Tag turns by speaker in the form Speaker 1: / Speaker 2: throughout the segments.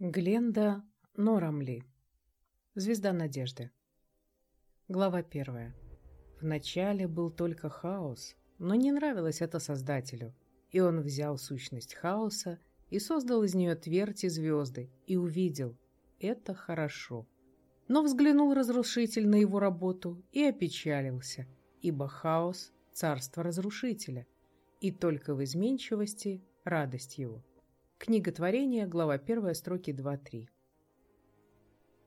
Speaker 1: Гленда Норамли. Звезда надежды. Глава первая. Вначале был только хаос, но не нравилось это создателю, и он взял сущность хаоса и создал из нее твердь и звезды, и увидел – это хорошо. Но взглянул разрушитель на его работу и опечалился, ибо хаос – царство разрушителя, и только в изменчивости – радость его. Книга творения, глава 1, строки 2-3.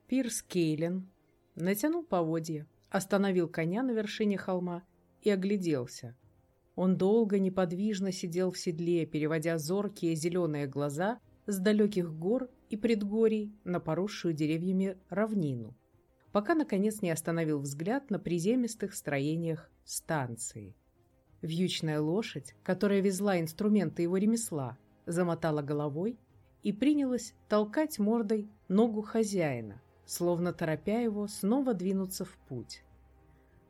Speaker 1: Пирс Кейлен натянул поводья, остановил коня на вершине холма и огляделся. Он долго неподвижно сидел в седле, переводя зоркие зеленые глаза с далеких гор и предгорий на поросшую деревьями равнину, пока, наконец, не остановил взгляд на приземистых строениях станции. Вьючная лошадь, которая везла инструменты его ремесла, замотала головой и принялась толкать мордой ногу хозяина, словно торопя его снова двинуться в путь.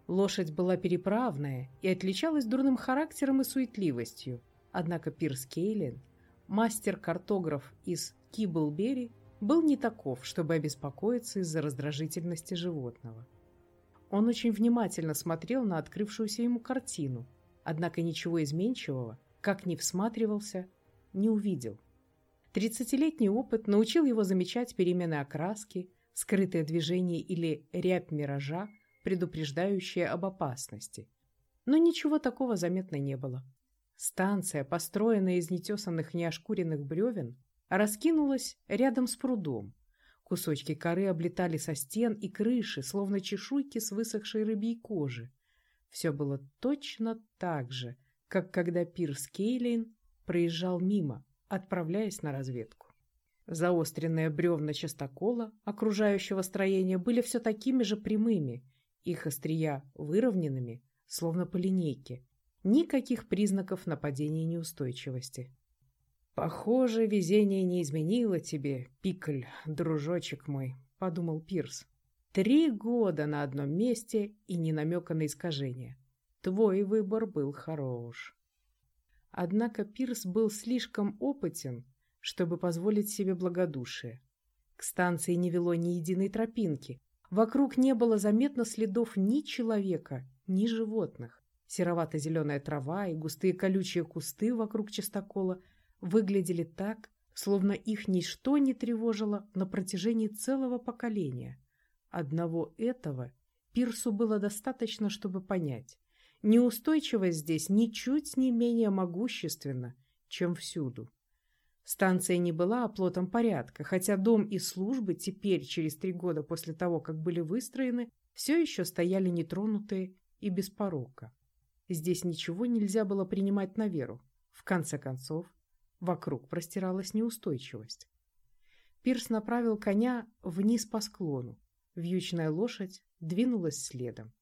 Speaker 1: Лошадь была переправная и отличалась дурным характером и суетливостью, однако Пирс Кейлин, мастер-картограф из Киблбери, был не таков, чтобы обеспокоиться из-за раздражительности животного. Он очень внимательно смотрел на открывшуюся ему картину, однако ничего изменчивого, как ни всматривался, не увидел. Тридцатилетний опыт научил его замечать перемены окраски, скрытое движение или рябь миража, предупреждающие об опасности. Но ничего такого заметно не было. Станция, построенная из нетесанных неошкуренных бревен, раскинулась рядом с прудом. Кусочки коры облетали со стен и крыши, словно чешуйки с высохшей рыбьей кожи. Все было точно так же, как когда Пирс Кейлин проезжал мимо, отправляясь на разведку. Заостренные бревна частокола, окружающего строения, были все такими же прямыми, их острия выровненными, словно по линейке. Никаких признаков нападения и неустойчивости. «Похоже, везение не изменило тебе, Пикль, дружочек мой», — подумал Пирс. «Три года на одном месте и ни намека на искажение. Твой выбор был хорош». Однако Пирс был слишком опытен, чтобы позволить себе благодушие. К станции не вело ни единой тропинки. Вокруг не было заметно следов ни человека, ни животных. Серовато-зеленая трава и густые колючие кусты вокруг частокола выглядели так, словно их ничто не тревожило на протяжении целого поколения. Одного этого Пирсу было достаточно, чтобы понять. Неустойчивость здесь ничуть не менее могущественна, чем всюду. Станция не была оплотом порядка, хотя дом и службы теперь, через три года после того, как были выстроены, все еще стояли нетронутые и без порока. Здесь ничего нельзя было принимать на веру. В конце концов, вокруг простиралась неустойчивость. Пирс направил коня вниз по склону. Вьючная лошадь двинулась следом.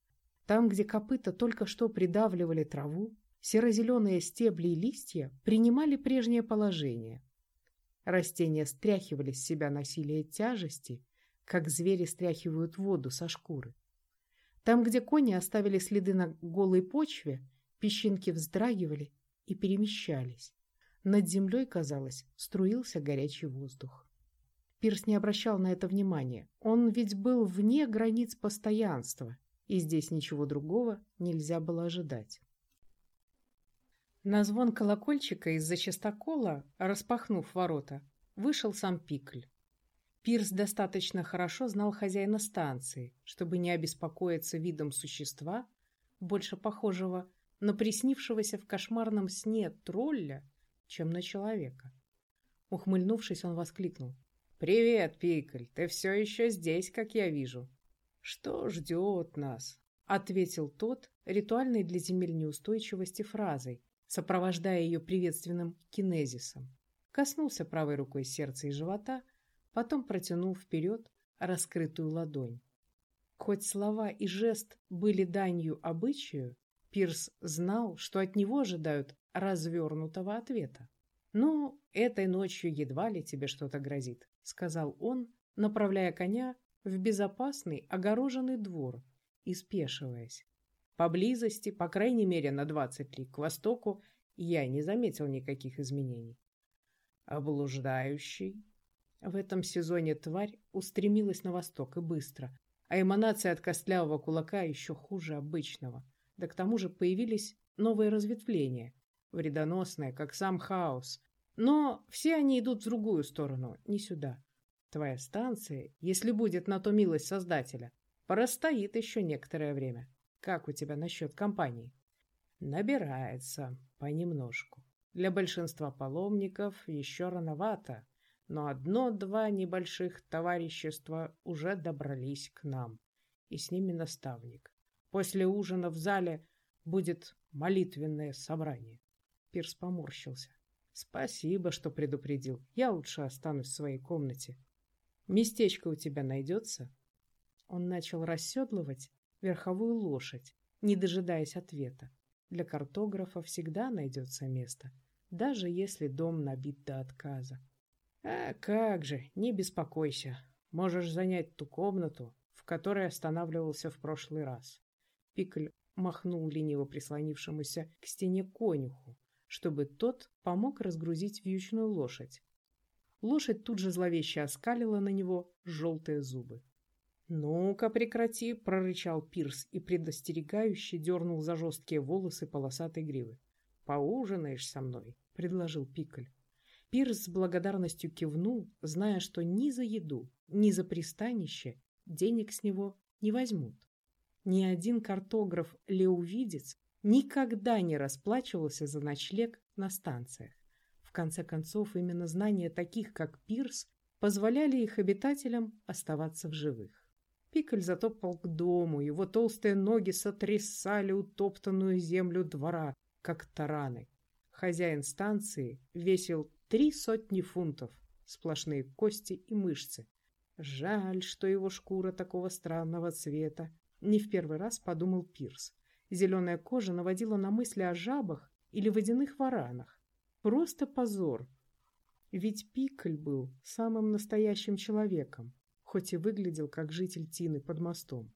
Speaker 1: Там, где копыта только что придавливали траву, серо-зеленые стебли и листья принимали прежнее положение. Растения стряхивали с себя насилие тяжести, как звери стряхивают воду со шкуры. Там, где кони оставили следы на голой почве, песчинки вздрагивали и перемещались. Над землей, казалось, струился горячий воздух. Пирс не обращал на это внимания. Он ведь был вне границ постоянства и здесь ничего другого нельзя было ожидать. На звон колокольчика из-за частокола, распахнув ворота, вышел сам Пикль. Пирс достаточно хорошо знал хозяина станции, чтобы не обеспокоиться видом существа, больше похожего на приснившегося в кошмарном сне тролля, чем на человека. Ухмыльнувшись, он воскликнул. «Привет, Пикль, ты все еще здесь, как я вижу. «Что ждет нас?» — ответил тот, ритуальной для земель неустойчивости фразой, сопровождая ее приветственным кинезисом. Коснулся правой рукой сердца и живота, потом протянул вперед раскрытую ладонь. Хоть слова и жест были данью обычаю, Пирс знал, что от него ожидают развернутого ответа. «Ну, этой ночью едва ли тебе что-то грозит», — сказал он, направляя коня в безопасный огороженный двор и спешиваясь. Поблизости, по крайней мере на двадцать ли к востоку, я не заметил никаких изменений. Облуждающий. В этом сезоне тварь устремилась на восток и быстро, а эманация от костлявого кулака еще хуже обычного. Да к тому же появились новые разветвления, вредоносные, как сам хаос. Но все они идут в другую сторону, не сюда. Твоя станция, если будет на то милость Создателя, простоит еще некоторое время. Как у тебя насчет компании? Набирается понемножку. Для большинства паломников еще рановато, но одно-два небольших товарищества уже добрались к нам, и с ними наставник. После ужина в зале будет молитвенное собрание. Пирс поморщился. Спасибо, что предупредил. Я лучше останусь в своей комнате. Местечко у тебя найдется? Он начал расседлывать верховую лошадь, не дожидаясь ответа. Для картографа всегда найдется место, даже если дом набит до отказа. А как же, не беспокойся. Можешь занять ту комнату, в которой останавливался в прошлый раз. Пикль махнул лениво прислонившемуся к стене конюху, чтобы тот помог разгрузить вьючную лошадь. Лошадь тут же зловеще оскалила на него желтые зубы. «Ну-ка прекрати!» — прорычал Пирс и предостерегающе дернул за жесткие волосы полосатой гривы. «Поужинаешь со мной?» — предложил Пикль. Пирс с благодарностью кивнул, зная, что ни за еду, ни за пристанище денег с него не возьмут. Ни один картограф-леувидец никогда не расплачивался за ночлег на станциях. Конце концов, именно знания таких, как Пирс, позволяли их обитателям оставаться в живых. Пикль затопал к дому, его толстые ноги сотрясали утоптанную землю двора, как тараны. Хозяин станции весил три сотни фунтов, сплошные кости и мышцы. Жаль, что его шкура такого странного цвета. Не в первый раз подумал Пирс. Зеленая кожа наводила на мысли о жабах или водяных варанах. Просто позор. Ведь Пикль был самым настоящим человеком хоть и выглядел как житель Тины под мостом.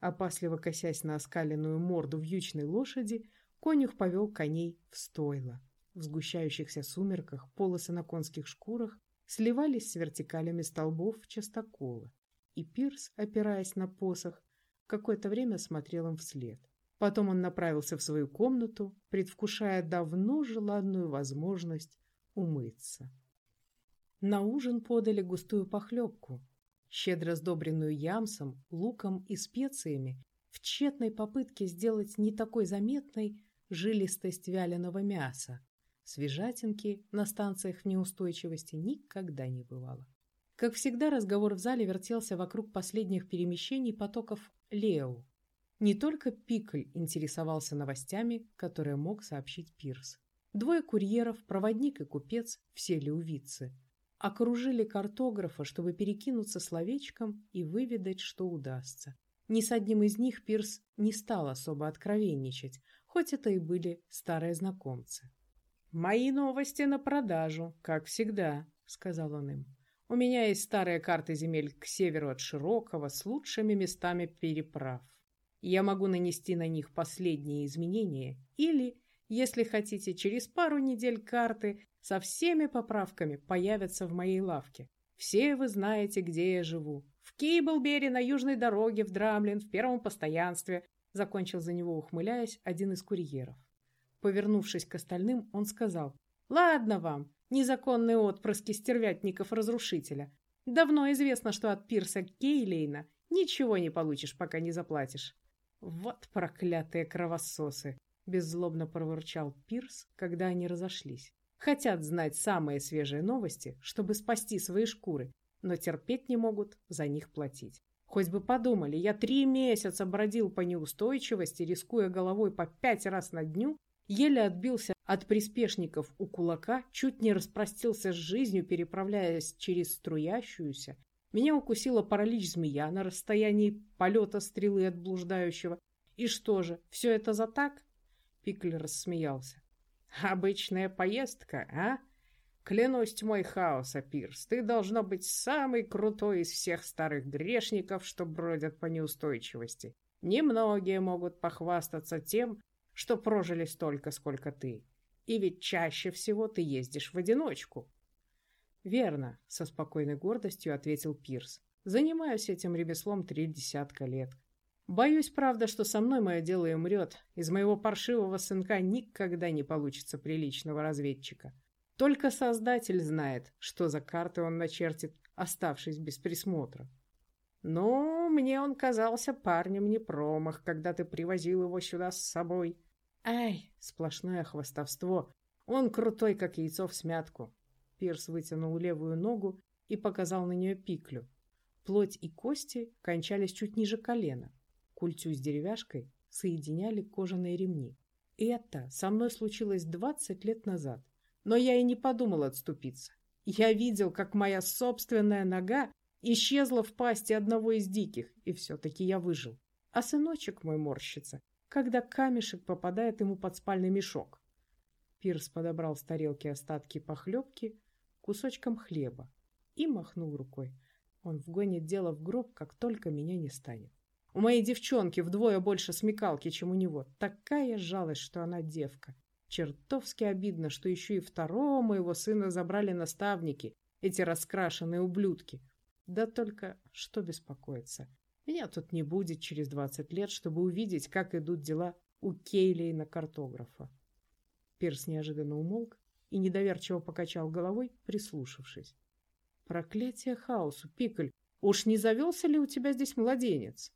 Speaker 1: Опасливо косясь на оскаленную морду вьючной лошади, конюх повел коней в стойло. В сгущающихся сумерках полосы на конских шкурах сливались с вертикалями столбов частокола, и Пирс, опираясь на посох, какое-то время смотрел им вслед. Потом он направился в свою комнату, предвкушая давно желанную возможность умыться. На ужин подали густую похлебку, щедро сдобренную ямсом, луком и специями, в тщетной попытке сделать не такой заметной жилистость вяленого мяса. Свежатинки на станциях неустойчивости никогда не бывало. Как всегда, разговор в зале вертелся вокруг последних перемещений потоков Лео. Не только Пикль интересовался новостями, которые мог сообщить Пирс. Двое курьеров, проводник и купец, все леувицы, окружили картографа, чтобы перекинуться словечком и выведать, что удастся. Ни с одним из них Пирс не стал особо откровенничать, хоть это и были старые знакомцы. «Мои новости на продажу, как всегда», — сказал он им. «У меня есть старые карты земель к северу от Широкого с лучшими местами переправ. Я могу нанести на них последние изменения или, если хотите, через пару недель карты со всеми поправками появятся в моей лавке. Все вы знаете, где я живу. В Кейблбери, на южной дороге, в Драмлин, в первом постоянстве, закончил за него, ухмыляясь, один из курьеров. Повернувшись к остальным, он сказал, «Ладно вам, незаконные отпрыски стервятников-разрушителя. Давно известно, что от пирса Кейлейна ничего не получишь, пока не заплатишь». «Вот проклятые кровососы!» — беззлобно проворчал Пирс, когда они разошлись. Хотят знать самые свежие новости, чтобы спасти свои шкуры, но терпеть не могут за них платить. Хоть бы подумали, я три месяца бродил по неустойчивости, рискуя головой по пять раз на дню, еле отбился от приспешников у кулака, чуть не распростился с жизнью, переправляясь через струящуюся. Меня укусила паралич змея на расстоянии полета стрелы от блуждающего. И что же, все это за так? Пикль рассмеялся. Обычная поездка, а? Клянусь тьмой хаоса, Пирс, ты должно быть самый крутой из всех старых грешников, что бродят по неустойчивости. Немногие могут похвастаться тем, что прожили столько, сколько ты. И ведь чаще всего ты ездишь в одиночку. «Верно», — со спокойной гордостью ответил Пирс. «Занимаюсь этим ремеслом три десятка лет. Боюсь, правда, что со мной мое дело и умрет. Из моего паршивого сынка никогда не получится приличного разведчика. Только Создатель знает, что за карты он начертит, оставшись без присмотра. Но мне он казался парнем не промах, когда ты привозил его сюда с собой. Ай, сплошное хвостовство. Он крутой, как яйцо в смятку. Пирс вытянул левую ногу и показал на нее пиклю. Плоть и кости кончались чуть ниже колена. Культю с деревяшкой соединяли кожаные ремни. И это со мной случилось двадцать лет назад. Но я и не подумал отступиться. Я видел, как моя собственная нога исчезла в пасти одного из диких, и все-таки я выжил. А сыночек мой морщится, когда камешек попадает ему под спальный мешок. Пирс подобрал с тарелки остатки похлебки, кусочком хлеба и махнул рукой. Он вгонит дело в гроб, как только меня не станет. У моей девчонки вдвое больше смекалки, чем у него. Такая жалость, что она девка. Чертовски обидно, что еще и второго моего сына забрали наставники, эти раскрашенные ублюдки. Да только что беспокоиться. Меня тут не будет через двадцать лет, чтобы увидеть, как идут дела у Кейлейна картографа. Пирс неожиданно умолк и недоверчиво покачал головой, прислушавшись. «Проклятие хаосу, Пикль! Уж не завелся ли у тебя здесь младенец?»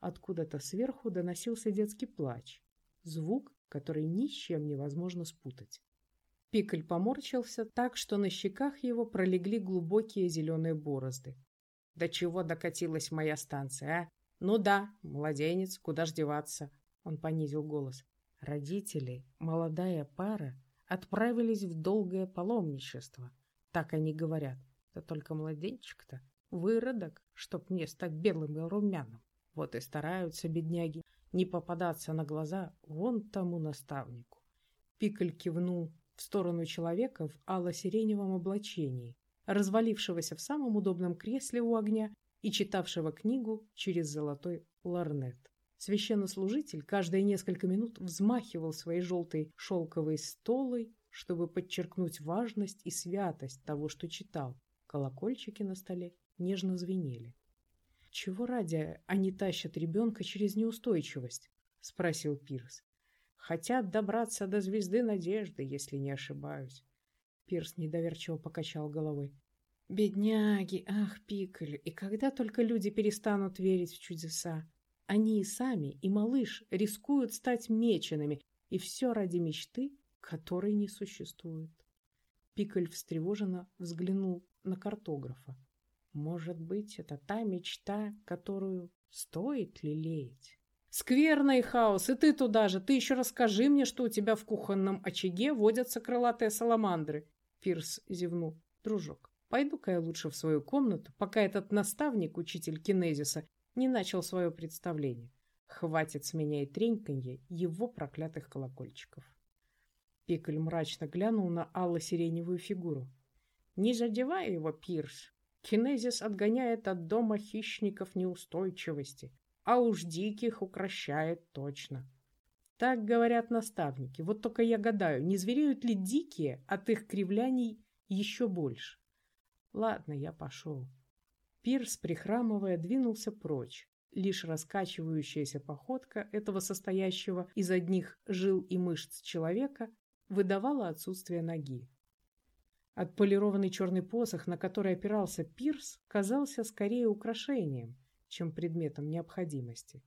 Speaker 1: Откуда-то сверху доносился детский плач. Звук, который ни с чем невозможно спутать. Пикль поморщился так, что на щеках его пролегли глубокие зеленые борозды. «До чего докатилась моя станция, а? Ну да, младенец, куда ж деваться?» Он понизил голос. Родители, молодая пара, отправились в долгое паломничество. Так они говорят. Да только младенчик-то выродок, чтоб мне стать белым и румяным. Вот и стараются бедняги не попадаться на глаза вон тому наставнику. Пикль кивнул в сторону человека в ало-сиреневом облачении, развалившегося в самом удобном кресле у огня и читавшего книгу через золотой ларнет. Священнослужитель каждые несколько минут взмахивал своей желтой шелковой столой, чтобы подчеркнуть важность и святость того, что читал. Колокольчики на столе нежно звенели. «Чего ради они тащат ребенка через неустойчивость?» — спросил Пирс. «Хотят добраться до звезды надежды, если не ошибаюсь». Пирс недоверчиво покачал головой. «Бедняги, ах, Пикль, и когда только люди перестанут верить в чудеса? Они и сами, и малыш рискуют стать меченными, и все ради мечты, которой не существует. Пикль встревоженно взглянул на картографа. Может быть, это та мечта, которую стоит лелеять? Скверный хаос, и ты туда же. Ты еще расскажи мне, что у тебя в кухонном очаге водятся крылатые саламандры. Пирс зевнул. Дружок, пойду-ка я лучше в свою комнату, пока этот наставник, учитель кинезиса, не начал свое представление. Хватит с меня и треньканье его проклятых колокольчиков. Пикль мрачно глянул на алло-сиреневую фигуру. «Не задевай его, Пирс. Кинезис отгоняет от дома хищников неустойчивости, а уж диких укращает точно». Так говорят наставники. Вот только я гадаю, не звереют ли дикие от их кривляний еще больше? Ладно, я пошел. Пирс, прихрамывая, двинулся прочь. Лишь раскачивающаяся походка этого состоящего из одних жил и мышц человека выдавала отсутствие ноги. Отполированный черный посох, на который опирался Пирс, казался скорее украшением, чем предметом необходимости.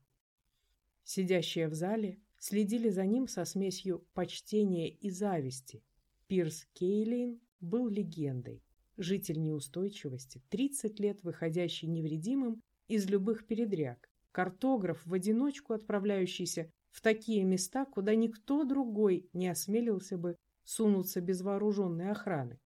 Speaker 1: Сидящие в зале следили за ним со смесью почтения и зависти. Пирс Кейлин был легендой, житель неустойчивости, 30 лет выходящий невредимым из любых передряг, картограф, в одиночку отправляющийся в такие места, куда никто другой не осмелился бы сунуться без вооруженной охраны.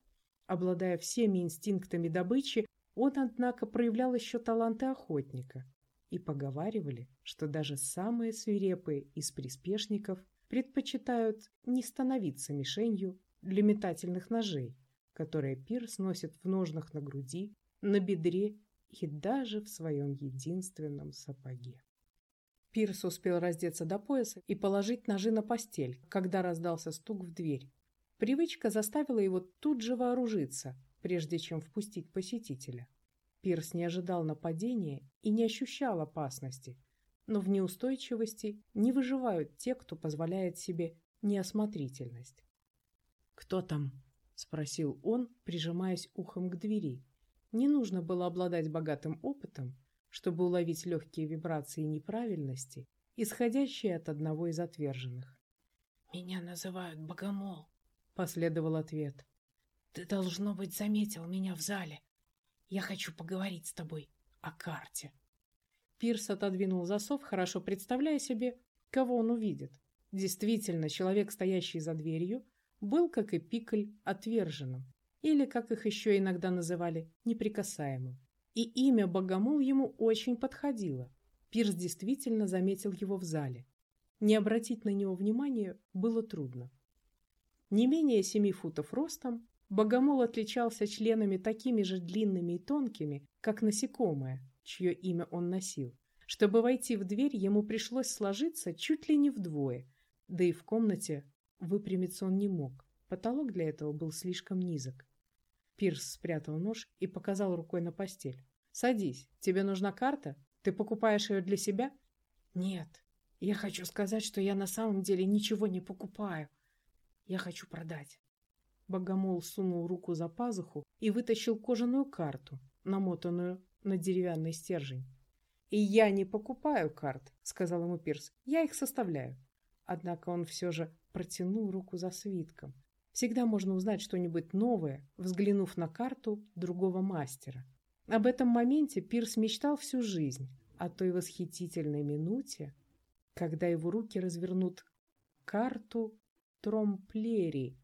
Speaker 1: Обладая всеми инстинктами добычи, он, однако, проявлял еще таланты охотника. И поговаривали, что даже самые свирепые из приспешников предпочитают не становиться мишенью для метательных ножей, которое Пирс носит в ножнах на груди, на бедре и даже в своем единственном сапоге. Пирс успел раздеться до пояса и положить ножи на постель, когда раздался стук в дверь. Привычка заставила его тут же вооружиться, прежде чем впустить посетителя. Пирс не ожидал нападения и не ощущал опасности, но в неустойчивости не выживают те, кто позволяет себе неосмотрительность. «Кто там?» — спросил он, прижимаясь ухом к двери. Не нужно было обладать богатым опытом, чтобы уловить легкие вибрации неправильности, исходящие от одного из отверженных.
Speaker 2: «Меня называют Богомол», —
Speaker 1: последовал ответ.
Speaker 2: «Ты, должно быть, заметил меня в зале. Я хочу поговорить с тобой о карте».
Speaker 1: Пирс отодвинул засов, хорошо представляя себе, кого он увидит. Действительно, человек, стоящий за дверью, был, как и Пикль, отверженным, или, как их еще иногда называли, неприкасаемым. И имя Богомол ему очень подходило. Пирс действительно заметил его в зале. Не обратить на него внимания было трудно. Не менее семи футов ростом, Богомол отличался членами такими же длинными и тонкими, как насекомое, чье имя он носил. Чтобы войти в дверь, ему пришлось сложиться чуть ли не вдвое, да и в комнате выпрямиться он не мог. Потолок для этого был слишком низок. Пирс спрятал нож и показал рукой на постель. «Садись. Тебе нужна карта? Ты покупаешь ее для себя?»
Speaker 2: «Нет. Я хочу сказать, что я на самом деле ничего не покупаю. Я хочу продать».
Speaker 1: Богомол сунул руку за пазуху и вытащил кожаную карту, намотанную на деревянный стержень. «И я не покупаю карт», — сказал ему Пирс. «Я их составляю». Однако он все же протянул руку за свитком. Всегда можно узнать что-нибудь новое, взглянув на карту другого мастера. Об этом моменте Пирс мечтал всю жизнь, о той восхитительной минуте, когда его руки развернут карту Тромплери,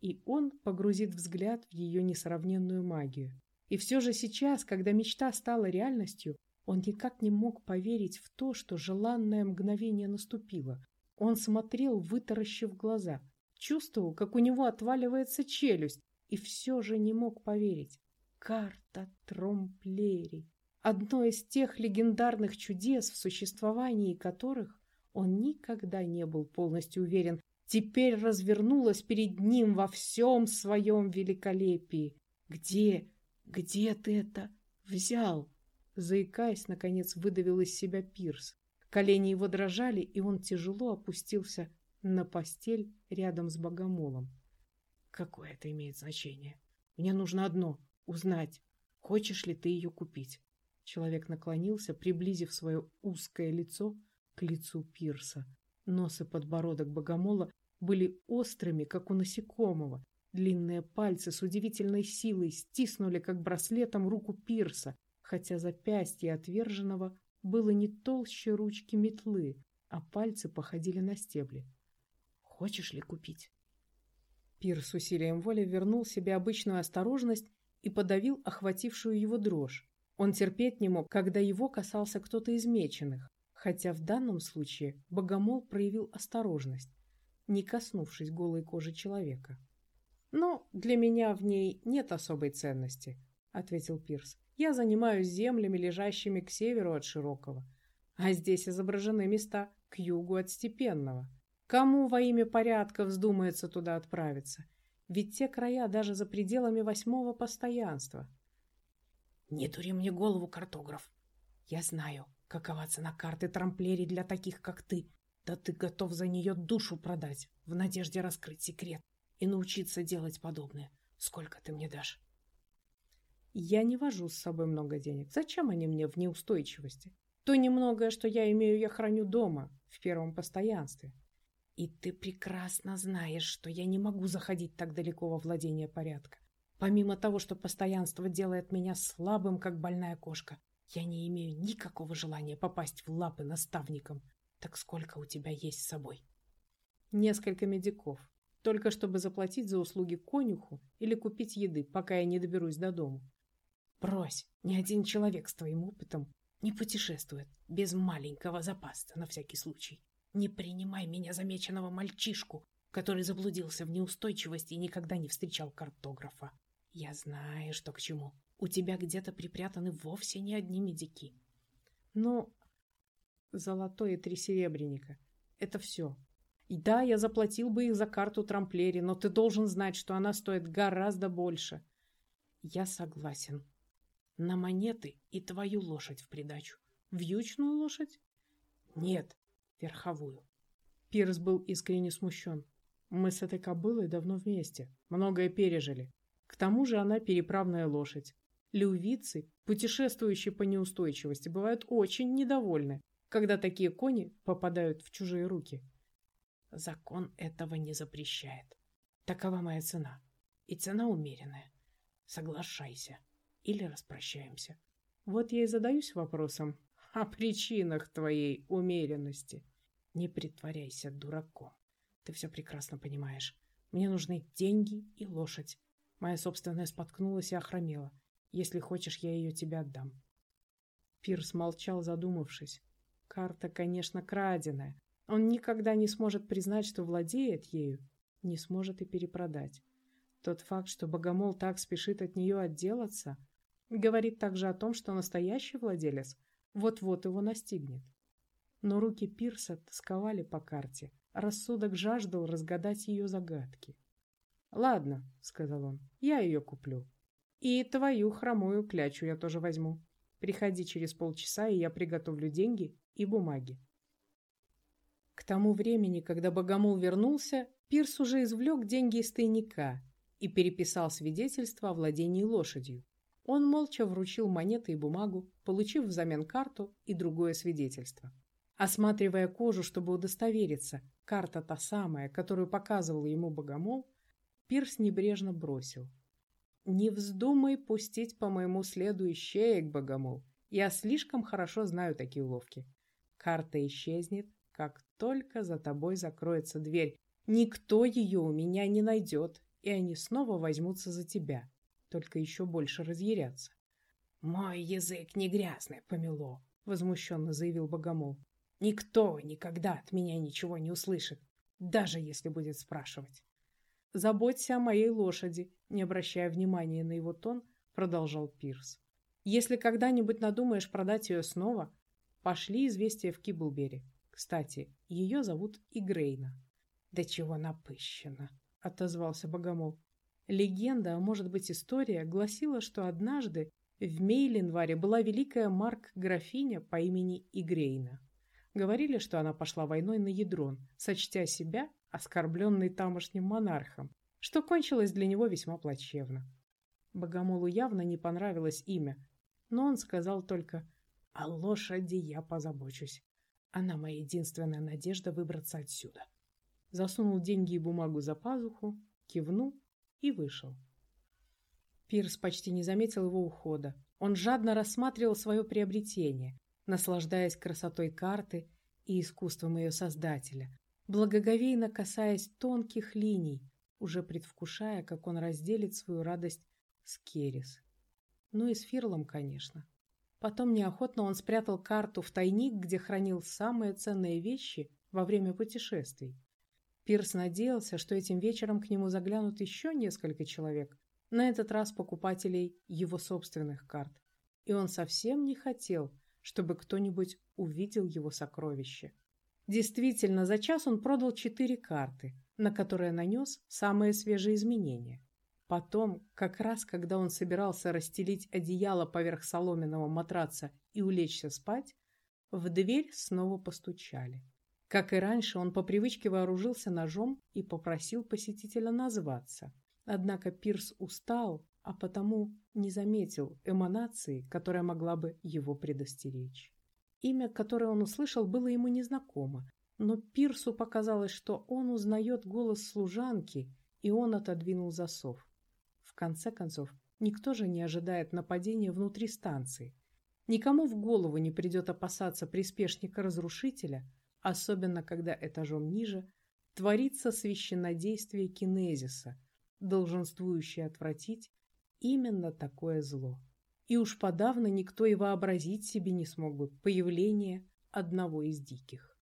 Speaker 1: и он погрузит взгляд в ее несравненную магию. И все же сейчас, когда мечта стала реальностью, он никак не мог поверить в то, что желанное мгновение наступило. Он смотрел, вытаращив глаза, чувствовал, как у него отваливается челюсть, и все же не мог поверить. Карта Тромплери. Одно из тех легендарных чудес, в существовании которых он никогда не был полностью уверен, теперь развернулась перед ним во всем своем великолепии. Где, где ты это взял? Заикаясь, наконец выдавил из себя Пирс. Колени его дрожали, и он тяжело опустился на постель рядом с богомолом. Какое это имеет значение? Мне нужно одно — узнать, хочешь ли ты ее купить. Человек наклонился, приблизив свое узкое лицо к лицу Пирса. Нос и подбородок богомола были острыми, как у насекомого. Длинные пальцы с удивительной силой стиснули, как браслетом, руку Пирса, хотя запястье отверженного было не толще ручки метлы, а пальцы походили на стебли. «Хочешь ли купить?» Пирс усилием воли вернул себе обычную осторожность и подавил охватившую его дрожь. Он терпеть не мог, когда его касался кто-то из меченых, хотя в данном случае богомол проявил осторожность, не коснувшись голой кожи человека. «Но для меня в ней нет особой ценности», — ответил Пирс. Я занимаюсь землями, лежащими к северу от Широкого, а здесь изображены места к югу от Степенного. Кому во имя порядка вздумается туда отправиться? Ведь те края даже за пределами восьмого постоянства.
Speaker 2: Не дури мне голову, картограф. Я знаю, какова цена карты трамплери для таких, как ты. Да ты готов за нее душу продать, в надежде раскрыть секрет и научиться делать подобное. Сколько ты мне дашь?
Speaker 1: Я не вожу с собой много денег. Зачем они мне в неустойчивости? То немногое, что я имею, я храню дома, в первом постоянстве.
Speaker 2: И ты прекрасно знаешь, что я не могу заходить так далеко во владение порядка. Помимо того, что постоянство делает меня слабым, как больная кошка, я не имею никакого желания попасть в лапы наставникам. Так сколько у тебя есть с собой?
Speaker 1: Несколько медиков. Только чтобы заплатить за услуги конюху или купить еды, пока я не доберусь до дома.
Speaker 2: Брось, ни один человек с твоим опытом не путешествует без маленького запаса на всякий случай. Не принимай меня замеченного мальчишку, который заблудился в неустойчивости и никогда не встречал картографа. Я знаю, что к чему. У тебя где-то припрятаны вовсе не одни медики.
Speaker 1: Но золотой и три серебряника — это все. И да, я заплатил бы их за карту Трамплери, но ты должен знать, что она стоит гораздо больше.
Speaker 2: Я согласен. На монеты и твою лошадь в придачу.
Speaker 1: Вьючную лошадь?
Speaker 2: Нет, верховую.
Speaker 1: Пирс был искренне смущен. Мы с этой кобылой давно вместе, многое пережили. К тому же она переправная лошадь. Лювицы, путешествующие по неустойчивости, бывают очень недовольны, когда такие кони попадают в чужие руки.
Speaker 2: Закон этого не запрещает. Такова моя цена. И цена умеренная. Соглашайся. Или распрощаемся.
Speaker 1: Вот я и задаюсь вопросом о причинах твоей умеренности.
Speaker 2: Не притворяйся дураком. Ты все прекрасно понимаешь. Мне нужны деньги и лошадь. Моя собственная споткнулась и охромела. Если хочешь, я ее тебе отдам.
Speaker 1: Пирс молчал, задумавшись. Карта, конечно, краденая. Он никогда не сможет признать, что владеет ею, не сможет и перепродать. Тот факт, что Богомол так спешит от нее отделаться, говорит также о том, что настоящий владелец вот-вот его настигнет. Но руки Пирса тосковали по карте, рассудок жаждал разгадать ее загадки. «Ладно», — сказал он, — «я ее куплю. И твою хромую клячу я тоже возьму. Приходи через полчаса, и я приготовлю деньги и бумаги». К тому времени, когда Богомол вернулся, Пирс уже извлек деньги из тайника и переписал свидетельство о владении лошадью. Он молча вручил монеты и бумагу, получив взамен карту и другое свидетельство. Осматривая кожу, чтобы удостовериться, карта та самая, которую показывал ему Богомол, Пирс небрежно бросил. «Не вздумай пустить по моему следу ищеек, Богомол. Я слишком хорошо знаю такие уловки. Карта исчезнет, как только за тобой закроется дверь. Никто ее у меня не найдет, и они снова возьмутся за тебя, только еще больше разъярятся».
Speaker 2: «Мой язык не грязный, помело», —
Speaker 1: возмущенно заявил Богомол.
Speaker 2: Никто никогда от меня ничего не услышит, даже если будет спрашивать.
Speaker 1: «Заботься о моей лошади», — не обращая внимания на его тон, продолжал Пирс. «Если когда-нибудь надумаешь продать ее снова, пошли известия в Киблбери. Кстати, ее зовут Игрейна».
Speaker 2: «Да чего напыщенно», —
Speaker 1: отозвался Богомол. Легенда, а может быть история, гласила, что однажды в Мейленваре была великая Марк-графиня по имени Игрейна. Говорили, что она пошла войной на Ядрон, сочтя себя оскорбленной тамошним монархом, что кончилось для него весьма плачевно. Богомолу явно не понравилось имя, но он сказал только «О лошади я позабочусь. Она моя единственная надежда выбраться отсюда». Засунул деньги и бумагу за пазуху, кивнул и вышел. Пирс почти не заметил его ухода. Он жадно рассматривал свое приобретение, наслаждаясь красотой карты и искусством ее создателя, благоговейно касаясь тонких линий, уже предвкушая, как он разделит свою радость с Керис. Ну и с Фирлом, конечно. Потом неохотно он спрятал карту в тайник, где хранил самые ценные вещи во время путешествий. Пирс надеялся, что этим вечером к нему заглянут еще несколько человек, на этот раз покупателей его собственных карт. И он совсем не хотел, чтобы кто-нибудь увидел его сокровище. Действительно, за час он продал четыре карты, на которые нанес самые свежие изменения. Потом, как раз когда он собирался расстелить одеяло поверх соломенного матраца и улечься спать, в дверь снова постучали. Как и раньше, он по привычке вооружился ножом и попросил посетителя назваться. Однако Пирс устал а потому не заметил эманации, которая могла бы его предостеречь. Имя, которое он услышал, было ему незнакомо, но Пирсу показалось, что он узнает голос служанки, и он отодвинул засов. В конце концов, никто же не ожидает нападения внутри станции. Никому в голову не придет опасаться приспешника-разрушителя, особенно когда этажом ниже творится священнодействие кинезиса, долженствующее отвратить именно такое зло. И уж подавно никто и вообразить себе не смог бы появление одного из диких.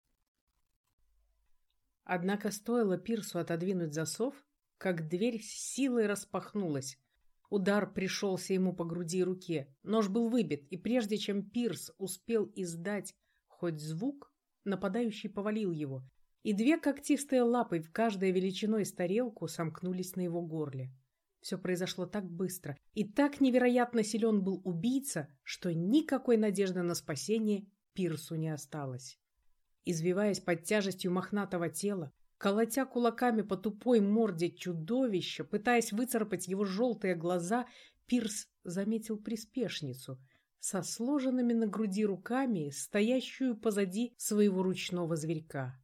Speaker 1: Однако стоило Пирсу отодвинуть засов, как дверь с силой распахнулась. Удар пришелся ему по груди и руке, нож был выбит, и прежде чем Пирс успел издать хоть звук, нападающий повалил его, и две когтистые лапы в каждой величиной с тарелку сомкнулись на его горле. Все произошло так быстро, и так невероятно силен был убийца, что никакой надежды на спасение Пирсу не осталось. Извиваясь под тяжестью мохнатого тела, колотя кулаками по тупой морде чудовища, пытаясь выцарапать его желтые глаза, Пирс заметил приспешницу со сложенными на груди руками, стоящую позади своего ручного зверька.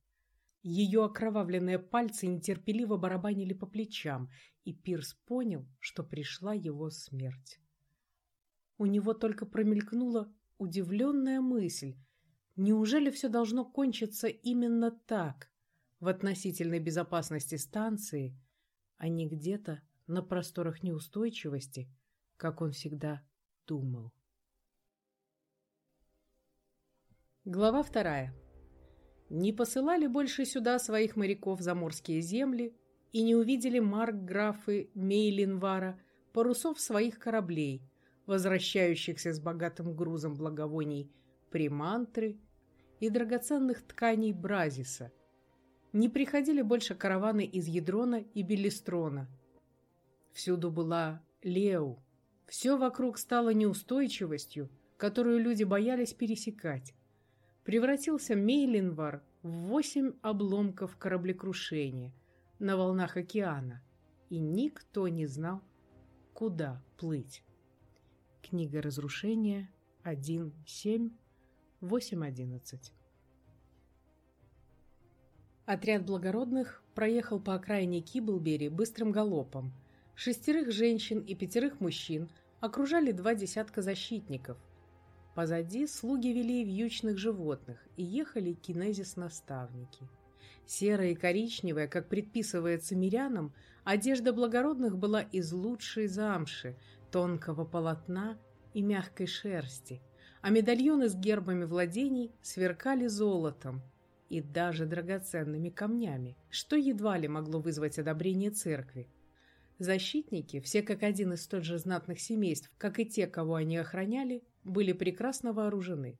Speaker 1: Ее окровавленные пальцы нетерпеливо барабанили по плечам, и Пирс понял, что пришла его смерть. У него только промелькнула удивленная мысль. Неужели все должно кончиться именно так, в относительной безопасности станции, а не где-то на просторах неустойчивости, как он всегда думал? Глава вторая. Не посылали больше сюда своих моряков в заморские земли и не увидели марк-графы Мейлинвара парусов своих кораблей, возвращающихся с богатым грузом благовоний примантры и драгоценных тканей Бразиса. Не приходили больше караваны из Ядрона и Беллистрона. Всюду была Леу. Все вокруг стало неустойчивостью, которую люди боялись пересекать превратился Мейлинвар в восемь обломков кораблекрушения на волнах океана, и никто не знал, куда плыть. Книга разрушения 1.7.8.11 Отряд благородных проехал по окраине Киблбери быстрым галопом. Шестерых женщин и пятерых мужчин окружали два десятка защитников – Позади слуги вели вьючных животных и ехали кинезис-наставники. Серая и коричневая, как предписывается мирянам, одежда благородных была из лучшей замши, тонкого полотна и мягкой шерсти, а медальоны с гербами владений сверкали золотом и даже драгоценными камнями, что едва ли могло вызвать одобрение церкви. Защитники, все как один из столь же знатных семейств, как и те, кого они охраняли, были прекрасно вооружены.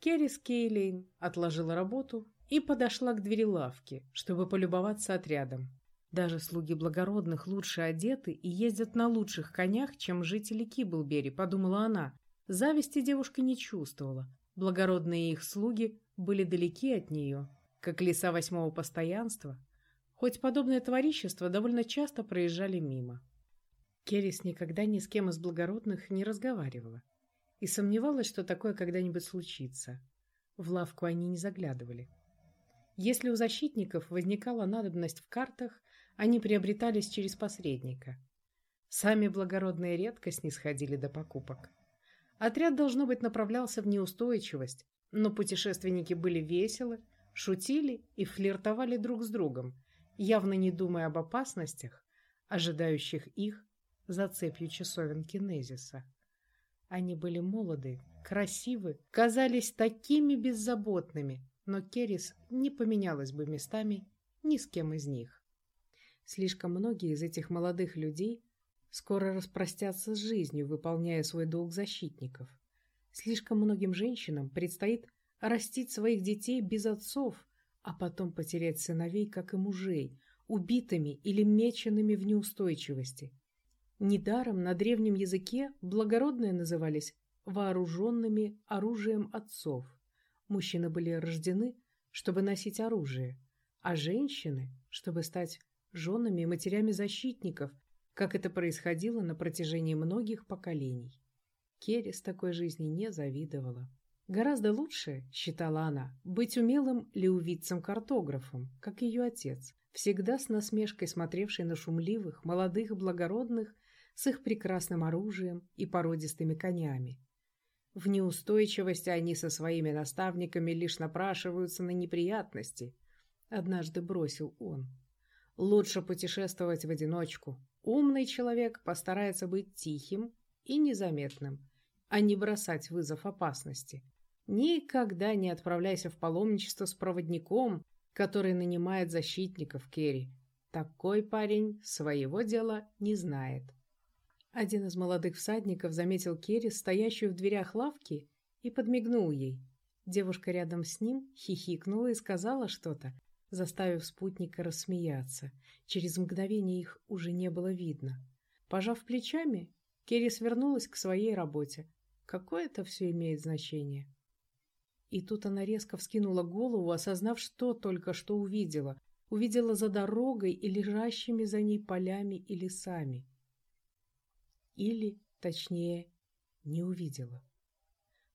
Speaker 1: Керри Скейлейн отложила работу и подошла к двери лавки, чтобы полюбоваться отрядом. Даже слуги благородных лучше одеты и ездят на лучших конях, чем жители Киблбери, подумала она. Зависти девушка не чувствовала. Благородные их слуги были далеки от нее, как леса восьмого постоянства, хоть подобное творичество довольно часто проезжали мимо. Керрис никогда ни с кем из благородных не разговаривала и сомневалась, что такое когда-нибудь случится. В лавку они не заглядывали. Если у защитников возникала надобность в картах, они приобретались через посредника. Сами благородные редко снисходили до покупок. Отряд, должно быть, направлялся в неустойчивость, но путешественники были веселы, шутили и флиртовали друг с другом, явно не думая об опасностях, ожидающих их за цепью часовен кинезиса. Они были молоды, красивы, казались такими беззаботными, но Керис не поменялась бы местами ни с кем из них. Слишком многие из этих молодых людей скоро распростятся с жизнью, выполняя свой долг защитников. Слишком многим женщинам предстоит растить своих детей без отцов, а потом потерять сыновей, как и мужей, убитыми или меченными в неустойчивости. Недаром на древнем языке благородные назывались вооруженными оружием отцов. Мужчины были рождены, чтобы носить оружие, а женщины, чтобы стать женами и матерями защитников, как это происходило на протяжении многих поколений. Керрис такой жизни не завидовала. Гораздо лучше, считала она, быть умелым леувицем-картографом, как ее отец, всегда с насмешкой смотревший на шумливых, молодых, благородных с их прекрасным оружием и породистыми конями. В неустойчивости они со своими наставниками лишь напрашиваются на неприятности, однажды бросил он. Лучше путешествовать в одиночку. Умный человек постарается быть тихим и незаметным, а не бросать вызов опасности. Никогда не отправляйся в паломничество с проводником, который нанимает защитников Керри. Такой парень своего дела не знает. Один из молодых всадников заметил Керри, стоящую в дверях лавки, и подмигнул ей. Девушка рядом с ним хихикнула и сказала что-то, заставив спутника рассмеяться. Через мгновение их уже не было видно. Пожав плечами, Керрис вернулась к своей работе. Какое это все имеет значение? И тут она резко вскинула голову, осознав, что только что увидела. Увидела за дорогой и лежащими за ней полями и лесами. Или, точнее, не увидела.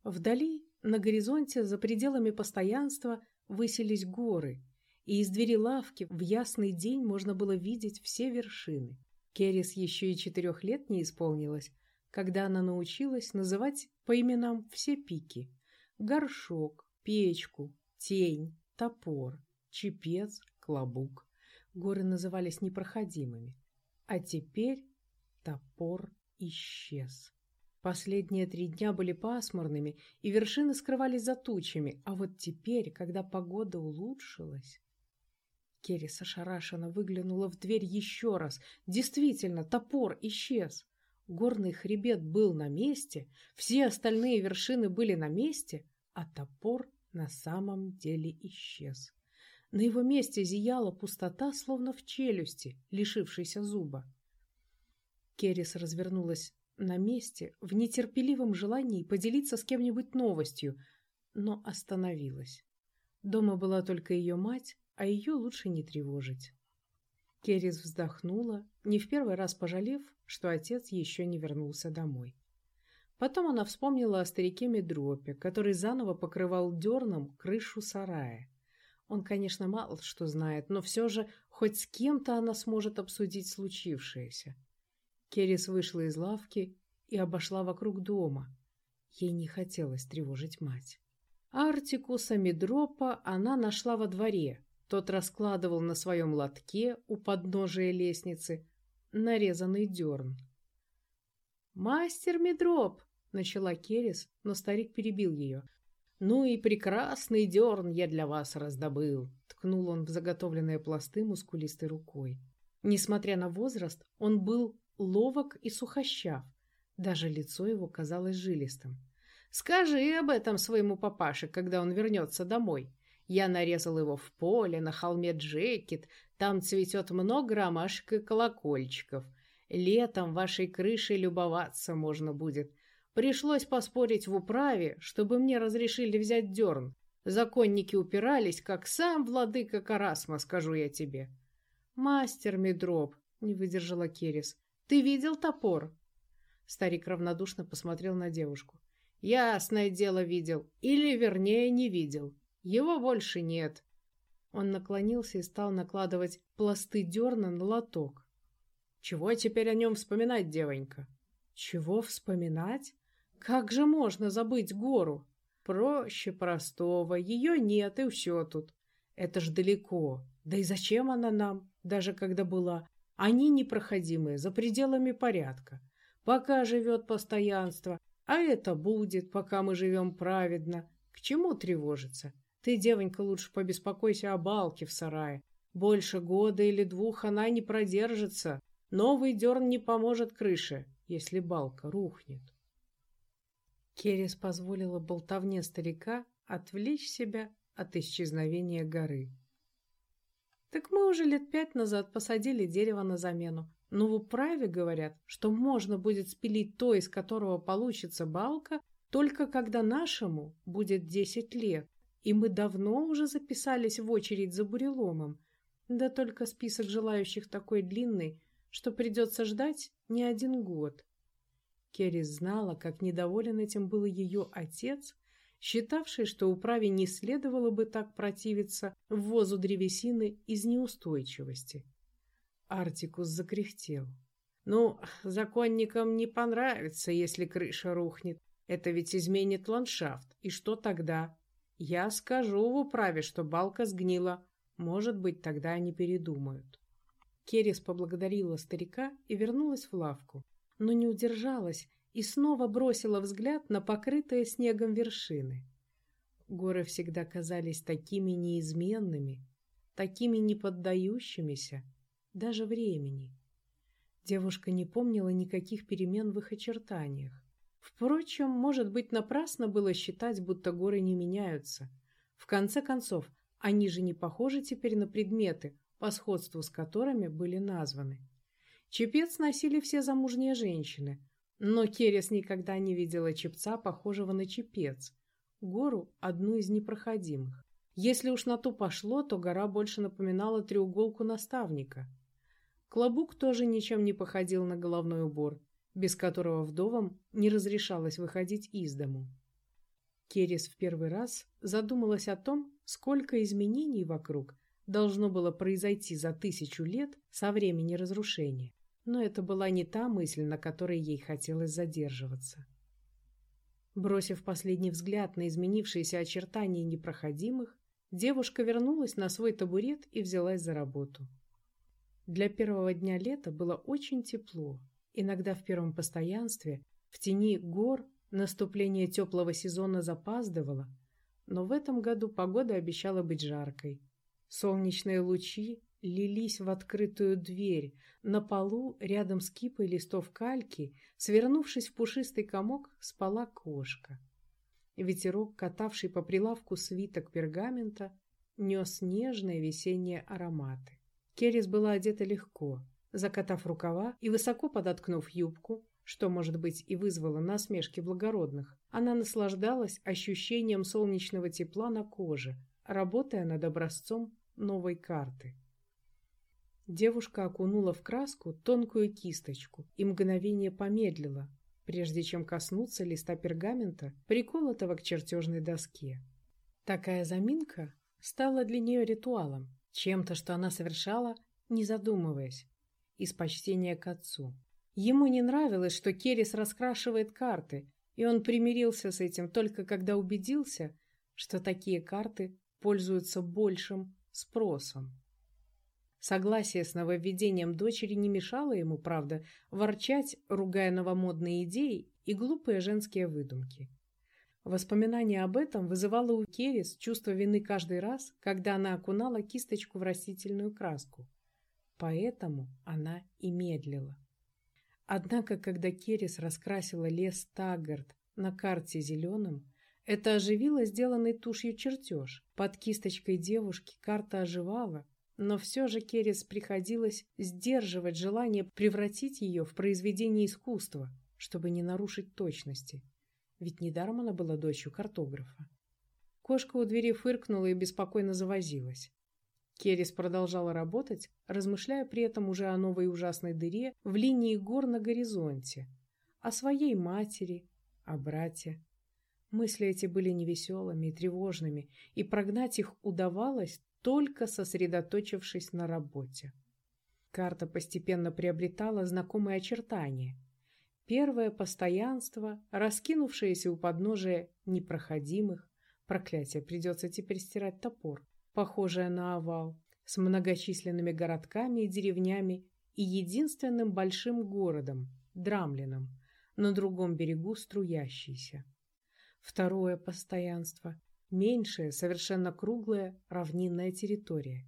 Speaker 1: Вдали, на горизонте, за пределами постоянства, высились горы, и из двери лавки в ясный день можно было видеть все вершины. Керрис еще и четырех лет не исполнилось, когда она научилась называть по именам все пики – горшок, печку, тень, топор, чепец, клобук. Горы назывались непроходимыми. А теперь топор исчез. Последние три дня были пасмурными, и вершины скрывались за тучами, а вот теперь, когда погода улучшилась... Керрис ошарашенно выглянула в дверь еще раз. Действительно, топор исчез. Горный хребет был на месте, все остальные вершины были на месте, а топор на самом деле исчез. На его месте зияла пустота, словно в челюсти, лишившейся зуба. Керрис развернулась на месте в нетерпеливом желании поделиться с кем-нибудь новостью, но остановилась. Дома была только ее мать, а ее лучше не тревожить. Керрис вздохнула, не в первый раз пожалев, что отец еще не вернулся домой. Потом она вспомнила о старике Медропе, который заново покрывал дерном крышу сарая. Он, конечно, мало что знает, но все же хоть с кем-то она сможет обсудить случившееся. Керрис вышла из лавки и обошла вокруг дома. Ей не хотелось тревожить мать. Артикуса Медропа она нашла во дворе. Тот раскладывал на своем лотке у подножия лестницы нарезанный дерн. «Мастер Медроп!» — начала Керрис, но старик перебил ее. «Ну и прекрасный дерн я для вас раздобыл!» — ткнул он в заготовленные пласты мускулистой рукой. Несмотря на возраст, он был ловок и сухощав. Даже лицо его казалось жилистым. «Скажи об этом своему папаше, когда он вернется домой. Я нарезал его в поле, на холме Джекет. Там цветет много ромашек и колокольчиков. Летом вашей крышей любоваться можно будет. Пришлось поспорить в управе, чтобы мне разрешили взять дерн. Законники упирались, как сам владыка Карасма, скажу я тебе. «Мастер Медроп», — не выдержала Керис, ты видел топор?» Старик равнодушно посмотрел на девушку. «Ясное дело видел. Или, вернее, не видел. Его больше нет». Он наклонился и стал накладывать пласты дерна на лоток. «Чего теперь о нем вспоминать, девонька?» «Чего вспоминать? Как же можно забыть гору?» «Проще простого. Ее нет, и все тут. Это ж далеко. Да и зачем она нам, даже когда была? Они непроходимые, за пределами порядка. Пока живет постоянство, а это будет, пока мы живем праведно. К чему тревожиться? Ты, девонька, лучше побеспокойся о балке в сарае. Больше года или двух она не продержится. Новый дерн не поможет крыше, если балка рухнет. Керес позволила болтовне старика отвлечь себя от исчезновения горы. Так мы уже лет пять назад посадили дерево на замену. Но в управе говорят, что можно будет спилить то, из которого получится балка, только когда нашему будет десять лет. И мы давно уже записались в очередь за буреломом. Да только список желающих такой длинный, что придется ждать не один год. Керри знала, как недоволен этим был ее отец, считавший, что управе не следовало бы так противиться ввозу древесины из неустойчивости. Артикус закряхтел. «Ну, законникам не понравится, если крыша рухнет. Это ведь изменит ландшафт. И что тогда? Я скажу в управе, что балка сгнила. Может быть, тогда они передумают». Керес поблагодарила старика и вернулась в лавку, но не удержалась и снова бросила взгляд на покрытые снегом вершины. Горы всегда казались такими неизменными, такими неподдающимися даже времени. Девушка не помнила никаких перемен в их очертаниях. Впрочем, может быть, напрасно было считать, будто горы не меняются. В конце концов, они же не похожи теперь на предметы, по сходству с которыми были названы. Чепец носили все замужние женщины, но Керес никогда не видела чепца, похожего на чепец, гору одну из непроходимых. Если уж на то пошло, то гора больше напоминала треуголку наставника. Клобук тоже ничем не походил на головной убор, без которого вдовам не разрешалось выходить из дому. Керес в первый раз задумалась о том, сколько изменений вокруг должно было произойти за тысячу лет со времени разрушения. Но это была не та мысль, на которой ей хотелось задерживаться. Бросив последний взгляд на изменившиеся очертания непроходимых, девушка вернулась на свой табурет и взялась за работу. Для первого дня лета было очень тепло. Иногда в первом постоянстве, в тени гор, наступление теплого сезона запаздывало, но в этом году погода обещала быть жаркой. Солнечные лучи лились в открытую дверь. На полу, рядом с кипой листов кальки, свернувшись в пушистый комок, спала кошка. Ветерок, катавший по прилавку свиток пергамента, нес нежные весенние ароматы. Керис была одета легко, закатав рукава и высоко подоткнув юбку, что, может быть, и вызвало насмешки благородных. Она наслаждалась ощущением солнечного тепла на коже, работая над образцом новой карты. Девушка окунула в краску тонкую кисточку и мгновение помедлила, прежде чем коснуться листа пергамента, приколотого к чертежной доске. Такая заминка стала для нее ритуалом, чем-то, что она совершала, не задумываясь, из почтения к отцу. Ему не нравилось, что Керрис раскрашивает карты, и он примирился с этим только когда убедился, что такие карты пользуются большим спросом. Согласие с нововведением дочери не мешало ему, правда, ворчать, ругая новомодные идеи и глупые женские выдумки. Воспоминание об этом вызывало у Керис чувство вины каждый раз, когда она окунала кисточку в растительную краску. Поэтому она и медлила. Однако, когда Керис раскрасила лес Таггард на карте зеленым, это оживило сделанный тушью чертеж. Под кисточкой девушки карта оживала, но все же Керрис приходилось сдерживать желание превратить ее в произведение искусства, чтобы не нарушить точности. Ведь недаром она была дочью картографа. Кошка у двери фыркнула и беспокойно завозилась. Керрис продолжала работать, размышляя при этом уже о новой ужасной дыре в линии гор на горизонте, о своей матери, о брате. Мысли эти были невеселыми и тревожными, и прогнать их удавалось только сосредоточившись на работе. Карта постепенно приобретала знакомые очертания. Первое постоянство, раскинувшееся у подножия непроходимых, проклятие, придется теперь стирать топор, похожее на овал, с многочисленными городками и деревнями и единственным большим городом, Драмлином, на другом берегу струящийся. Второе постоянство, меньшая, совершенно круглая равнинная территория.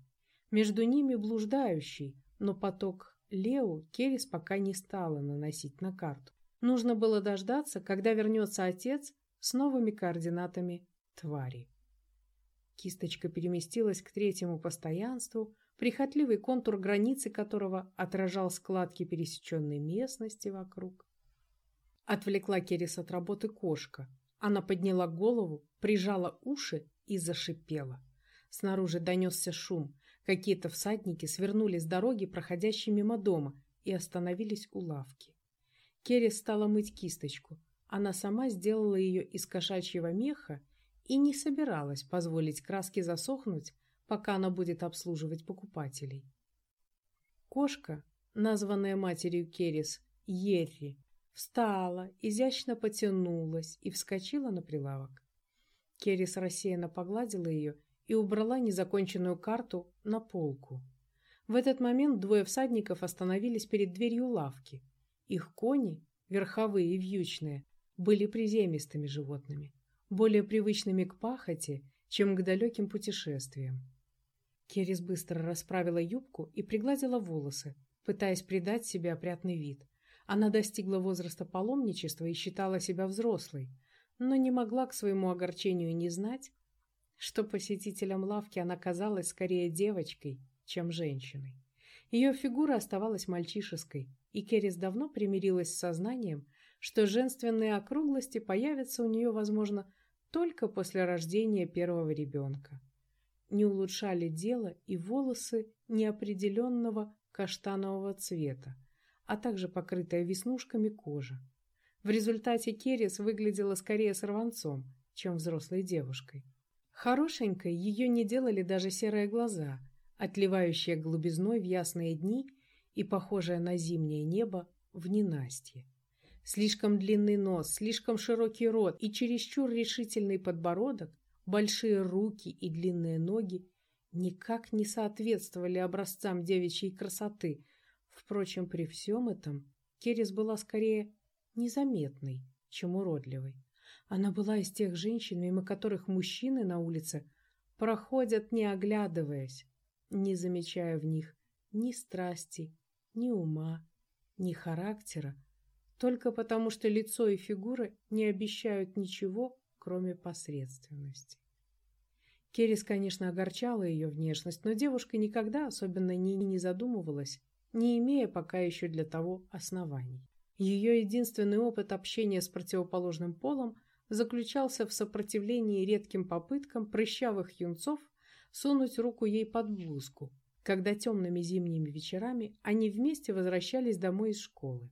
Speaker 1: Между ними блуждающий, но поток Лео Керис пока не стала наносить на карту. Нужно было дождаться, когда вернется отец с новыми координатами твари. Кисточка переместилась к третьему постоянству, прихотливый контур границы которого отражал складки пересеченной местности вокруг. Отвлекла Керис от работы кошка, она подняла голову, прижала уши и зашипела. Снаружи донесся шум. Какие-то всадники свернули с дороги, проходящей мимо дома, и остановились у лавки. Керри стала мыть кисточку. Она сама сделала ее из кошачьего меха и не собиралась позволить краске засохнуть, пока она будет обслуживать покупателей. Кошка, названная матерью Керрис Ерри, Встала, изящно потянулась и вскочила на прилавок. Керрис рассеянно погладила ее и убрала незаконченную карту на полку. В этот момент двое всадников остановились перед дверью лавки. Их кони, верховые и вьючные, были приземистыми животными, более привычными к пахоте, чем к далеким путешествиям. Керрис быстро расправила юбку и пригладила волосы, пытаясь придать себе опрятный вид – она достигла возраста паломничества и считала себя взрослой, но не могла к своему огорчению не знать, что посетителям лавки она казалась скорее девочкой, чем женщиной. Ее фигура оставалась мальчишеской, и Керрис давно примирилась с сознанием, что женственные округлости появятся у нее, возможно, только после рождения первого ребенка. Не улучшали дело и волосы неопределенного каштанового цвета, а также покрытая веснушками кожа. В результате Керрис выглядела скорее сорванцом, чем взрослой девушкой. Хорошенькой ее не делали даже серые глаза, отливающие голубизной в ясные дни и похожее на зимнее небо в ненастье. Слишком длинный нос, слишком широкий рот и чересчур решительный подбородок, большие руки и длинные ноги никак не соответствовали образцам девичьей красоты. Впрочем, при всем этом Керес была скорее незаметной, чем уродливой. Она была из тех женщин, мимо которых мужчины на улице проходят, не оглядываясь, не замечая в них ни страсти, ни ума, ни характера, только потому, что лицо и фигура не обещают ничего, кроме посредственности. Керрис, конечно, огорчала ее внешность, но девушка никогда особенно ни не задумывалась, не имея пока еще для того оснований. Ее единственный опыт общения с противоположным полом заключался в сопротивлении редким попыткам прыщавых юнцов сунуть руку ей под блузку, когда темными зимними вечерами они вместе возвращались домой из школы.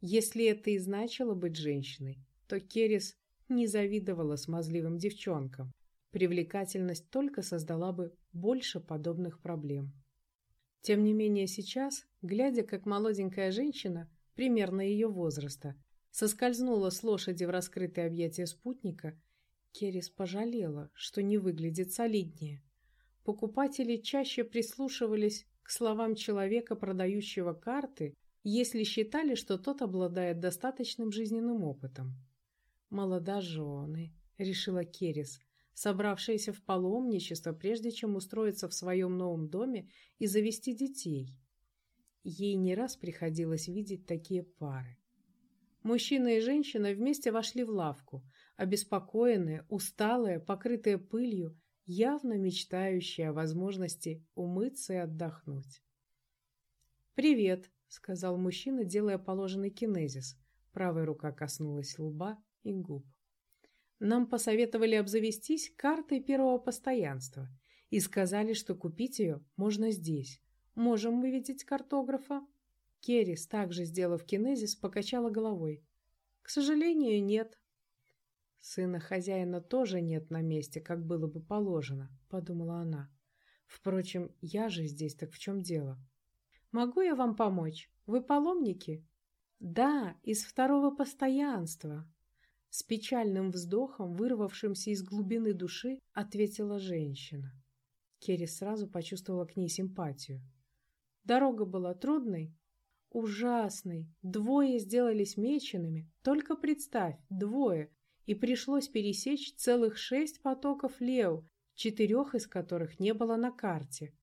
Speaker 1: Если это и значило быть женщиной, то Керрис не завидовала смазливым девчонкам. Привлекательность только создала бы больше подобных проблем. Тем не менее сейчас, глядя, как молоденькая женщина, примерно ее возраста, соскользнула с лошади в раскрытое объятие спутника, Керрис пожалела, что не выглядит солиднее. Покупатели чаще прислушивались к словам человека, продающего карты, если считали, что тот обладает достаточным жизненным опытом. «Молодожены», — решила Керис, собравшаяся в паломничество, прежде чем устроиться в своем новом доме и завести детей. Ей не раз приходилось видеть такие пары. Мужчина и женщина вместе вошли в лавку, обеспокоенные, усталые, покрытые пылью, явно мечтающие о возможности умыться и отдохнуть. «Привет», сказал мужчина, делая положенный кинезис. Правая рука коснулась лба и губ. Нам посоветовали обзавестись картой первого постоянства и сказали, что купить ее можно здесь. Можем мы видеть картографа? Керрис, также сделав кинезис, покачала головой. К сожалению, нет. Сына хозяина тоже нет на месте, как было бы положено, подумала она. Впрочем, я же здесь, так в чем дело? Могу я вам помочь? Вы паломники? Да, из второго постоянства. С печальным вздохом, вырвавшимся из глубины души, ответила женщина. Керри сразу почувствовала к ней симпатию. Дорога была трудной? Ужасной. Двое сделались меченными. Только представь, двое. И пришлось пересечь целых шесть потоков лев, четырех из которых не было на карте.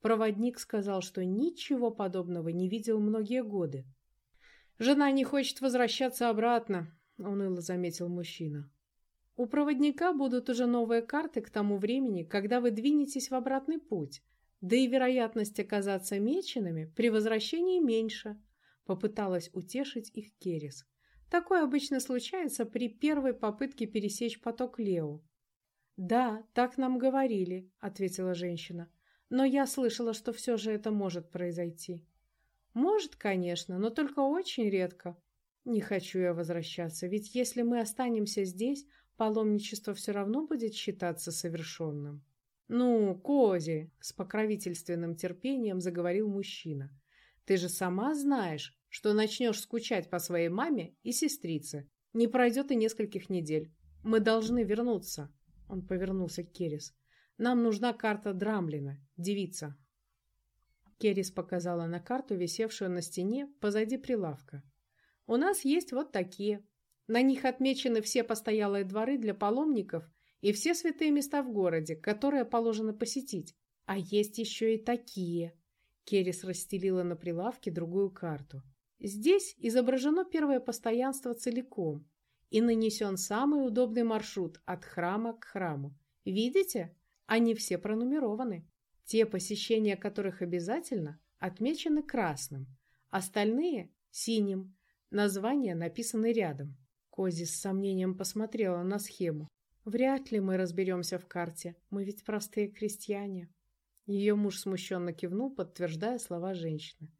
Speaker 1: Проводник сказал, что ничего подобного не видел многие годы. «Жена не хочет возвращаться обратно», — уныло заметил мужчина. «У проводника будут уже новые карты к тому времени, когда вы двинетесь в обратный путь, да и вероятность оказаться меченными при возвращении меньше», — попыталась утешить их Керис. «Такое обычно случается при первой попытке пересечь поток Лео». «Да, так нам говорили», — ответила женщина. Но я слышала, что все же это может произойти. Может, конечно, но только очень редко. Не хочу я возвращаться, ведь если мы останемся здесь, паломничество все равно будет считаться совершенным. «Ну, Кози!» — с покровительственным терпением заговорил мужчина. «Ты же сама знаешь, что начнешь скучать по своей маме и сестрице. Не пройдет и нескольких недель. Мы должны вернуться». Он повернулся к Керес. Нам нужна карта Драмлина, девица. Керрис показала на карту, висевшую на стене позади прилавка. У нас есть вот такие. На них отмечены все постоялые дворы для паломников и все святые места в городе, которые положено посетить. А есть еще и такие. Керрис расстелила на прилавке другую карту. Здесь изображено первое постоянство целиком и нанесен самый удобный маршрут от храма к храму. Видите? Они все пронумерованы. Те посещения которых обязательно, отмечены красным, остальные – синим. Названия написаны рядом. Кози с сомнением посмотрела на схему. Вряд ли мы разберемся в карте, мы ведь простые крестьяне. Ее муж смущенно кивнул, подтверждая слова женщины.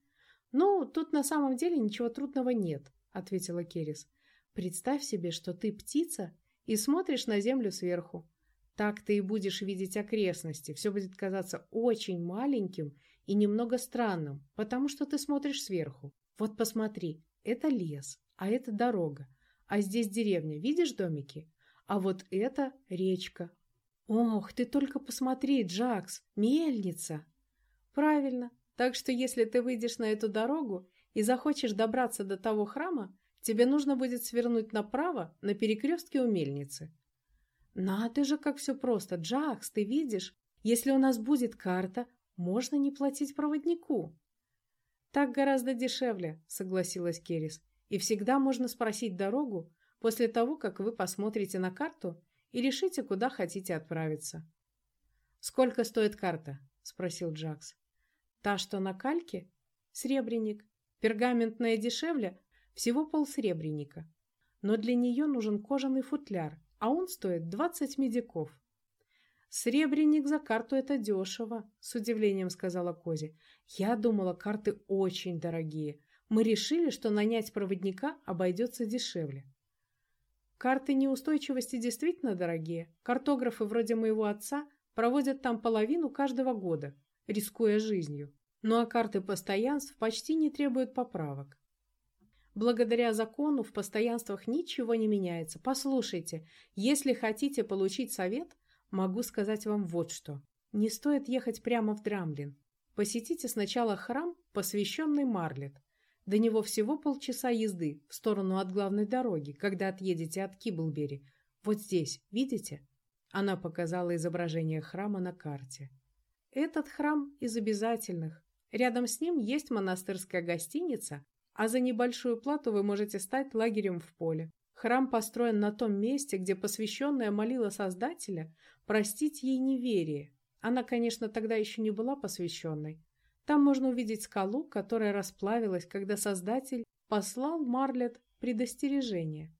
Speaker 1: «Ну, тут на самом деле ничего трудного нет», — ответила Керис. «Представь себе, что ты птица и смотришь на землю сверху. Так ты и будешь видеть окрестности. Все будет казаться очень маленьким и немного странным, потому что ты смотришь сверху. Вот посмотри, это лес, а это дорога, а здесь деревня. Видишь домики? А вот это речка. Ох, ты только посмотри, Джакс, мельница. Правильно. Так что если ты выйдешь на эту дорогу и захочешь добраться до того храма, тебе нужно будет свернуть направо на перекрестке у мельницы. Надо же, как все просто. Джакс, ты видишь? Если у нас будет карта, можно не платить проводнику. Так гораздо дешевле, согласилась Керис. И всегда можно спросить дорогу после того, как вы посмотрите на карту и решите, куда хотите отправиться. «Сколько стоит карта?» – спросил Джакс. «Та, что на кальке? Сребреник. Пергаментная дешевле, всего полсребреника. Но для нее нужен кожаный футляр, а он стоит 20 медиков. «Сребреник за карту – это дешево», – с удивлением сказала Кози. «Я думала, карты очень дорогие. Мы решили, что нанять проводника обойдется дешевле». Карты неустойчивости действительно дорогие. Картографы вроде моего отца проводят там половину каждого года, рискуя жизнью. Ну а карты постоянств почти не требуют поправок. Благодаря закону в постоянствах ничего не меняется. Послушайте, если хотите получить совет, Могу сказать вам вот что. Не стоит ехать прямо в Драмлин. Посетите сначала храм, посвященный Марлет. До него всего полчаса езды в сторону от главной дороги, когда отъедете от Киблбери. Вот здесь, видите? Она показала изображение храма на карте. Этот храм из обязательных. Рядом с ним есть монастырская гостиница, а за небольшую плату вы можете стать лагерем в поле. Храм построен на том месте, где посвященная молила Создателя простить ей неверие. Она, конечно, тогда еще не была посвященной. Там можно увидеть скалу, которая расплавилась, когда Создатель послал Марлет предостережение.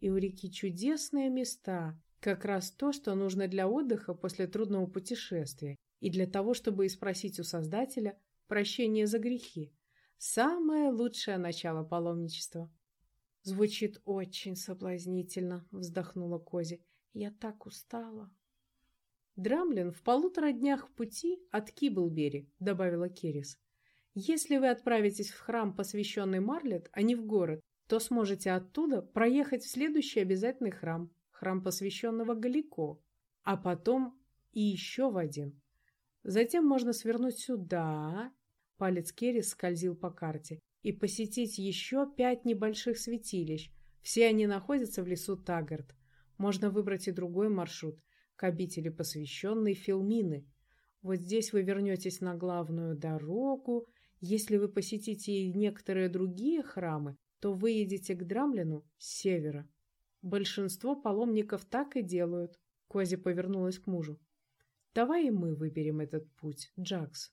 Speaker 1: И у реки чудесные места, как раз то, что нужно для отдыха после трудного путешествия и для того, чтобы испросить у Создателя прощения за грехи. Самое лучшее начало паломничества. Звучит очень соблазнительно, вздохнула Кози. Я так устала. Драмлин в полутора днях пути от Киблбери, добавила Керис. Если вы отправитесь в храм, посвященный Марлет, а не в город, то сможете оттуда проехать в следующий обязательный храм, храм посвященного Галико, а потом и еще в один. Затем можно свернуть сюда. Палец Керис скользил по карте и посетить еще пять небольших святилищ. Все они находятся в лесу Тагард. Можно выбрать и другой маршрут к обители посвященной Филмины. Вот здесь вы вернетесь на главную дорогу. Если вы посетите некоторые другие храмы, то выедете к Драмлину с севера. Большинство паломников так и делают. Кози повернулась к мужу. Давай и мы выберем этот путь, Джакс.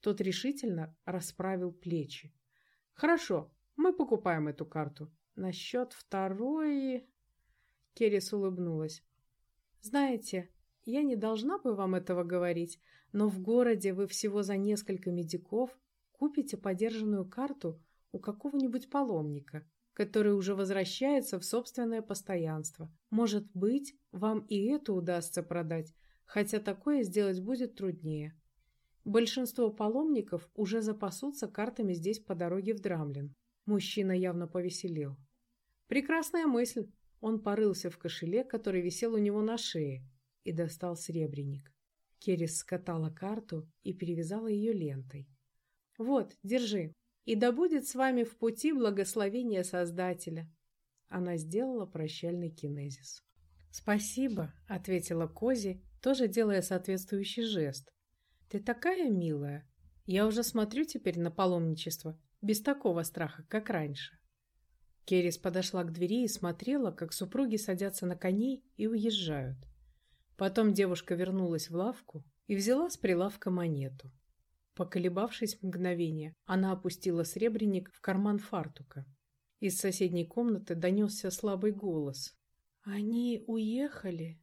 Speaker 1: Тот решительно расправил плечи. Хорошо, мы покупаем эту карту. Насчет второй... Керрис улыбнулась. Знаете, я не должна бы вам этого говорить, но в городе вы всего за несколько медиков купите подержанную карту у какого-нибудь паломника, который уже возвращается в собственное постоянство. Может быть, вам и это удастся продать, хотя такое сделать будет труднее. Большинство паломников уже запасутся картами здесь по дороге в Драмлин. Мужчина явно повеселел. Прекрасная мысль. Он порылся в кошеле, который висел у него на шее, и достал сребреник. Керрис скатала карту и перевязала ее лентой. «Вот, держи. И да будет с вами в пути благословение Создателя». Она сделала прощальный кинезис. «Спасибо», — ответила Кози, тоже делая соответствующий жест, ты такая милая. Я уже смотрю теперь на паломничество, без такого страха, как раньше. Керрис подошла к двери и смотрела, как супруги садятся на коней и уезжают. Потом девушка вернулась в лавку и взяла с прилавка монету. Поколебавшись мгновение, она опустила сребреник в карман фартука. Из соседней комнаты донесся слабый голос. «Они уехали?»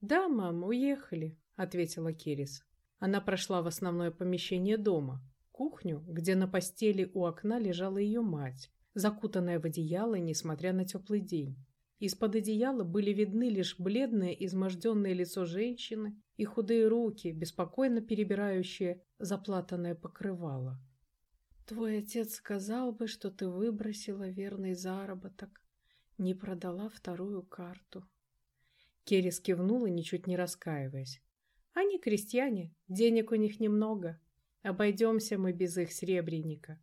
Speaker 1: «Да, мам, уехали», — ответила Керис. Она прошла в основное помещение дома, кухню, где на постели у окна лежала ее мать, закутанная в одеяло, несмотря на теплый день. Из-под одеяла были видны лишь бледное, изможденное лицо женщины и худые руки, беспокойно перебирающие заплатанное покрывало. «Твой отец сказал бы, что ты выбросила верный заработок, не продала вторую карту». Керрис кивнула, ничуть не раскаиваясь. «Они крестьяне, денег у них немного. Обойдемся мы без их сребреника».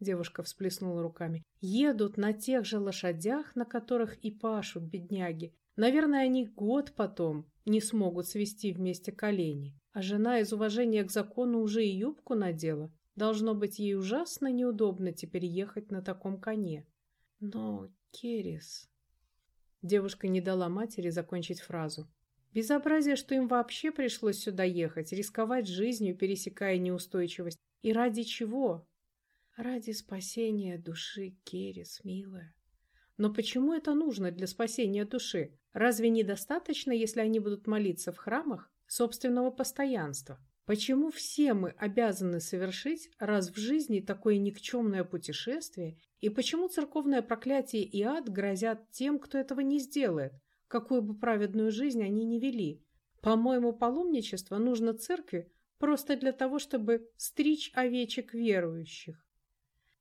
Speaker 1: Девушка всплеснула руками. Едут на тех же лошадях, на которых и пашут бедняги. Наверное, они год потом не смогут свести вместе колени. А жена из уважения к закону уже и юбку надела. Должно быть, ей ужасно неудобно теперь ехать на таком коне. Но, Керис... Девушка не дала матери закончить фразу. Безобразие, что им вообще пришлось сюда ехать, рисковать жизнью, пересекая неустойчивость. И ради чего? Ради спасения души, Керис, милая. Но почему это нужно для спасения души? Разве недостаточно, если они будут молиться в храмах собственного постоянства? Почему все мы обязаны совершить раз в жизни такое никчемное путешествие, и почему церковное проклятие и ад грозят тем, кто этого не сделает, какую бы праведную жизнь они ни вели? По-моему, паломничество нужно церкви просто для того, чтобы стричь овечек верующих.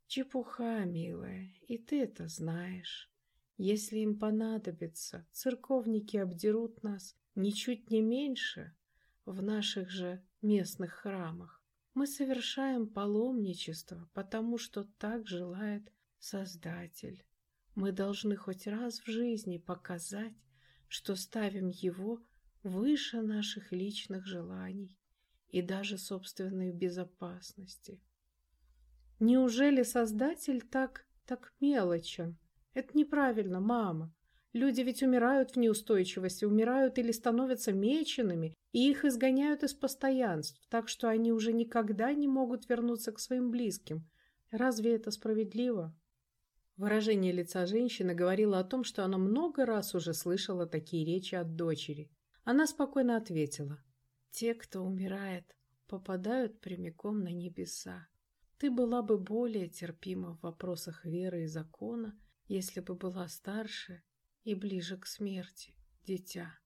Speaker 1: Чепуха, милая, и ты это знаешь. Если им понадобится, церковники обдерут нас ничуть не меньше в наших же местных храмах. Мы совершаем паломничество, потому что так желает Создатель. Мы должны хоть раз в жизни показать, что ставим его выше наших личных желаний и даже собственной безопасности. Неужели Создатель так, так мелочен? Это неправильно, мама. Люди ведь умирают в неустойчивости, умирают или становятся меченными, и их изгоняют из постоянств, так что они уже никогда не могут вернуться к своим близким. Разве это справедливо? Выражение лица женщины говорило о том, что она много раз уже слышала такие речи от дочери. Она спокойно ответила. «Те, кто умирает, попадают прямиком на небеса. Ты была бы более терпима в вопросах веры и закона, если бы была старше и ближе к смерти, дитя.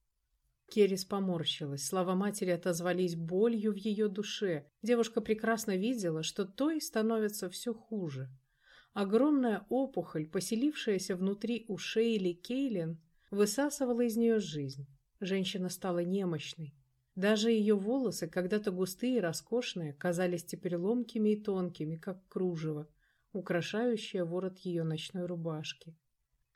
Speaker 1: Керис поморщилась. Слова матери отозвались болью в ее душе. Девушка прекрасно видела, что той становится все хуже. Огромная опухоль, поселившаяся внутри ушей Ли Кейлин, высасывала из нее жизнь. Женщина стала немощной. Даже ее волосы, когда-то густые и роскошные, казались теперь ломкими и тонкими, как кружево, украшающее ворот ее ночной рубашки.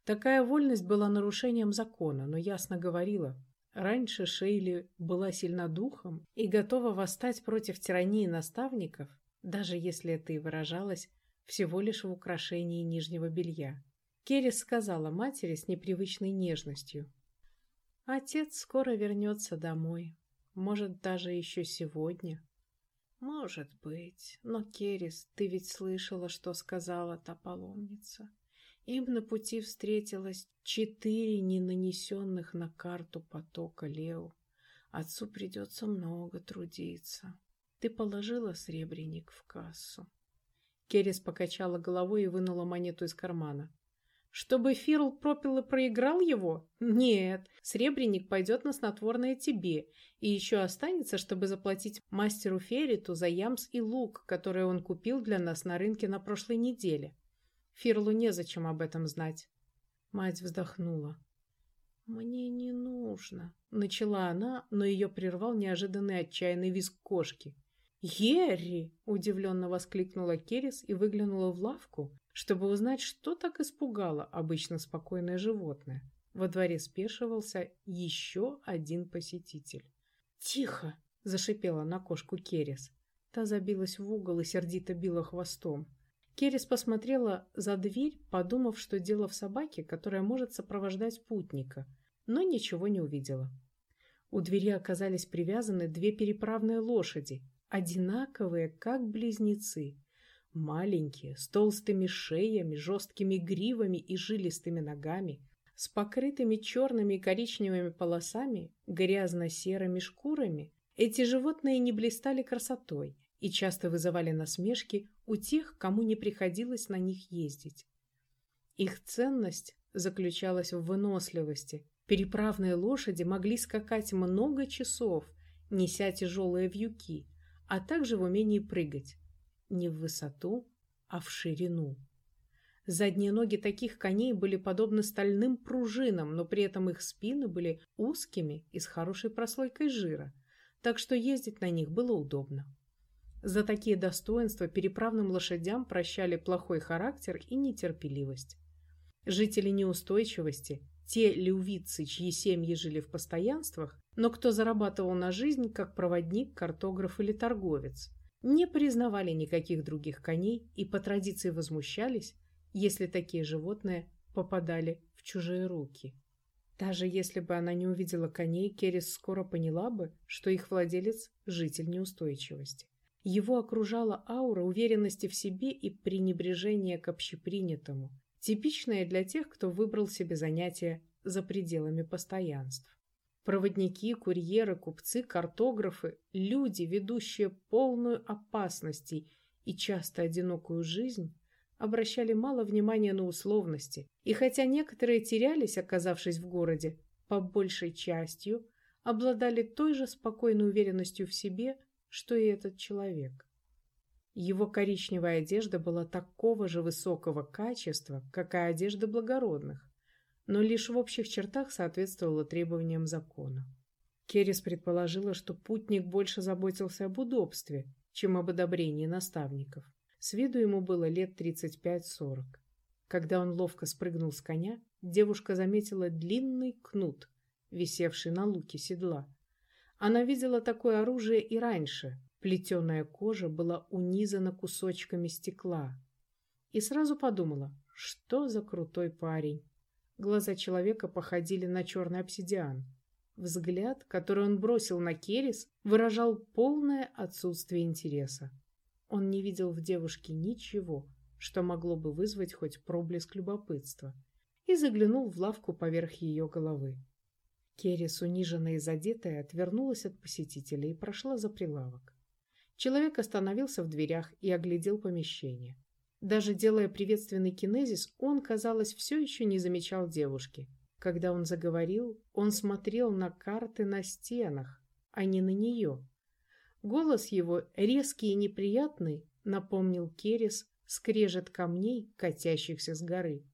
Speaker 1: Такая вольность была нарушением закона, но ясно говорила. Раньше Шейли была сильна духом и готова восстать против тирании наставников, даже если это и выражалось всего лишь в украшении нижнего белья. Керрис сказала матери с непривычной нежностью. «Отец скоро вернется домой. Может, даже еще сегодня. Может быть. Но, Керис, ты ведь слышала, что сказала та паломница. Им на пути встретилось четыре ненанесенных на карту потока Лео. Отцу придется много трудиться. Ты положила сребреник в кассу. Керис покачала головой и вынула монету из кармана. Чтобы Фирл пропил и проиграл его? Нет, сребреник пойдет на снотворное тебе, и еще останется, чтобы заплатить мастеру Ферриту за ямс и лук, которые он купил для нас на рынке на прошлой неделе. Фирлу незачем об этом знать. Мать вздохнула. «Мне не нужно», — начала она, но ее прервал неожиданный отчаянный визг кошки. «Ерри!» — удивленно воскликнула Керис и выглянула в лавку, чтобы узнать, что так испугало обычно спокойное животное. Во дворе спешивался еще один посетитель. «Тихо!» — зашипела на кошку Керес. Та забилась в угол и сердито била хвостом. Керес посмотрела за дверь, подумав, что дело в собаке, которая может сопровождать путника, но ничего не увидела. У двери оказались привязаны две переправные лошади, одинаковые, как близнецы. Маленькие, с толстыми шеями, жесткими гривами и жилистыми ногами, с покрытыми черными и коричневыми полосами, грязно-серыми шкурами, эти животные не блистали красотой и часто вызывали насмешки у тех, кому не приходилось на них ездить. Их ценность заключалась в выносливости. Переправные лошади могли скакать много часов, неся тяжелые вьюки, а также в умении прыгать. Не в высоту, а в ширину. Задние ноги таких коней были подобны стальным пружинам, но при этом их спины были узкими и с хорошей прослойкой жира, так что ездить на них было удобно. За такие достоинства переправным лошадям прощали плохой характер и нетерпеливость. Жители неустойчивости, те лювицы, чьи семьи жили в постоянствах, но кто зарабатывал на жизнь как проводник, картограф или торговец, не признавали никаких других коней и по традиции возмущались, если такие животные попадали в чужие руки. Даже если бы она не увидела коней, Керрис скоро поняла бы, что их владелец – житель неустойчивости. Его окружала аура уверенности в себе и пренебрежения к общепринятому, типичная для тех, кто выбрал себе занятия за пределами постоянств. Проводники, курьеры, купцы, картографы – люди, ведущие полную опасностей и часто одинокую жизнь, обращали мало внимания на условности, и хотя некоторые терялись, оказавшись в городе, по большей частью обладали той же спокойной уверенностью в себе, что и этот человек. Его коричневая одежда была такого же высокого качества, как и одежда благородных, но лишь в общих чертах соответствовала требованиям закона. Керрис предположила, что путник больше заботился об удобстве, чем об одобрении наставников. С виду ему было лет 35-40. Когда он ловко спрыгнул с коня, девушка заметила длинный кнут, висевший на луке седла. Она видела такое оружие и раньше. Плетеная кожа была унизана кусочками стекла. И сразу подумала, что за крутой парень. Глаза человека походили на черный обсидиан. Взгляд, который он бросил на Керис, выражал полное отсутствие интереса. Он не видел в девушке ничего, что могло бы вызвать хоть проблеск любопытства, и заглянул в лавку поверх ее головы. Керрис, униженная и задетая, отвернулась от посетителя и прошла за прилавок. Человек остановился в дверях и оглядел помещение. Даже делая приветственный кинезис, он, казалось, все еще не замечал девушки. Когда он заговорил, он смотрел на карты на стенах, а не на нее, Голос его, резкий и неприятный, напомнил Керес скрежет камней, катящихся с горы.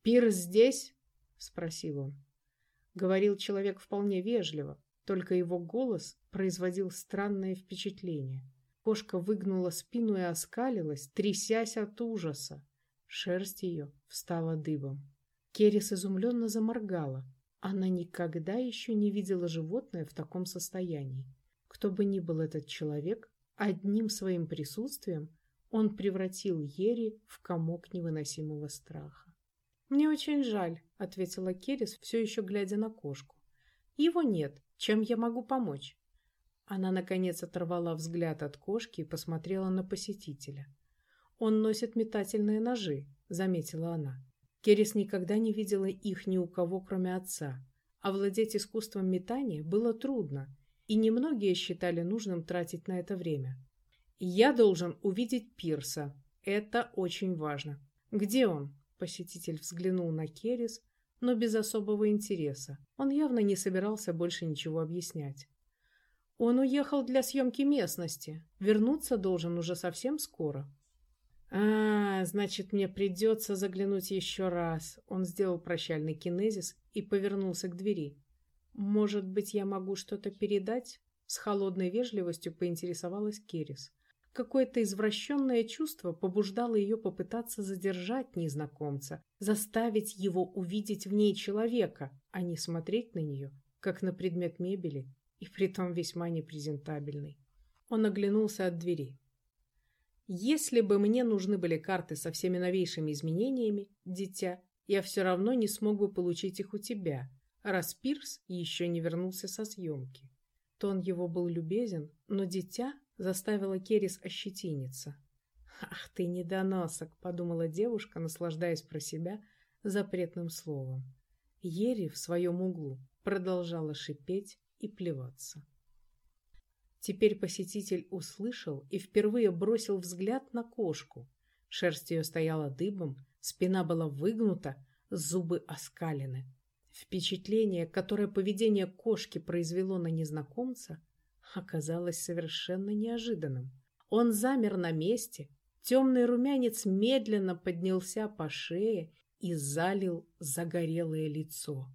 Speaker 1: «Пир здесь?» — спросил он. Говорил человек вполне вежливо, только его голос производил странное впечатление. Кошка выгнула спину и оскалилась, трясясь от ужаса. Шерсть ее встала дыбом. Керес изумленно заморгала. Она никогда еще не видела животное в таком состоянии. Кто бы ни был этот человек, одним своим присутствием он превратил Ери в комок невыносимого страха. «Мне очень жаль», — ответила Керис, все еще глядя на кошку. «Его нет. Чем я могу помочь?» Она, наконец, оторвала взгляд от кошки и посмотрела на посетителя. «Он носит метательные ножи», — заметила она. Керис никогда не видела их ни у кого, кроме отца. Овладеть искусством метания было трудно, и немногие считали нужным тратить на это время. «Я должен увидеть Пирса. Это очень важно. Где он?» Посетитель взглянул на Керис, но без особого интереса. Он явно не собирался больше ничего объяснять. «Он уехал для съемки местности. Вернуться должен уже совсем скоро». «А, значит, мне придется заглянуть еще раз». Он сделал прощальный кинезис и повернулся к двери. «Может быть, я могу что-то передать?» С холодной вежливостью поинтересовалась Керис. Какое-то извращенное чувство побуждало ее попытаться задержать незнакомца, заставить его увидеть в ней человека, а не смотреть на нее, как на предмет мебели, и притом весьма непрезентабельный. Он оглянулся от двери. «Если бы мне нужны были карты со всеми новейшими изменениями, дитя, я все равно не смог бы получить их у тебя», раз Пирс еще не вернулся со съемки. Тон его был любезен, но дитя заставило Керис ощетиниться. «Ах ты недоносок!» — подумала девушка, наслаждаясь про себя запретным словом. Ери в своем углу продолжала шипеть и плеваться. Теперь посетитель услышал и впервые бросил взгляд на кошку. Шерсть ее стояла дыбом, спина была выгнута, зубы оскалены. Впечатление, которое поведение кошки произвело на незнакомца, оказалось совершенно неожиданным. Он замер на месте, темный румянец медленно поднялся по шее и залил загорелое лицо.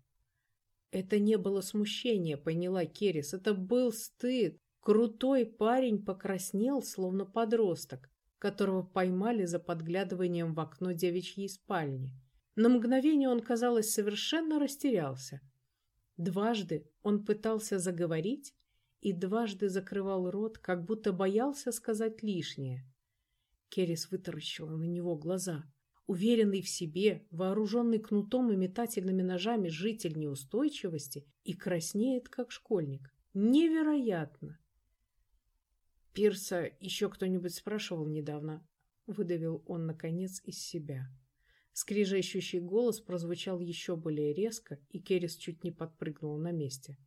Speaker 1: Это не было смущение, поняла Керис, это был стыд. Крутой парень покраснел, словно подросток, которого поймали за подглядыванием в окно девичьей спальни. На мгновение он, казалось, совершенно растерялся. Дважды он пытался заговорить и дважды закрывал рот, как будто боялся сказать лишнее. Керис вытаращила на него глаза. Уверенный в себе, вооруженный кнутом и метательными ножами житель неустойчивости и краснеет, как школьник. Невероятно! Пирса еще кто-нибудь спрашивал недавно, выдавил он, наконец, из себя. Скрижащущий голос прозвучал еще более резко, и Керрис чуть не подпрыгнул на месте.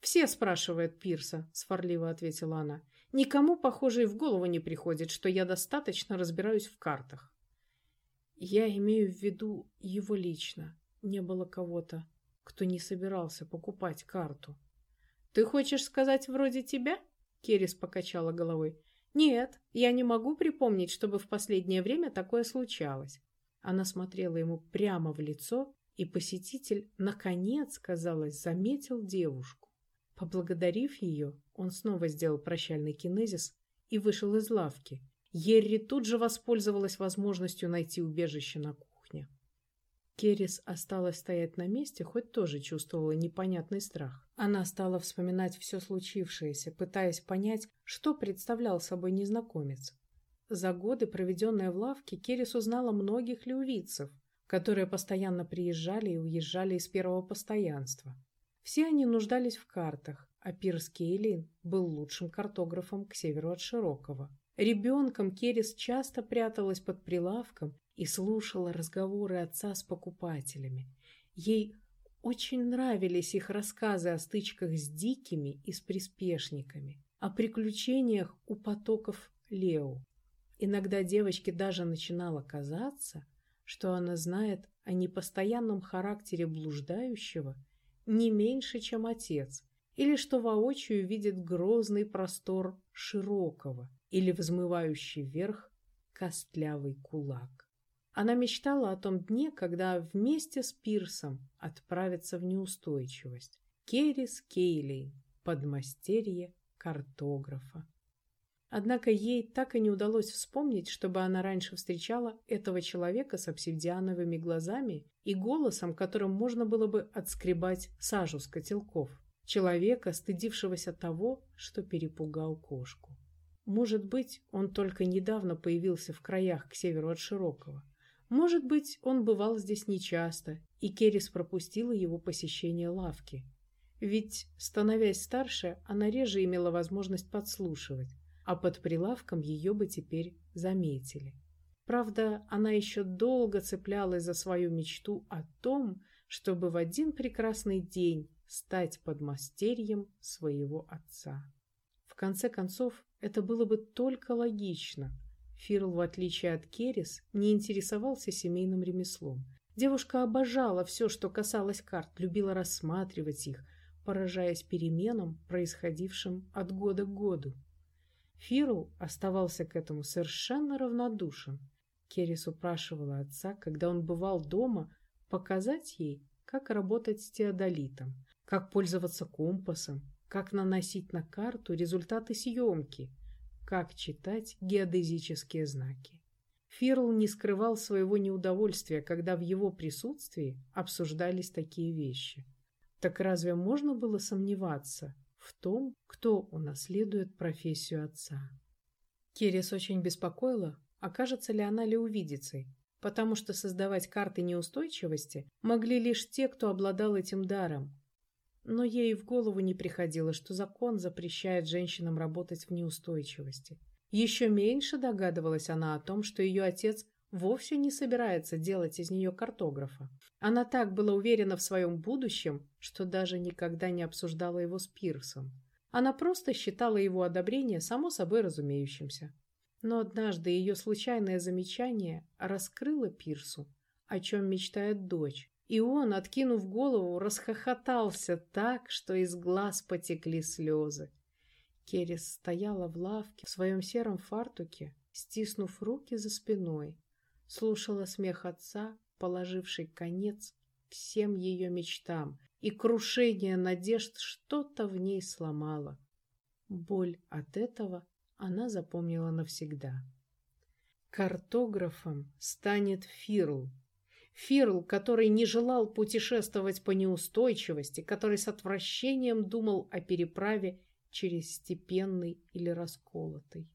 Speaker 1: «Все спрашивают Пирса», — сварливо ответила она. «Никому, похоже, и в голову не приходит, что я достаточно разбираюсь в картах». «Я имею в виду его лично. Не было кого-то, кто не собирался покупать карту». «Ты хочешь сказать вроде тебя?» — Керрис покачала головой. «Нет, я не могу припомнить, чтобы в последнее время такое случалось. Она смотрела ему прямо в лицо, и посетитель, наконец, казалось, заметил девушку. Поблагодарив ее, он снова сделал прощальный кинезис и вышел из лавки. Ерри тут же воспользовалась возможностью найти убежище на кухне. Керрис осталась стоять на месте, хоть тоже чувствовала непонятный страх. Она стала вспоминать все случившееся, пытаясь понять, что представлял собой незнакомец. За годы, проведенные в лавке, Керрис узнала многих лювицев, которые постоянно приезжали и уезжали из первого постоянства. Все они нуждались в картах, а Пирс Кейлин был лучшим картографом к северу от Широкого. Ребенком Керрис часто пряталась под прилавком и слушала разговоры отца с покупателями. Ей очень нравились их рассказы о стычках с дикими и с приспешниками, о приключениях у потоков Лео. Иногда девочке даже начинало казаться, что она знает о непостоянном характере блуждающего не меньше, чем отец, или что воочию видит грозный простор широкого или взмывающий вверх костлявый кулак. Она мечтала о том дне, когда вместе с Пирсом отправится в неустойчивость. Керрис Кейли, подмастерье картографа. Однако ей так и не удалось вспомнить, чтобы она раньше встречала этого человека с обсидиановыми глазами и голосом, которым можно было бы отскребать сажу с котелков. Человека, стыдившегося того, что перепугал кошку. Может быть, он только недавно появился в краях к северу от Широкого. Может быть, он бывал здесь нечасто, и Керрис пропустила его посещение лавки. Ведь, становясь старше, она реже имела возможность подслушивать а под прилавком ее бы теперь заметили. Правда, она еще долго цеплялась за свою мечту о том, чтобы в один прекрасный день стать подмастерьем своего отца. В конце концов, это было бы только логично. Фирл, в отличие от Керрис, не интересовался семейным ремеслом. Девушка обожала все, что касалось карт, любила рассматривать их, поражаясь переменам, происходившим от года к году. Фирл оставался к этому совершенно равнодушен. Керрис упрашивала отца, когда он бывал дома, показать ей, как работать с теодолитом, как пользоваться компасом, как наносить на карту результаты съемки, как читать геодезические знаки. Фирл не скрывал своего неудовольствия, когда в его присутствии обсуждались такие вещи. Так разве можно было сомневаться, в том, кто унаследует профессию отца. Керес очень беспокоила, окажется ли она леувидицей, потому что создавать карты неустойчивости могли лишь те, кто обладал этим даром. Но ей в голову не приходило, что закон запрещает женщинам работать в неустойчивости. Еще меньше догадывалась она о том, что ее отец вовсе не собирается делать из нее картографа. Она так была уверена в своем будущем, что даже никогда не обсуждала его с Пирсом. Она просто считала его одобрение само собой разумеющимся. Но однажды ее случайное замечание раскрыло Пирсу, о чем мечтает дочь, и он, откинув голову, расхохотался так, что из глаз потекли слезы. Керес стояла в лавке в своем сером фартуке, стиснув руки за спиной, слушала смех отца, положивший конец всем ее мечтам, и крушение надежд что-то в ней сломало. Боль от этого она запомнила навсегда. Картографом станет Фирл, Фирл, который не желал путешествовать по неустойчивости, который с отвращением думал о переправе через степенный или расколотый.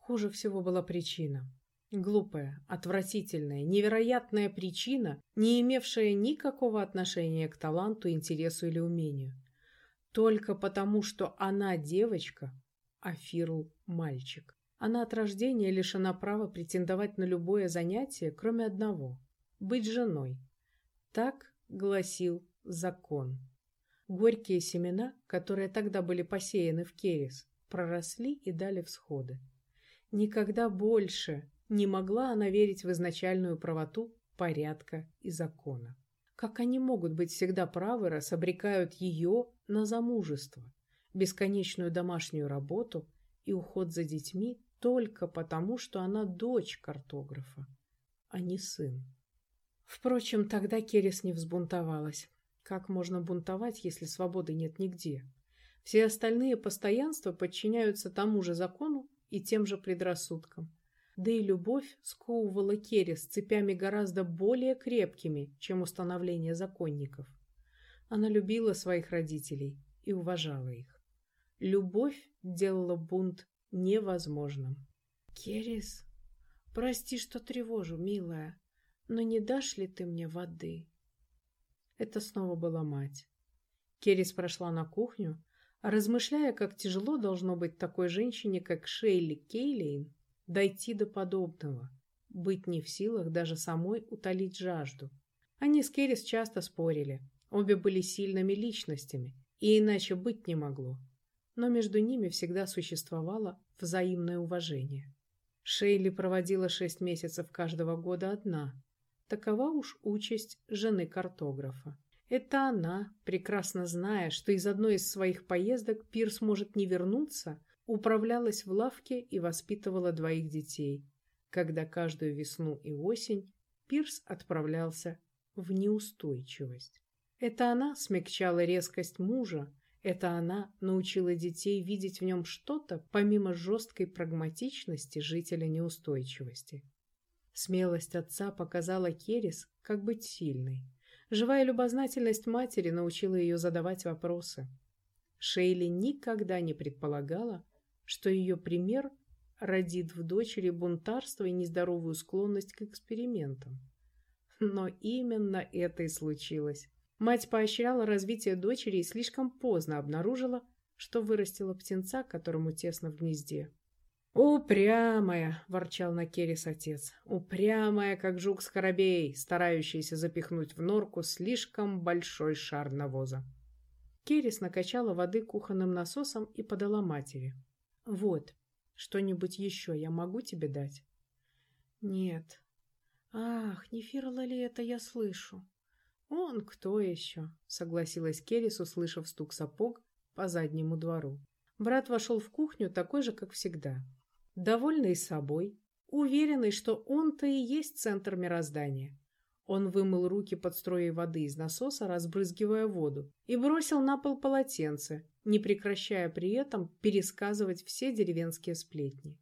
Speaker 1: Хуже всего была причина. Глупая, отвратительная, невероятная причина, не имевшая никакого отношения к таланту, интересу или умению. Только потому, что она девочка, а Фирл – мальчик. Она от рождения лишена права претендовать на любое занятие, кроме одного – быть женой. Так гласил закон. Горькие семена, которые тогда были посеяны в Керес, проросли и дали всходы. Никогда больше не могла она верить в изначальную правоту порядка и закона. Как они могут быть всегда правы, раз обрекают ее на замужество, бесконечную домашнюю работу и уход за детьми только потому, что она дочь картографа, а не сын. Впрочем, тогда Керес не взбунтовалась. Как можно бунтовать, если свободы нет нигде? Все остальные постоянства подчиняются тому же закону и тем же предрассудкам. Да и любовь сковывала Керес цепями гораздо более крепкими, чем установление законников. Она любила своих родителей и уважала их. Любовь делала бунт невозможным. «Керес, прости, что тревожу, милая», но не дашь ли ты мне воды?» Это снова была мать. Керрис прошла на кухню, размышляя, как тяжело должно быть такой женщине, как Шейли Кейлейн, дойти до подобного, быть не в силах даже самой утолить жажду. Они с Керрис часто спорили, обе были сильными личностями, и иначе быть не могло. Но между ними всегда существовало взаимное уважение. Шейли проводила шесть месяцев каждого года одна, Такова уж участь жены картографа. Это она, прекрасно зная, что из одной из своих поездок Пирс может не вернуться, управлялась в лавке и воспитывала двоих детей, когда каждую весну и осень Пирс отправлялся в неустойчивость. Это она смягчала резкость мужа, это она научила детей видеть в нем что-то, помимо жесткой прагматичности жителя неустойчивости. Смелость отца показала Керис, как быть сильной. Живая любознательность матери научила ее задавать вопросы. Шейли никогда не предполагала, что ее пример родит в дочери бунтарство и нездоровую склонность к экспериментам. Но именно это и случилось. Мать поощряла развитие дочери и слишком поздно обнаружила, что вырастила птенца, которому тесно в гнезде. «Упрямая!» — ворчал на Керес отец. «Упрямая, как жук-скоробей, старающийся запихнуть в норку слишком большой шар навоза». Керес накачала воды кухонным насосом и подала матери. «Вот, что-нибудь еще я могу тебе дать?» «Нет». «Ах, не Фирла ли это я слышу?» «Он кто еще?» — согласилась Керес, услышав стук сапог по заднему двору. Брат вошел в кухню такой же, как всегда довольный собой, уверенный, что он-то и есть центр мироздания. Он вымыл руки под струей воды из насоса, разбрызгивая воду, и бросил на пол полотенце, не прекращая при этом пересказывать все деревенские сплетни.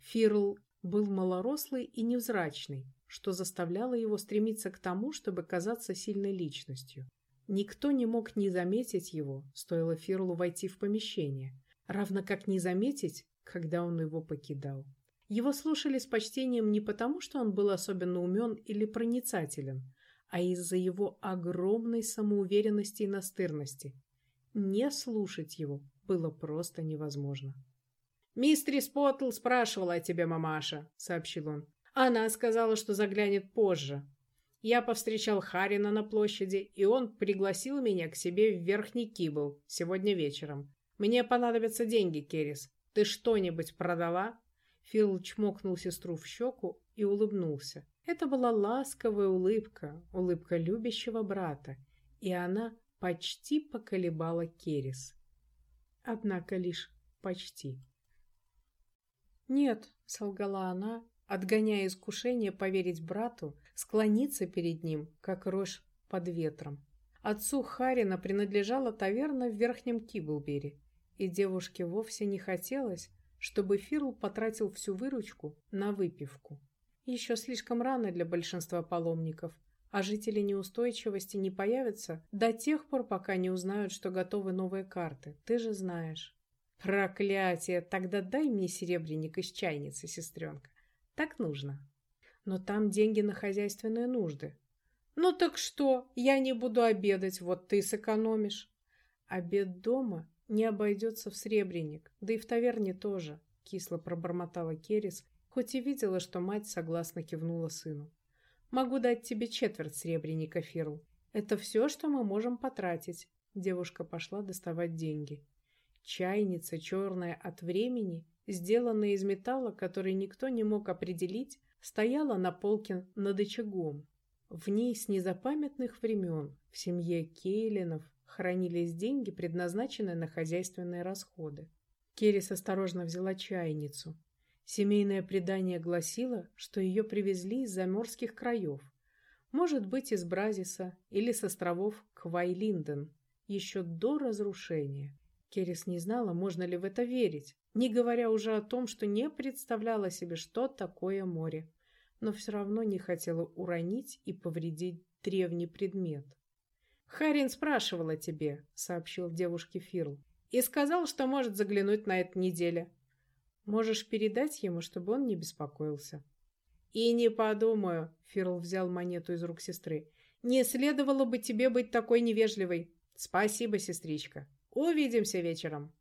Speaker 1: Фирл был малорослый и невзрачный, что заставляло его стремиться к тому, чтобы казаться сильной личностью. Никто не мог не заметить его, стоило Фирлу войти в помещение, равно как не заметить, когда он его покидал. Его слушали с почтением не потому, что он был особенно умен или проницателен, а из-за его огромной самоуверенности и настырности. Не слушать его было просто невозможно. «Мистерис Поттл спрашивала о тебе, мамаша», — сообщил он. «Она сказала, что заглянет позже. Я повстречал Харина на площади, и он пригласил меня к себе в Верхний Кибл сегодня вечером. Мне понадобятся деньги, Керрис. Ты что-нибудь продала?» Фил чмокнул сестру в щеку и улыбнулся. Это была ласковая улыбка, улыбка любящего брата, и она почти поколебала Керис. Однако лишь почти. «Нет», — солгала она, отгоняя искушение поверить брату, склониться перед ним, как рожь под ветром. Отцу Харина принадлежала таверна в Верхнем Киблбери, и девушке вовсе не хотелось, чтобы Фирл потратил всю выручку на выпивку. Еще слишком рано для большинства паломников, а жители неустойчивости не появятся до тех пор, пока не узнают, что готовы новые карты. Ты же знаешь. Проклятие! Тогда дай мне серебряник из чайницы, сестренка. Так нужно. Но там деньги на хозяйственные нужды. Ну так что? Я не буду обедать, вот ты сэкономишь. Обед дома не обойдется в сребреник, да и в таверне тоже, кисло пробормотала Керис, хоть и видела, что мать согласно кивнула сыну. Могу дать тебе четверть сребреника, Фирл. Это все, что мы можем потратить. Девушка пошла доставать деньги. Чайница, черная от времени, сделанная из металла, который никто не мог определить, стояла на полке над очагом. В ней с незапамятных времен в семье Кейлинов хранились деньги, предназначенные на хозяйственные расходы. Керис осторожно взяла чайницу. Семейное предание гласило, что ее привезли из заморских краев, может быть, из Бразиса или с островов Квайлинден, еще до разрушения. Керис не знала, можно ли в это верить, не говоря уже о том, что не представляла себе, что такое море, но все равно не хотела уронить и повредить древний предмет. «Харин спрашивал о тебе», — сообщил девушке Фирл, «и сказал, что может заглянуть на этой неделе. Можешь передать ему, чтобы он не беспокоился». «И не подумаю», — Фирл взял монету из рук сестры. «Не следовало бы тебе быть такой невежливой. Спасибо, сестричка. Увидимся вечером».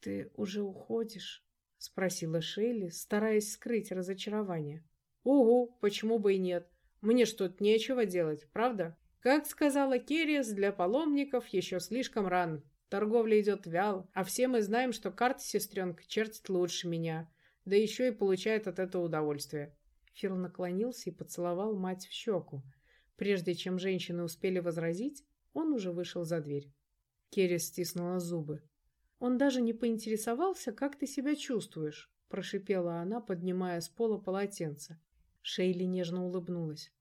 Speaker 1: «Ты уже уходишь?» — спросила Шейли, стараясь скрыть разочарование. «Угу, почему бы и нет? Мне что-то нечего делать, правда?» Как сказала Керрис, для паломников еще слишком рано. Торговля идет вяло, а все мы знаем, что карта сестренка чертит лучше меня, да еще и получает от этого удовольствие. Фил наклонился и поцеловал мать в щеку. Прежде чем женщины успели возразить, он уже вышел за дверь. Керрис стиснула зубы. «Он даже не поинтересовался, как ты себя чувствуешь», – прошипела она, поднимая с пола полотенце. Шейли нежно улыбнулась.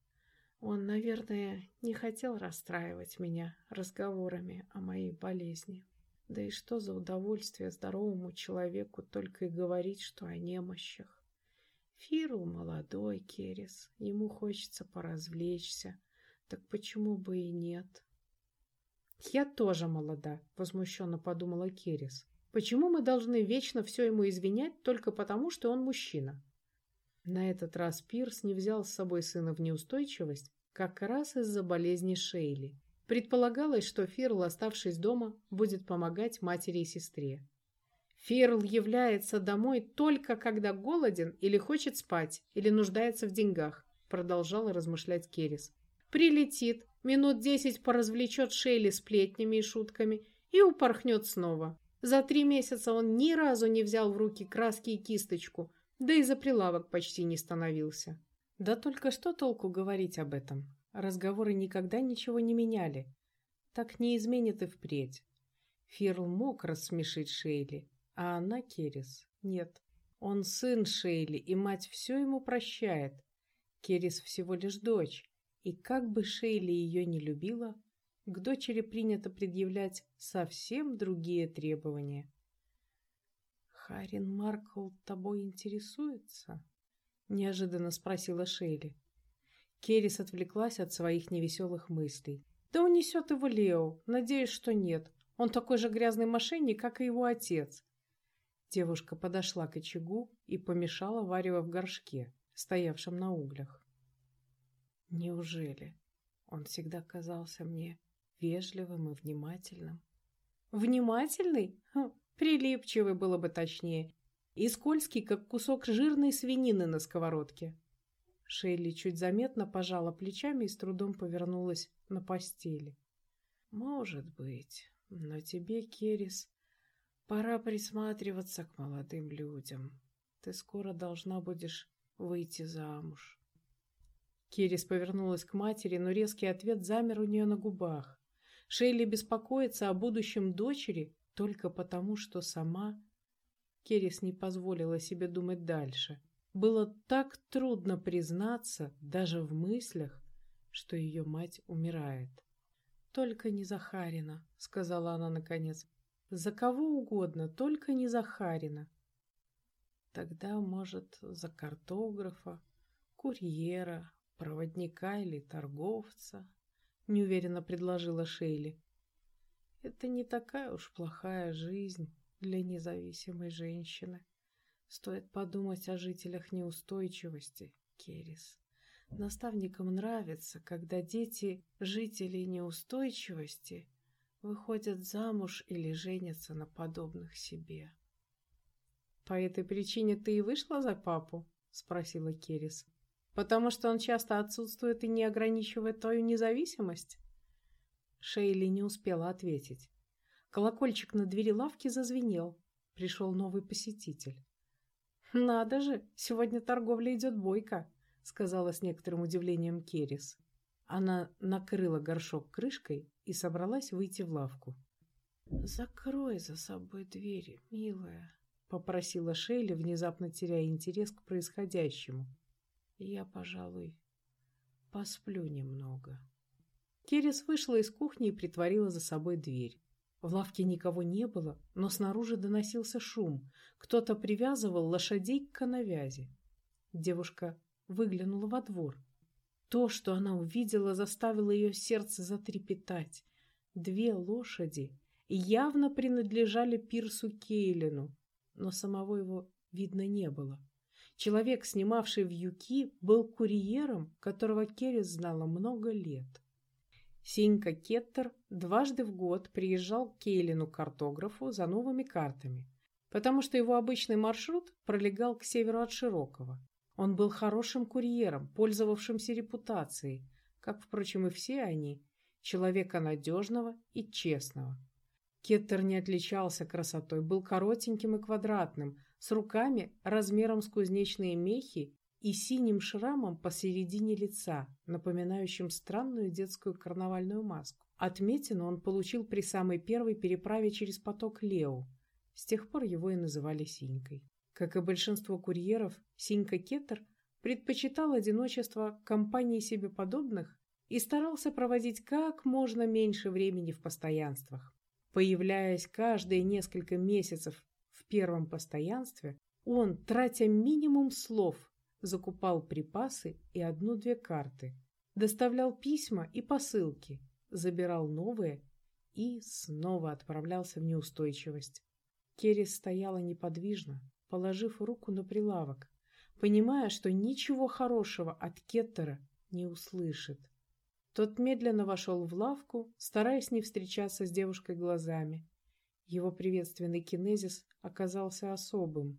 Speaker 1: Он, наверное, не хотел расстраивать меня разговорами о моей болезни. Да и что за удовольствие здоровому человеку только и говорить, что о немощах. Фирл молодой, Керес, ему хочется поразвлечься. Так почему бы и нет? Я тоже молода, возмущенно подумала Керес. Почему мы должны вечно все ему извинять только потому, что он мужчина? На этот раз Пирс не взял с собой сына в неустойчивость как раз из-за болезни Шейли. Предполагалось, что Фирл, оставшись дома, будет помогать матери и сестре. Фирл является домой только когда голоден или хочет спать, или нуждается в деньгах, продолжала размышлять Керис. Прилетит, минут десять поразвлечет Шейли сплетнями и шутками и упорхнет снова. За три месяца он ни разу не взял в руки краски и кисточку, да и за прилавок почти не становился. Да только что толку говорить об этом? Разговоры никогда ничего не меняли. Так не изменит и впредь. Фирл мог рассмешить Шейли, а она Керис. Нет. Он сын Шейли, и мать все ему прощает. Керис всего лишь дочь, и как бы Шейли ее не любила, к дочери принято предъявлять совсем другие требования. «Харин Маркл тобой интересуется?» — неожиданно спросила Шейли. Керрис отвлеклась от своих невеселых мыслей. «Да унесет его Лео. Надеюсь, что нет. Он такой же грязный мошенник, как и его отец». Девушка подошла к очагу и помешала варево в горшке, стоявшем на углях. «Неужели?» Он всегда казался мне вежливым и внимательным. Внимательный? Хм, прилипчивый было бы точнее. И скользкий, как кусок жирной свинины на сковородке. Шейли чуть заметно пожала плечами и с трудом повернулась на постели. «Может быть, но тебе, Керис, пора присматриваться к молодым людям. Ты скоро должна будешь выйти замуж». Керис повернулась к матери, но резкий ответ замер у нее на губах. Шейли беспокоится о будущем дочери только потому, что сама... Керис не позволила себе думать дальше. Было так трудно признаться, даже в мыслях, что ее мать умирает. «Только не Захарина», — сказала она наконец. «За кого угодно, только не Захарина». Тогда, может, за картографа, курьера, проводника или торговца, неуверенно предложила Шейли. Это не такая уж плохая жизнь для независимой женщины. Стоит подумать о жителях неустойчивости, Керис. Наставникам нравится, когда дети жителей неустойчивости выходят замуж или женятся на подобных себе. «По этой причине ты и вышла за папу?» — спросила Керис. «Потому что он часто отсутствует и не ограничивает твою независимость?» Шейли не успела ответить. Колокольчик на двери лавки зазвенел. Пришел новый посетитель. «Надо же, сегодня торговля идет бойко», — сказала с некоторым удивлением Керис. Она накрыла горшок крышкой и собралась выйти в лавку. «Закрой за собой двери, милая», — попросила Шейли, внезапно теряя интерес к происходящему. «Я, пожалуй, посплю немного». Керис вышла из кухни и притворила за собой дверь. В лавке никого не было, но снаружи доносился шум. Кто-то привязывал лошадей к коновязи. Девушка выглянула во двор. То, что она увидела, заставило ее сердце затрепетать. Две лошади явно принадлежали Пирсу Кейлину, но самого его видно не было. Человек, снимавший вьюки, был курьером, которого Керрис знала много лет. Синька Кеттер дважды в год приезжал к Кейлину-картографу за новыми картами, потому что его обычный маршрут пролегал к северу от Широкого. Он был хорошим курьером, пользовавшимся репутацией, как, впрочем, и все они, человека надежного и честного. Кеттер не отличался красотой, был коротеньким и квадратным, с руками размером с кузнечные мехи и синим шрамом посередине лица, напоминающим странную детскую карнавальную маску. Отметину он получил при самой первой переправе через поток Лео. С тех пор его и называли Синькой. Как и большинство курьеров, Синька Кеттер предпочитал одиночество компании себе подобных и старался проводить как можно меньше времени в постоянствах. Появляясь каждые несколько месяцев в первом постоянстве, он, тратя минимум слов закупал припасы и одну-две карты, доставлял письма и посылки, забирал новые и снова отправлялся в неустойчивость. Керрис стояла неподвижно, положив руку на прилавок, понимая, что ничего хорошего от Кеттера не услышит. Тот медленно вошел в лавку, стараясь не встречаться с девушкой глазами. Его приветственный кинезис оказался особым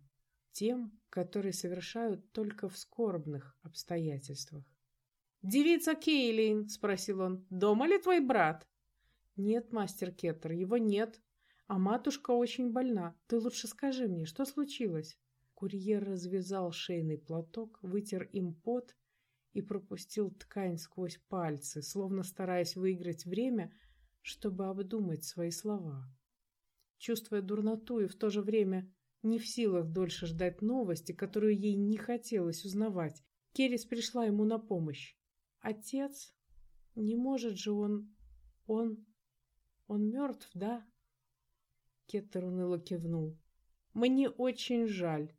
Speaker 1: тем, которые совершают только в скорбных обстоятельствах. «Девица Кейлин!» — спросил он. «Дома ли твой брат?» «Нет, мастер Кеттер, его нет. А матушка очень больна. Ты лучше скажи мне, что случилось?» Курьер развязал шейный платок, вытер им пот и пропустил ткань сквозь пальцы, словно стараясь выиграть время, чтобы обдумать свои слова. Чувствуя дурноту и в то же время не в силах дольше ждать новости, которую ей не хотелось узнавать, Керрис пришла ему на помощь. «Отец? Не может же он... Он... Он мертв, да?» Кеттер уныло кивнул. «Мне очень жаль».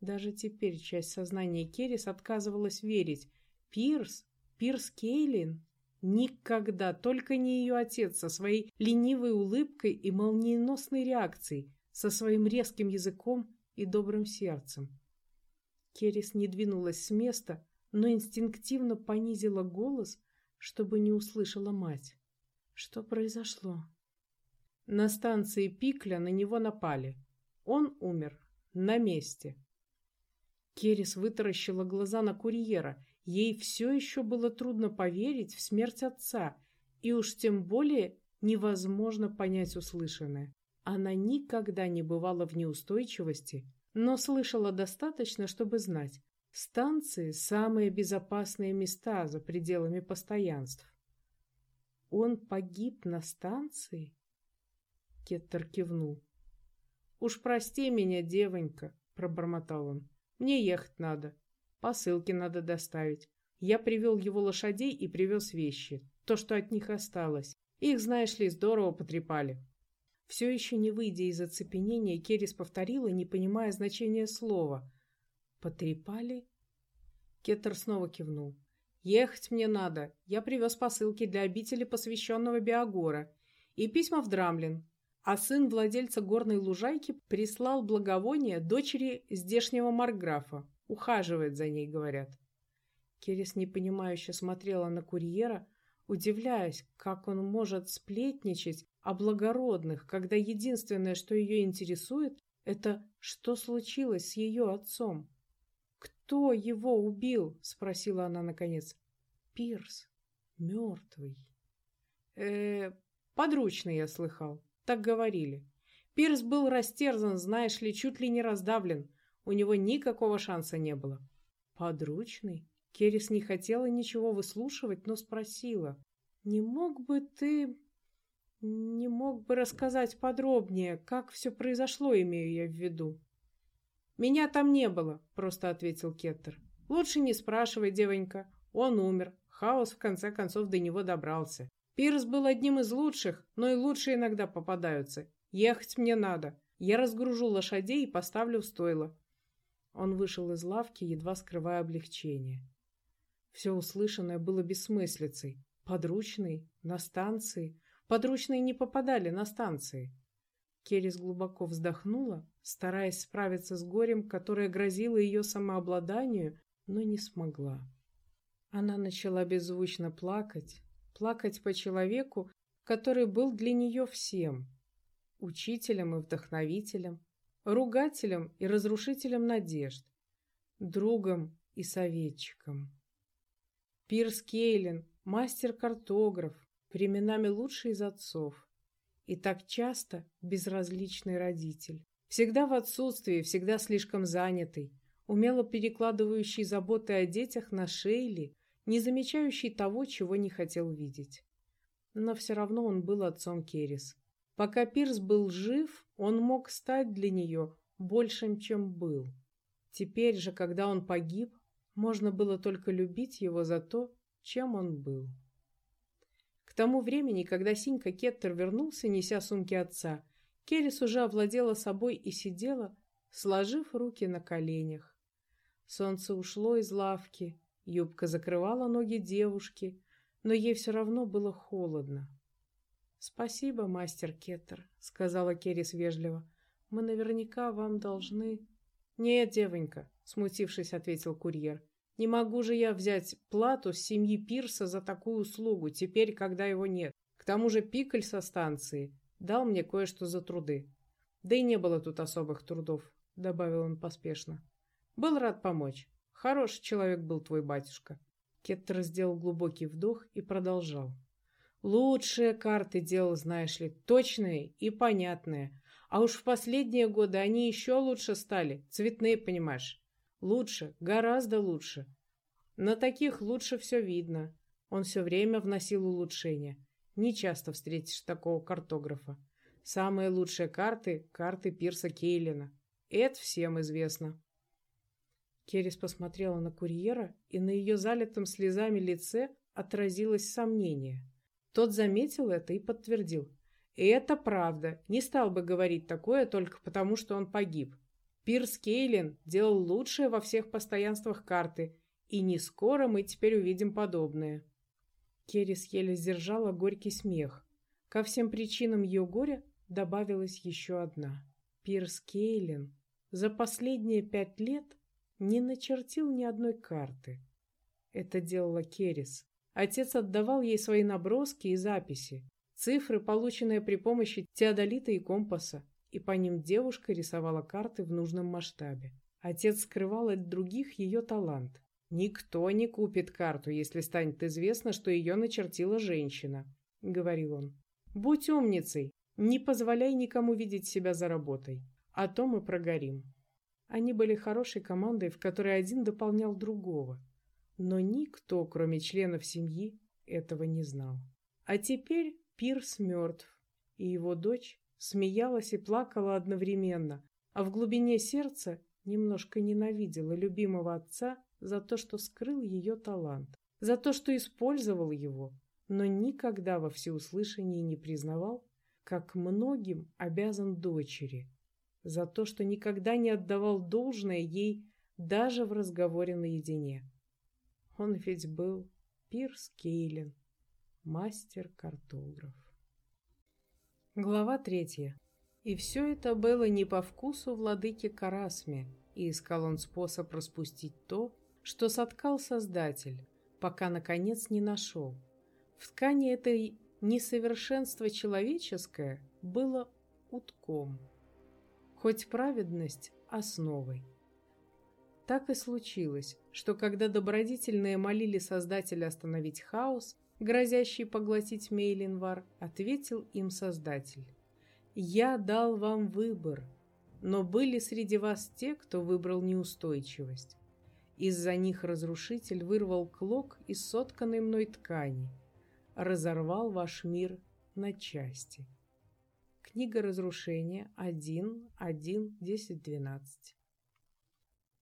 Speaker 1: Даже теперь часть сознания Керрис отказывалась верить. «Пирс? Пирс Кейлин?» Никогда, только не ее отец со своей ленивой улыбкой и молниеносной реакцией со своим резким языком и добрым сердцем. Керрис не двинулась с места, но инстинктивно понизила голос, чтобы не услышала мать. Что произошло? На станции Пикля на него напали. Он умер. На месте. Керис вытаращила глаза на курьера. Ей все еще было трудно поверить в смерть отца, и уж тем более невозможно понять услышанное. Она никогда не бывала в неустойчивости, но слышала достаточно, чтобы знать. Станции – самые безопасные места за пределами постоянств. Он погиб на станции? Кеттер кивнул. «Уж прости меня, девонька», — пробормотал он. «Мне ехать надо. Посылки надо доставить. Я привел его лошадей и привез вещи. То, что от них осталось. Их, знаешь ли, здорово потрепали». Все еще не выйдя из оцепенения, Керис повторила, не понимая значения слова. «Потрепали?» Кеттер снова кивнул. «Ехать мне надо. Я привез посылки для обители посвященного Биогора и письма в Драмлин а сын владельца горной лужайки прислал благовоние дочери здешнего марграфа. Ухаживает за ней, говорят. Керес непонимающе смотрела на курьера, удивляясь, как он может сплетничать о благородных, когда единственное, что ее интересует, это что случилось с ее отцом. «Кто его убил?» — спросила она наконец. «Пирс. Мертвый». «Э, подручный, я слыхал. Так говорили. Пирс был растерзан, знаешь ли, чуть ли не раздавлен. У него никакого шанса не было. Подручный? Керис не хотела ничего выслушивать, но спросила. «Не мог бы ты... не мог бы рассказать подробнее, как все произошло, имею я в виду?» «Меня там не было», — просто ответил Кеттер. «Лучше не спрашивай, девонька. Он умер. Хаос в конце концов до него добрался. Пирс был одним из лучших, но и лучшие иногда попадаются. Ехать мне надо. Я разгружу лошадей и поставлю в стойло. Он вышел из лавки, едва скрывая облегчение. Все услышанное было бессмыслицей. Подручный? На станции? Подручные не попадали на станции. Керис глубоко вздохнула, стараясь справиться с горем, которое грозило ее самообладанию, но не смогла. Она начала беззвучно плакать, плакать по человеку, который был для нее всем – учителем и вдохновителем, ругателем и разрушителем надежд, другом и советчиком. Пирс Кейлин, мастер-картограф, временами лучший из отцов, и так часто безразличный родитель. Всегда в отсутствии, всегда слишком занятый, умело перекладывающий заботы о детях на Шейли – не замечающий того, чего не хотел видеть. Но все равно он был отцом Керис. Пока Пирс был жив, он мог стать для нее большим, чем был. Теперь же, когда он погиб, можно было только любить его за то, чем он был. К тому времени, когда Синька Кеттер вернулся, неся сумки отца, Керис уже овладела собой и сидела, сложив руки на коленях. Солнце ушло из лавки, Юбка закрывала ноги девушки, но ей все равно было холодно. «Спасибо, мастер Кеттер», — сказала Керрис вежливо. «Мы наверняка вам должны...» «Нет, девонька», — смутившись, ответил курьер. «Не могу же я взять плату с семьи Пирса за такую услугу, теперь, когда его нет. К тому же Пикль со станции дал мне кое-что за труды. Да и не было тут особых трудов», — добавил он поспешно. «Был рад помочь. Хороший человек был твой батюшка. Кеттер сделал глубокий вдох и продолжал. Лучшие карты делал, знаешь ли, точные и понятные. А уж в последние годы они еще лучше стали, цветные, понимаешь. Лучше, гораздо лучше. На таких лучше все видно. Он все время вносил улучшения. Не часто встретишь такого картографа. Самые лучшие карты — карты Пирса Кейлина. Это всем известно. Керрис посмотрела на курьера, и на ее залитом слезами лице отразилось сомнение. Тот заметил это и подтвердил. И это правда. Не стал бы говорить такое только потому, что он погиб. Пирс Кейлин делал лучшее во всех постоянствах карты, и не скоро мы теперь увидим подобное. Керрис еле сдержала горький смех. Ко всем причинам ее горя добавилась еще одна. Пирс Кейлин за последние пять лет не начертил ни одной карты. Это делала Керис. Отец отдавал ей свои наброски и записи, цифры, полученные при помощи теодолита и компаса, и по ним девушка рисовала карты в нужном масштабе. Отец скрывал от других ее талант. «Никто не купит карту, если станет известно, что ее начертила женщина», — говорил он. «Будь умницей, не позволяй никому видеть себя за работой, а то мы прогорим». Они были хорошей командой, в которой один дополнял другого. Но никто, кроме членов семьи, этого не знал. А теперь Пирс мертв, и его дочь смеялась и плакала одновременно, а в глубине сердца немножко ненавидела любимого отца за то, что скрыл ее талант, за то, что использовал его, но никогда во всеуслышании не признавал, как многим обязан дочери, за то, что никогда не отдавал должное ей даже в разговоре наедине. Он ведь был Пирс Кейлин, мастер-картограф. Глава третья. И все это было не по вкусу владыки Карасме, и искал он способ распустить то, что соткал Создатель, пока, наконец, не нашел. В ткани этой несовершенство человеческое было утком, хоть праведность основой. Так и случилось, что когда добродетельные молили Создателя остановить хаос, грозящий поглотить Мейлинвар, ответил им Создатель. Я дал вам выбор, но были среди вас те, кто выбрал неустойчивость. Из-за них разрушитель вырвал клок из сотканной мной ткани, разорвал ваш мир на части. Книга разрушения 1, 1, 10, 12.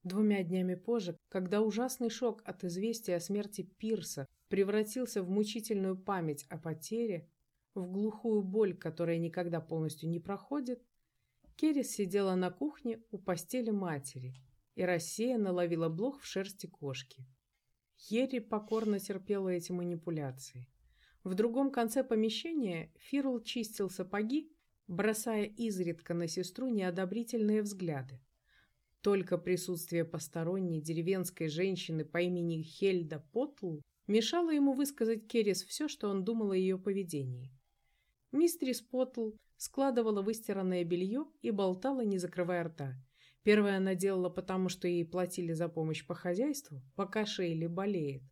Speaker 1: Двумя днями позже, когда ужасный шок от известия о смерти Пирса превратился в мучительную память о потере, в глухую боль, которая никогда полностью не проходит, Керрис сидела на кухне у постели матери и рассеянно ловила блох в шерсти кошки. Ери покорно терпела эти манипуляции. В другом конце помещения Фирл чистил сапоги, бросая изредка на сестру неодобрительные взгляды. Только присутствие посторонней деревенской женщины по имени Хельда Потл мешало ему высказать Керрис все, что он думал о ее поведении. Мистрис Потл складывала выстиранное белье и болтала, не закрывая рта. Первое она делала потому, что ей платили за помощь по хозяйству, пока Шейли болеет.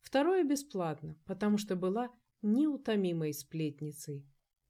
Speaker 1: Второе бесплатно, потому что была неутомимой сплетницей.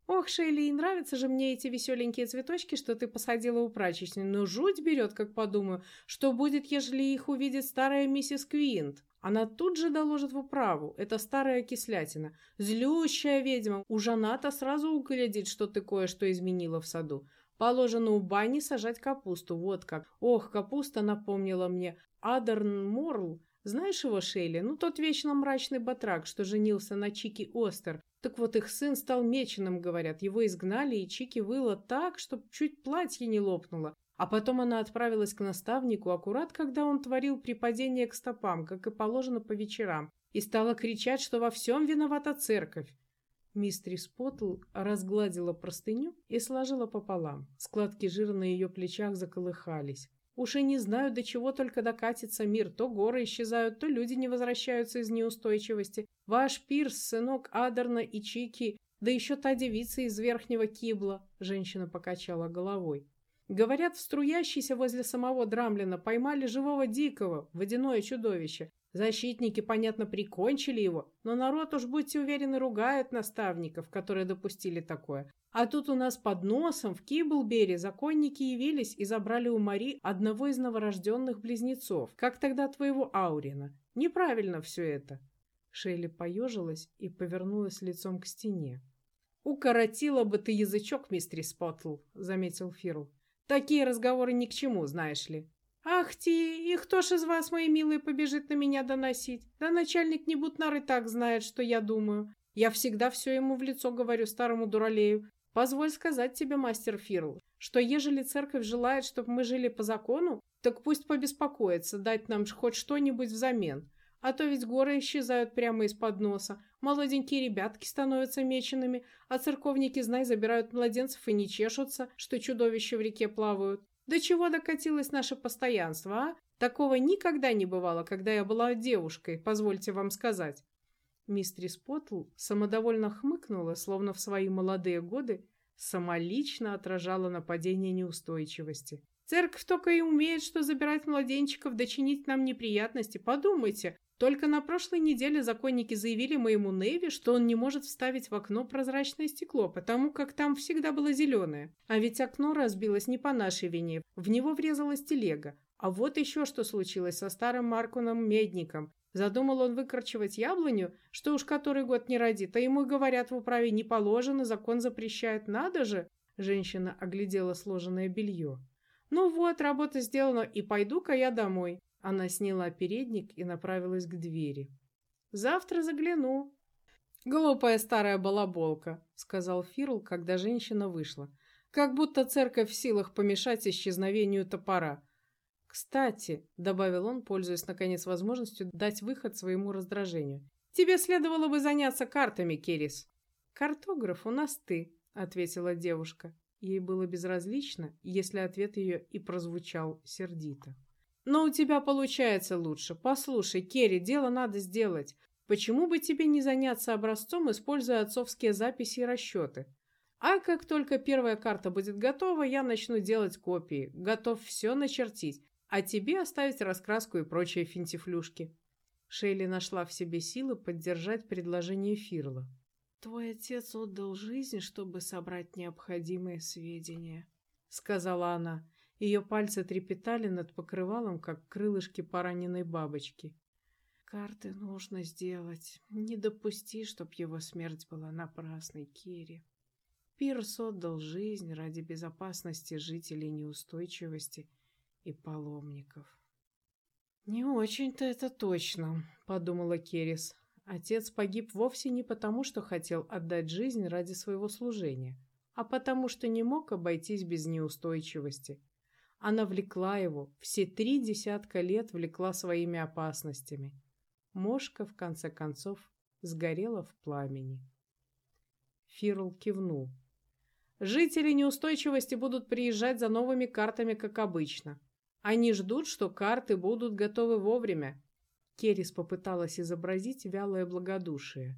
Speaker 1: «Ох, Шейли, и нравятся же мне эти веселенькие цветочки, что ты посадила у прачечной, но жуть берет, как подумаю, что будет, ежели их увидит старая миссис Квинт. Она тут же доложит в управу. Это старая кислятина. Злющая ведьма. У Жаната сразу углядит, что ты кое-что изменила в саду. Положено у бани сажать капусту. Вот как. Ох, капуста напомнила мне. Адерн Морл. Знаешь его, Шейли? Ну, тот вечно мрачный батрак, что женился на Чики Остер. Так вот, их сын стал меченым, говорят. Его изгнали, и Чики выла так, что чуть платье не лопнуло. А потом она отправилась к наставнику, аккурат когда он творил припадение к стопам, как и положено по вечерам, и стала кричать, что во всем виновата церковь. Мистрис Поттл разгладила простыню и сложила пополам. Складки жира на ее плечах заколыхались. Уж и не знаю, до чего только докатится мир. То горы исчезают, то люди не возвращаются из неустойчивости. Ваш Пирс, сынок Адерна и Чики, да еще та девица из верхнего кибла. Женщина покачала головой. Говорят, в струящейся возле самого Драмлина поймали живого дикого, водяное чудовище. Защитники, понятно, прикончили его, но народ, уж будьте уверены, ругает наставников, которые допустили такое. А тут у нас под носом в Киблбере законники явились и забрали у Мари одного из новорожденных близнецов, как тогда твоего Аурина. Неправильно все это. Шейли поежилась и повернулась лицом к стене. «Укоротила бы ты язычок, мистерис Поттл», — заметил Фирл. Такие разговоры ни к чему, знаешь ли. Ах ти, и кто ж из вас, мои милые, побежит на меня доносить? Да начальник Небутнар и так знает, что я думаю. Я всегда все ему в лицо говорю, старому дуралею. Позволь сказать тебе, мастер Фирл, что ежели церковь желает, чтобы мы жили по закону, так пусть побеспокоится дать нам хоть что-нибудь взамен. А то ведь горы исчезают прямо из-под носа, молоденькие ребятки становятся меченными, а церковники, знай, забирают младенцев и не чешутся, что чудовища в реке плавают. До чего докатилось наше постоянство, а? Такого никогда не бывало, когда я была девушкой, позвольте вам сказать. Мистрис Потл самодовольно хмыкнула, словно в свои молодые годы самолично отражала нападение неустойчивости. Церковь только и умеет, что забирать младенчиков, дочинить нам неприятности. Подумайте, только на прошлой неделе законники заявили моему Неви, что он не может вставить в окно прозрачное стекло, потому как там всегда было зеленое. А ведь окно разбилось не по нашей вине, в него врезалась телега. А вот еще что случилось со старым Маркуном Медником. Задумал он выкорчевать яблоню, что уж который год не родит, а ему говорят в управе не положено, закон запрещает, надо же. Женщина оглядела сложенное белье. «Ну вот, работа сделана, и пойду-ка я домой». Она сняла передник и направилась к двери. «Завтра загляну». «Глупая старая балаболка», — сказал Фирл, когда женщина вышла. «Как будто церковь в силах помешать исчезновению топора». «Кстати», — добавил он, пользуясь, наконец, возможностью дать выход своему раздражению, «тебе следовало бы заняться картами, Керис». «Картограф у нас ты», — ответила девушка. Ей было безразлично, если ответ ее и прозвучал сердито. «Но у тебя получается лучше. Послушай, Керри, дело надо сделать. Почему бы тебе не заняться образцом, используя отцовские записи и расчеты? А как только первая карта будет готова, я начну делать копии. Готов все начертить, а тебе оставить раскраску и прочие финтифлюшки». Шейли нашла в себе силы поддержать предложение Фирла. «Твой отец отдал жизнь, чтобы собрать необходимые сведения», — сказала она. Ее пальцы трепетали над покрывалом, как крылышки пораненной бабочки. «Карты нужно сделать. Не допусти, чтоб его смерть была напрасной, Кири. Пирс отдал жизнь ради безопасности жителей неустойчивости и паломников». «Не очень-то это точно», — подумала Керис. Отец погиб вовсе не потому, что хотел отдать жизнь ради своего служения, а потому что не мог обойтись без неустойчивости. Она влекла его, все три десятка лет влекла своими опасностями. Мошка, в конце концов, сгорела в пламени. Фирл кивнул. Жители неустойчивости будут приезжать за новыми картами, как обычно. Они ждут, что карты будут готовы вовремя, Керис попыталась изобразить вялое благодушие.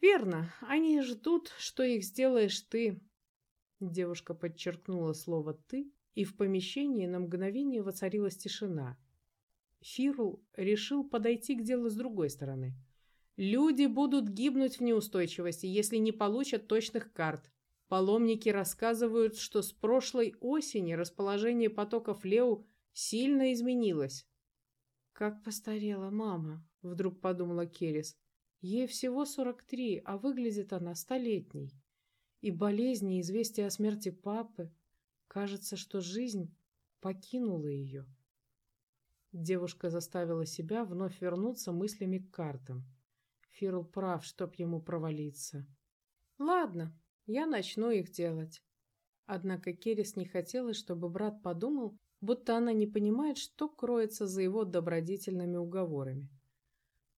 Speaker 1: «Верно, они ждут, что их сделаешь ты». Девушка подчеркнула слово «ты», и в помещении на мгновение воцарилась тишина. Фирл решил подойти к делу с другой стороны. «Люди будут гибнуть в неустойчивости, если не получат точных карт. Паломники рассказывают, что с прошлой осени расположение потоков Леу сильно изменилось. «Как постарела мама», — вдруг подумала Керис. «Ей всего сорок три, а выглядит она столетней. И болезни, и известия о смерти папы. Кажется, что жизнь покинула ее». Девушка заставила себя вновь вернуться мыслями к картам. Фирл прав, чтоб ему провалиться. «Ладно, я начну их делать». Однако Керис не хотела, чтобы брат подумал, будто она не понимает, что кроется за его добродетельными уговорами.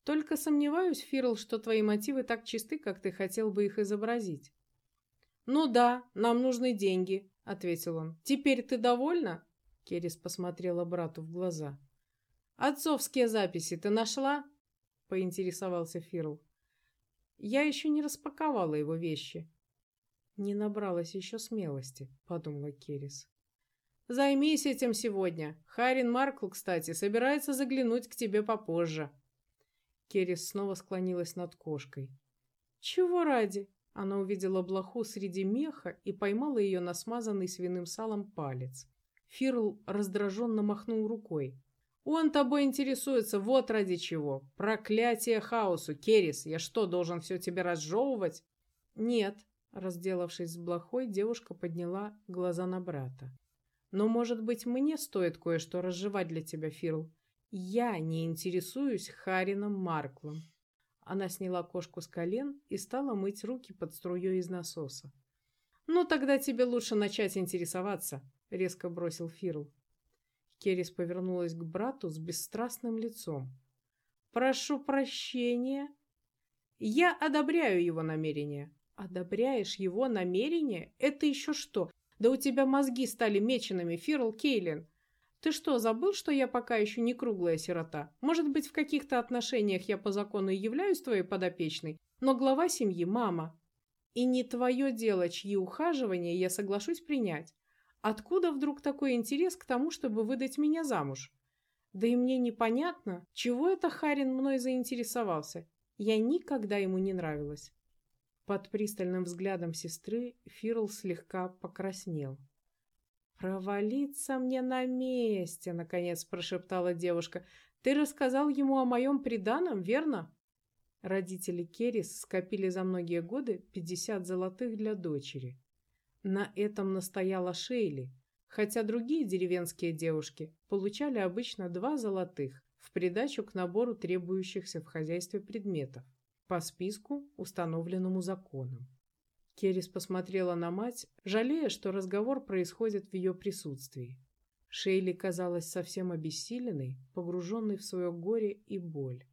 Speaker 1: Только сомневаюсь, Фирл, что твои мотивы так чисты, как ты хотел бы их изобразить. Ну да, нам нужны деньги, ответил он. Теперь ты довольна? Керис посмотрела брату в глаза. Отцовские записи ты нашла? поинтересовался Фирл. Я еще не распаковала его вещи. Не набралась еще смелости, подумала Керис. Займись этим сегодня. Харин Маркл, кстати, собирается заглянуть к тебе попозже. Керрис снова склонилась над кошкой. Чего ради? Она увидела блоху среди меха и поймала ее на смазанный свиным салом палец. Фирл раздраженно махнул рукой. «Он тобой интересуется, вот ради чего. Проклятие хаосу, Керрис, я что, должен все тебе разжевывать?» «Нет», — разделавшись с блохой, девушка подняла глаза на брата. Но, может быть, мне стоит кое-что разжевать для тебя, Фирл. Я не интересуюсь Харином Марклом. Она сняла кошку с колен и стала мыть руки под струей из насоса. «Ну, тогда тебе лучше начать интересоваться», — резко бросил Фирл. Керрис повернулась к брату с бесстрастным лицом. «Прошу прощения. Я одобряю его намерение». «Одобряешь его намерение? Это еще что? Да у тебя мозги стали меченными, Фирл Кейлин. Ты что, забыл, что я пока еще не круглая сирота? Может быть, в каких-то отношениях я по закону и являюсь твоей подопечной, но глава семьи – мама. И не твое дело, чьи ухаживания я соглашусь принять. Откуда вдруг такой интерес к тому, чтобы выдать меня замуж? Да и мне непонятно, чего это Харин мной заинтересовался. Я никогда ему не нравилась. Под пристальным взглядом сестры Фирл слегка покраснел. «Провалиться мне на месте!» — наконец прошептала девушка. «Ты рассказал ему о моем преданном, верно?» Родители Керрис скопили за многие годы пятьдесят золотых для дочери. На этом настояла Шейли, хотя другие деревенские девушки получали обычно два золотых в придачу к набору требующихся в хозяйстве предметов по списку, установленному законом. Керрис посмотрела на мать, жалея, что разговор происходит в ее присутствии. Шейли казалась совсем обессиленной, погруженной в свое горе и боль.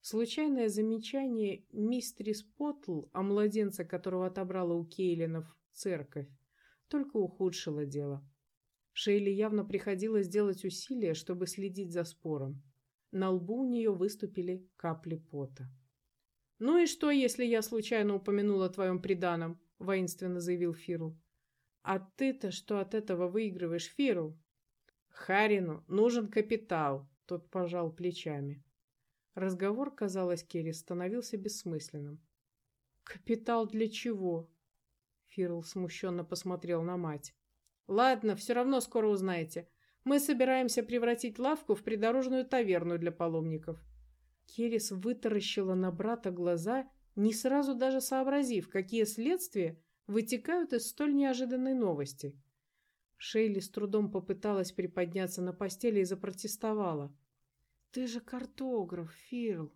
Speaker 1: Случайное замечание мистерис Поттл о младенце, которого отобрала у Кейлинов церковь, только ухудшило дело. Шейли явно приходилось делать усилия, чтобы следить за спором. На лбу у нее выступили капли пота. «Ну и что, если я случайно упомянул о твоем приданом?» — воинственно заявил Фирл. «А ты-то что от этого выигрываешь, Фирл?» «Харину нужен капитал», — тот пожал плечами. Разговор, казалось, Керри становился бессмысленным. «Капитал для чего?» Фирл смущенно посмотрел на мать. «Ладно, все равно скоро узнаете. Мы собираемся превратить лавку в придорожную таверну для паломников». Керис вытаращила на брата глаза, не сразу даже сообразив, какие следствия вытекают из столь неожиданной новости. Шейли с трудом попыталась приподняться на постели и запротестовала. Ты же картограф, Фирл.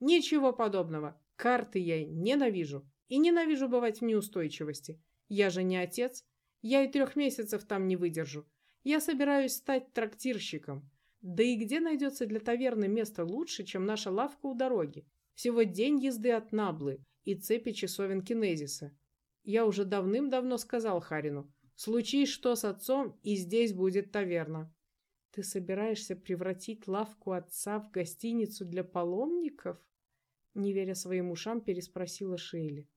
Speaker 1: Ничего подобного. Карты я ненавижу. И ненавижу бывать в неустойчивости. Я же не отец. Я и трех месяцев там не выдержу. Я собираюсь стать трактирщиком. Да и где найдется для таверны место лучше, чем наша лавка у дороги? Всего день езды от Наблы и цепи часовен Кинезиса. Я уже давным-давно сказал Харину, случись что с отцом, и здесь будет таверна. Ты собираешься превратить лавку отца в гостиницу для паломников? Не веря своим ушам, переспросила Шейли.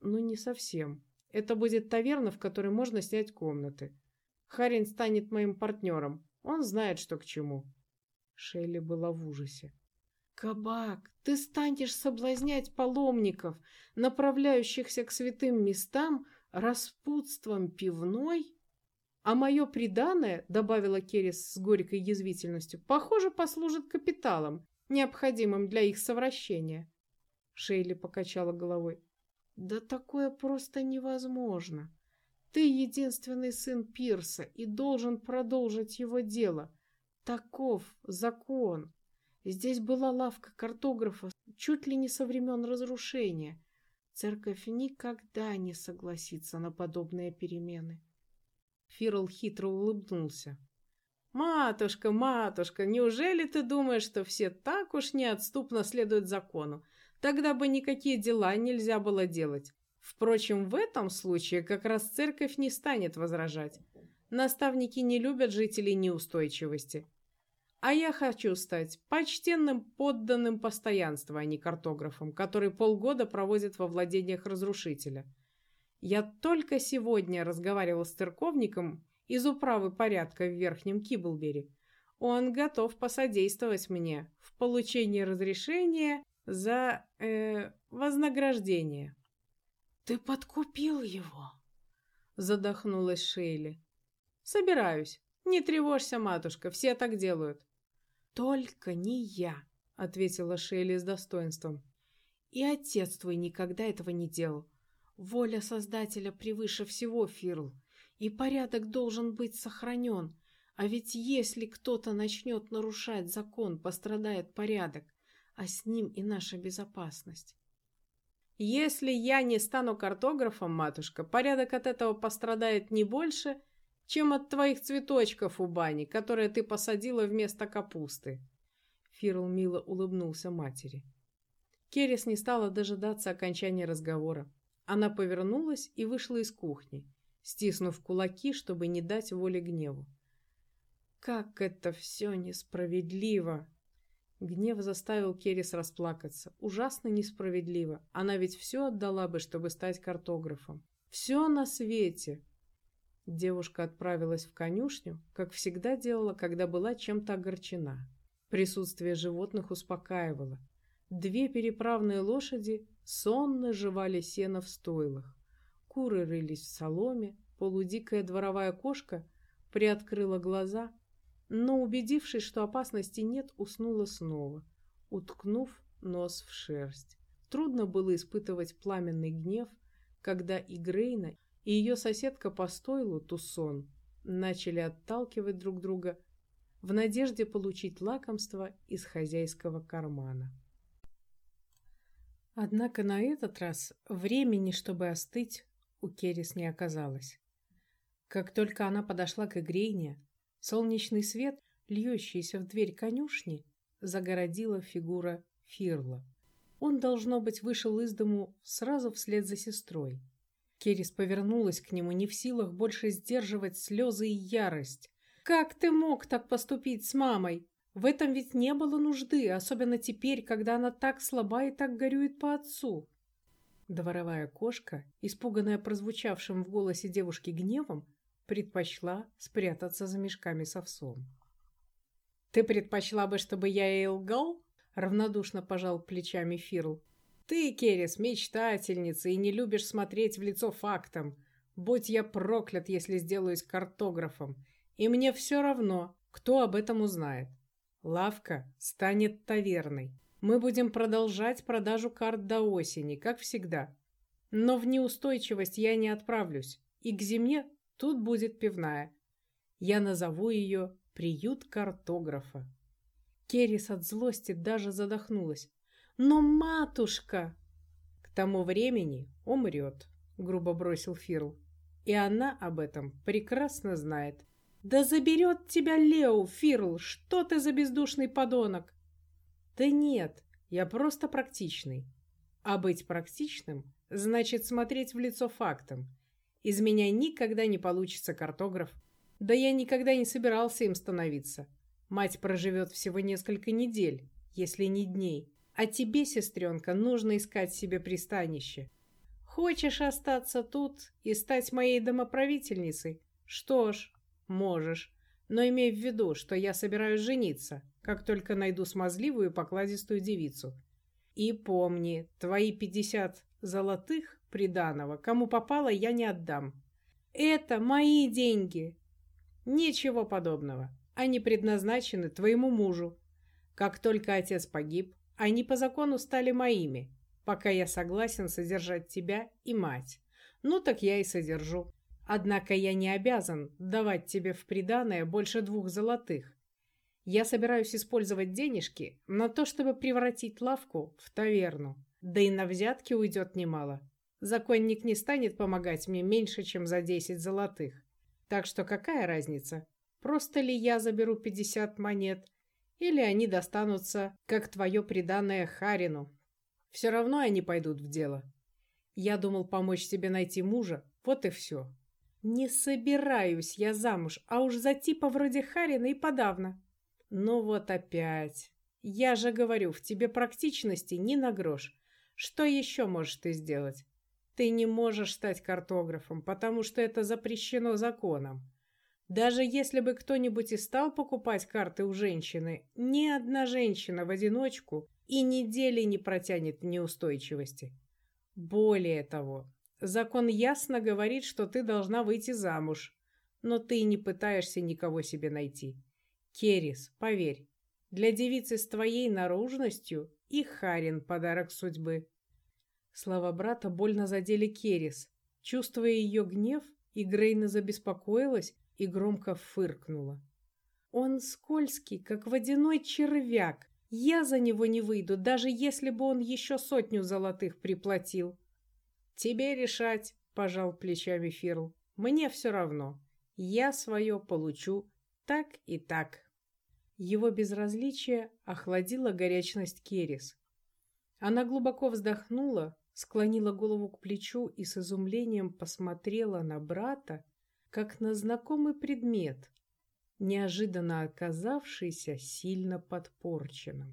Speaker 1: Ну, не совсем. Это будет таверна, в которой можно снять комнаты. Харин станет моим партнером. Он знает, что к чему. Шейли была в ужасе. «Кабак, ты станешь соблазнять паломников, направляющихся к святым местам, распутством пивной?» А мое приданое, добавила Керис с горькой язвительностью, похоже, послужит капиталом, необходимым для их совращения. Шейли покачала головой. Да такое просто невозможно. Ты единственный сын Пирса и должен продолжить его дело. Таков закон. Здесь была лавка картографа чуть ли не со времен разрушения. Церковь никогда не согласится на подобные перемены. Фирл хитро улыбнулся. «Матушка, матушка, неужели ты думаешь, что все так уж неотступно следуют закону? Тогда бы никакие дела нельзя было делать. Впрочем, в этом случае как раз церковь не станет возражать. Наставники не любят жителей неустойчивости. А я хочу стать почтенным подданным постоянства, а не картографом, который полгода проводит во владениях разрушителя. Я только сегодня разговаривал с церковником из управы порядка в Верхнем Киблбери. Он готов посодействовать мне в получении разрешения за э, вознаграждение. Ты подкупил его? Задохнулась Шейли. Собираюсь. Не тревожься, матушка, все так делают. Только не я, ответила Шейли с достоинством. И отец твой никогда этого не делал. Воля Создателя превыше всего, Фирл, и порядок должен быть сохранен. А ведь если кто-то начнет нарушать закон, пострадает порядок, а с ним и наша безопасность. Если я не стану картографом, матушка, порядок от этого пострадает не больше, чем от твоих цветочков у бани, которые ты посадила вместо капусты. Фирл мило улыбнулся матери. Керрис не стала дожидаться окончания разговора. Она повернулась и вышла из кухни, стиснув кулаки, чтобы не дать воли гневу. Как это все несправедливо! Гнев заставил Керис расплакаться. Ужасно несправедливо. Она ведь все отдала бы, чтобы стать картографом. Все на свете. Девушка отправилась в конюшню, как всегда делала, когда была чем-то огорчена. Присутствие животных успокаивало. Две переправные лошади сонно жевали сено в стойлах. Куры рылись в соломе, полудикая дворовая кошка приоткрыла глаза, но, убедившись, что опасности нет, уснула снова, уткнув нос в шерсть. Трудно было испытывать пламенный гнев, когда и Грейна, и ее соседка по стойлу Тусон начали отталкивать друг друга в надежде получить лакомство из хозяйского кармана. Однако на этот раз времени, чтобы остыть, у Керис не оказалось. Как только она подошла к Игрейне, солнечный свет, льющийся в дверь конюшни, загородила фигура Фирла. Он, должно быть, вышел из дому сразу вслед за сестрой. Керис повернулась к нему, не в силах больше сдерживать слезы и ярость. «Как ты мог так поступить с мамой? В этом ведь не было нужды, особенно теперь, когда она так слаба и так горюет по отцу». Дворовая кошка, испуганная прозвучавшим в голосе девушки гневом, предпочла спрятаться за мешками с овсом. «Ты предпочла бы, чтобы я ей лгал?» — равнодушно пожал плечами Фирл. «Ты, Керес, мечтательница и не любишь смотреть в лицо фактам. Будь я проклят, если сделаюсь картографом. И мне все равно, кто об этом узнает. Лавка станет таверной. Мы будем продолжать продажу карт до осени, как всегда. Но в неустойчивость я не отправлюсь, и к зиме тут будет пивная. Я назову ее «Приют картографа». Керрис от злости даже задохнулась. «Но матушка!» «К тому времени умрет», — грубо бросил Фирл. «И она об этом прекрасно знает. «Да заберет тебя Лео, Фирл! Что ты за бездушный подонок?» «Да нет, я просто практичный. А быть практичным значит смотреть в лицо фактам. Из меня никогда не получится картограф. Да я никогда не собирался им становиться. Мать проживет всего несколько недель, если не дней. А тебе, сестренка, нужно искать себе пристанище. Хочешь остаться тут и стать моей домоправительницей? Что ж, Можешь. Но имей в виду, что я собираюсь жениться, как только найду смазливую и покладистую девицу. И помни, твои пятьдесят золотых приданого, кому попало, я не отдам. Это мои деньги. Ничего подобного. Они предназначены твоему мужу. Как только отец погиб, они по закону стали моими, пока я согласен содержать тебя и мать. Ну так я и содержу. Однако я не обязан давать тебе в приданое больше двух золотых. Я собираюсь использовать денежки на то, чтобы превратить лавку в таверну. Да и на взятки уйдет немало. Законник не станет помогать мне меньше, чем за десять золотых. Так что какая разница? Просто ли я заберу пятьдесят монет, или они достанутся, как твое приданное Харину? Все равно они пойдут в дело. Я думал помочь тебе найти мужа, вот и все. Не собираюсь я замуж, а уж за типа вроде Харина и подавно. Ну вот опять. Я же говорю, в тебе практичности ни на грош. Что еще можешь ты сделать? Ты не можешь стать картографом, потому что это запрещено законом. Даже если бы кто-нибудь и стал покупать карты у женщины, ни одна женщина в одиночку и недели не протянет неустойчивости. Более того, Закон ясно говорит, что ты должна выйти замуж, но ты не пытаешься никого себе найти. Керис, поверь, для девицы с твоей наружностью и Харин подарок судьбы. Слова брата больно задели Керис. Чувствуя ее гнев, Игрейна забеспокоилась и громко фыркнула. Он скользкий, как водяной червяк. Я за него не выйду, даже если бы он еще сотню золотых приплатил. «Тебе решать», — пожал плечами Фирл. «Мне все равно. Я свое получу так и так». Его безразличие охладило горячность Керис. Она глубоко вздохнула, склонила голову к плечу и с изумлением посмотрела на брата, как на знакомый предмет. неожиданно оказавшийся сильно подпорченным.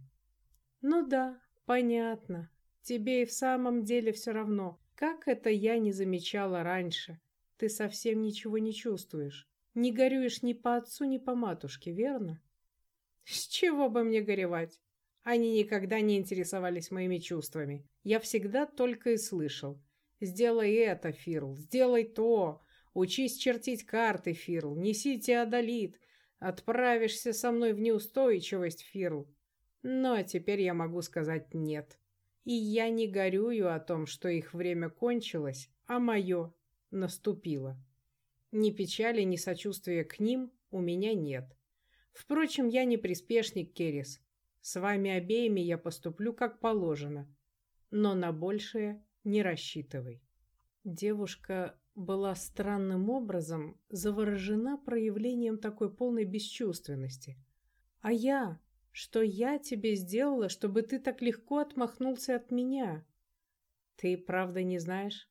Speaker 1: «Ну да, понятно. Тебе и в самом деле все равно. Как это я не замечала раньше? Ты совсем ничего не чувствуешь. Не горюешь ни по отцу, ни по матушке, верно?» «С чего бы мне горевать? Они никогда не интересовались моими чувствами. Я всегда только и слышал. «Сделай это, Фирл, сделай то. Учись чертить карты, Фирл, неси теодолит. Отправишься со мной в неустойчивость, Фирл. Но теперь я могу сказать «нет». И я не горюю о том, что их время кончилось, а мое наступило. Ни печали, ни сочувствия к ним у меня нет. Впрочем, я не приспешник, Керрис. С вами обеими я поступлю как положено. Но на большее не рассчитывай. Девушка была странным образом заворожена проявлением такой полной бесчувственности. А я, что я тебе сделала, чтобы ты так легко отмахнулся от меня? Ты правда не знаешь?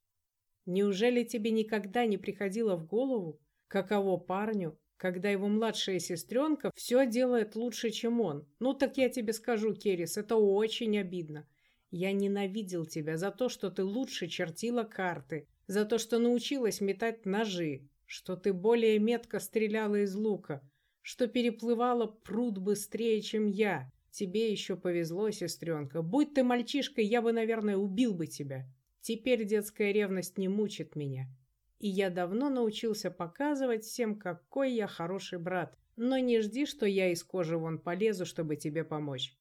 Speaker 1: Неужели тебе никогда не приходило в голову, каково парню, когда его младшая сестренка все делает лучше, чем он? Ну так я тебе скажу, Керис, это очень обидно. Я ненавидел тебя за то, что ты лучше чертила карты, за то, что научилась метать ножи, что ты более метко стреляла из лука, что переплывала пруд быстрее, чем я. Тебе еще повезло, сестренка. Будь ты мальчишкой, я бы, наверное, убил бы тебя. Теперь детская ревность не мучит меня. И я давно научился показывать всем, какой я хороший брат. Но не жди, что я из кожи вон полезу, чтобы тебе помочь.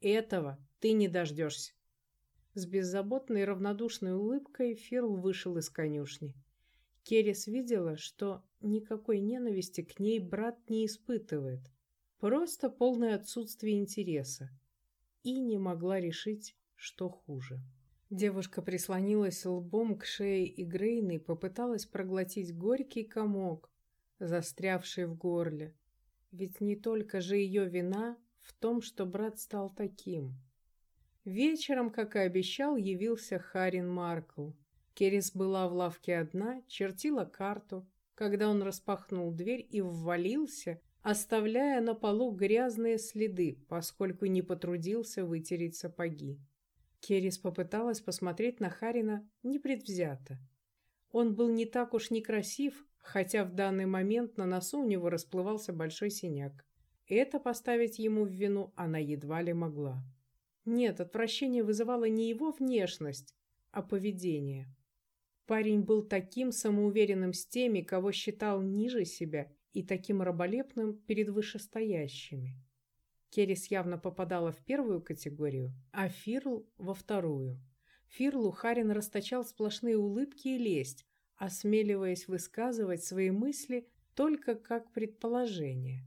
Speaker 1: Этого ты не дождешься. С беззаботной равнодушной улыбкой Фирл вышел из конюшни. Керрис видела, что никакой ненависти к ней брат не испытывает. Просто полное отсутствие интереса. И не могла решить, что хуже. Девушка прислонилась лбом к шее Игрейны и попыталась проглотить горький комок, застрявший в горле. Ведь не только же ее вина в том, что брат стал таким. Вечером, как и обещал, явился Харин Маркл. Керис была в лавке одна, чертила карту, когда он распахнул дверь и ввалился, оставляя на полу грязные следы, поскольку не потрудился вытереть сапоги. Керис попыталась посмотреть на Харина непредвзято. Он был не так уж некрасив, хотя в данный момент на носу у него расплывался большой синяк. Это поставить ему в вину она едва ли могла. Нет, отвращение вызывало не его внешность, а поведение. Парень был таким самоуверенным с теми, кого считал ниже себя, и таким раболепным перед вышестоящими. Керрис явно попадала в первую категорию, а Фирл — во вторую. Фирлу Харин расточал сплошные улыбки и лесть, осмеливаясь высказывать свои мысли только как предположение.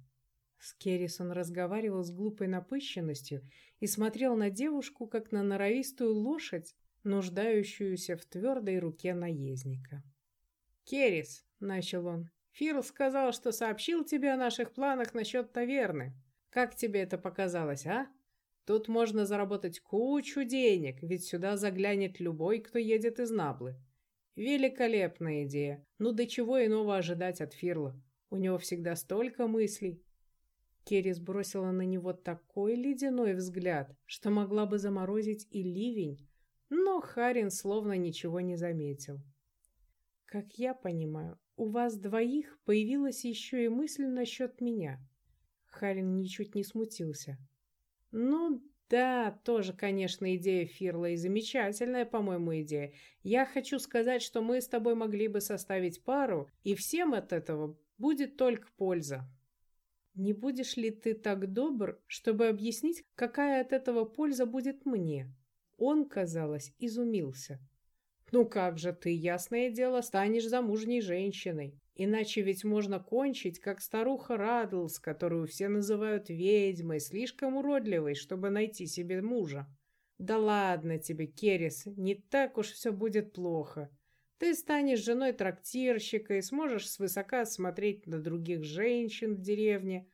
Speaker 1: С Керрис он разговаривал с глупой напыщенностью и смотрел на девушку, как на норовистую лошадь, нуждающуюся в твердой руке наездника. «Керрис», — начал он, — «Фирл сказал, что сообщил тебе о наших планах насчет таверны. Как тебе это показалось, а? Тут можно заработать кучу денег, ведь сюда заглянет любой, кто едет из Наблы. Великолепная идея. Ну до чего иного ожидать от Фирла? У него всегда столько мыслей. Керрис бросила на него такой ледяной взгляд, что могла бы заморозить и ливень, но Харин словно ничего не заметил. «Как я понимаю, у вас двоих появилась еще и мысль насчет меня». Харин ничуть не смутился. «Ну да, тоже, конечно, идея Фирла и замечательная, по-моему, идея. Я хочу сказать, что мы с тобой могли бы составить пару, и всем от этого будет только польза. Не будешь ли ты так добр, чтобы объяснить, какая от этого польза будет мне? Он, казалось, изумился. Ну как же ты, ясное дело, станешь замужней женщиной. Иначе ведь можно кончить, как старуха Радлс, которую все называют ведьмой, слишком уродливой, чтобы найти себе мужа. Да ладно тебе, Керес, не так уж все будет плохо. Ты станешь женой трактирщика и сможешь свысока смотреть на других женщин в деревне.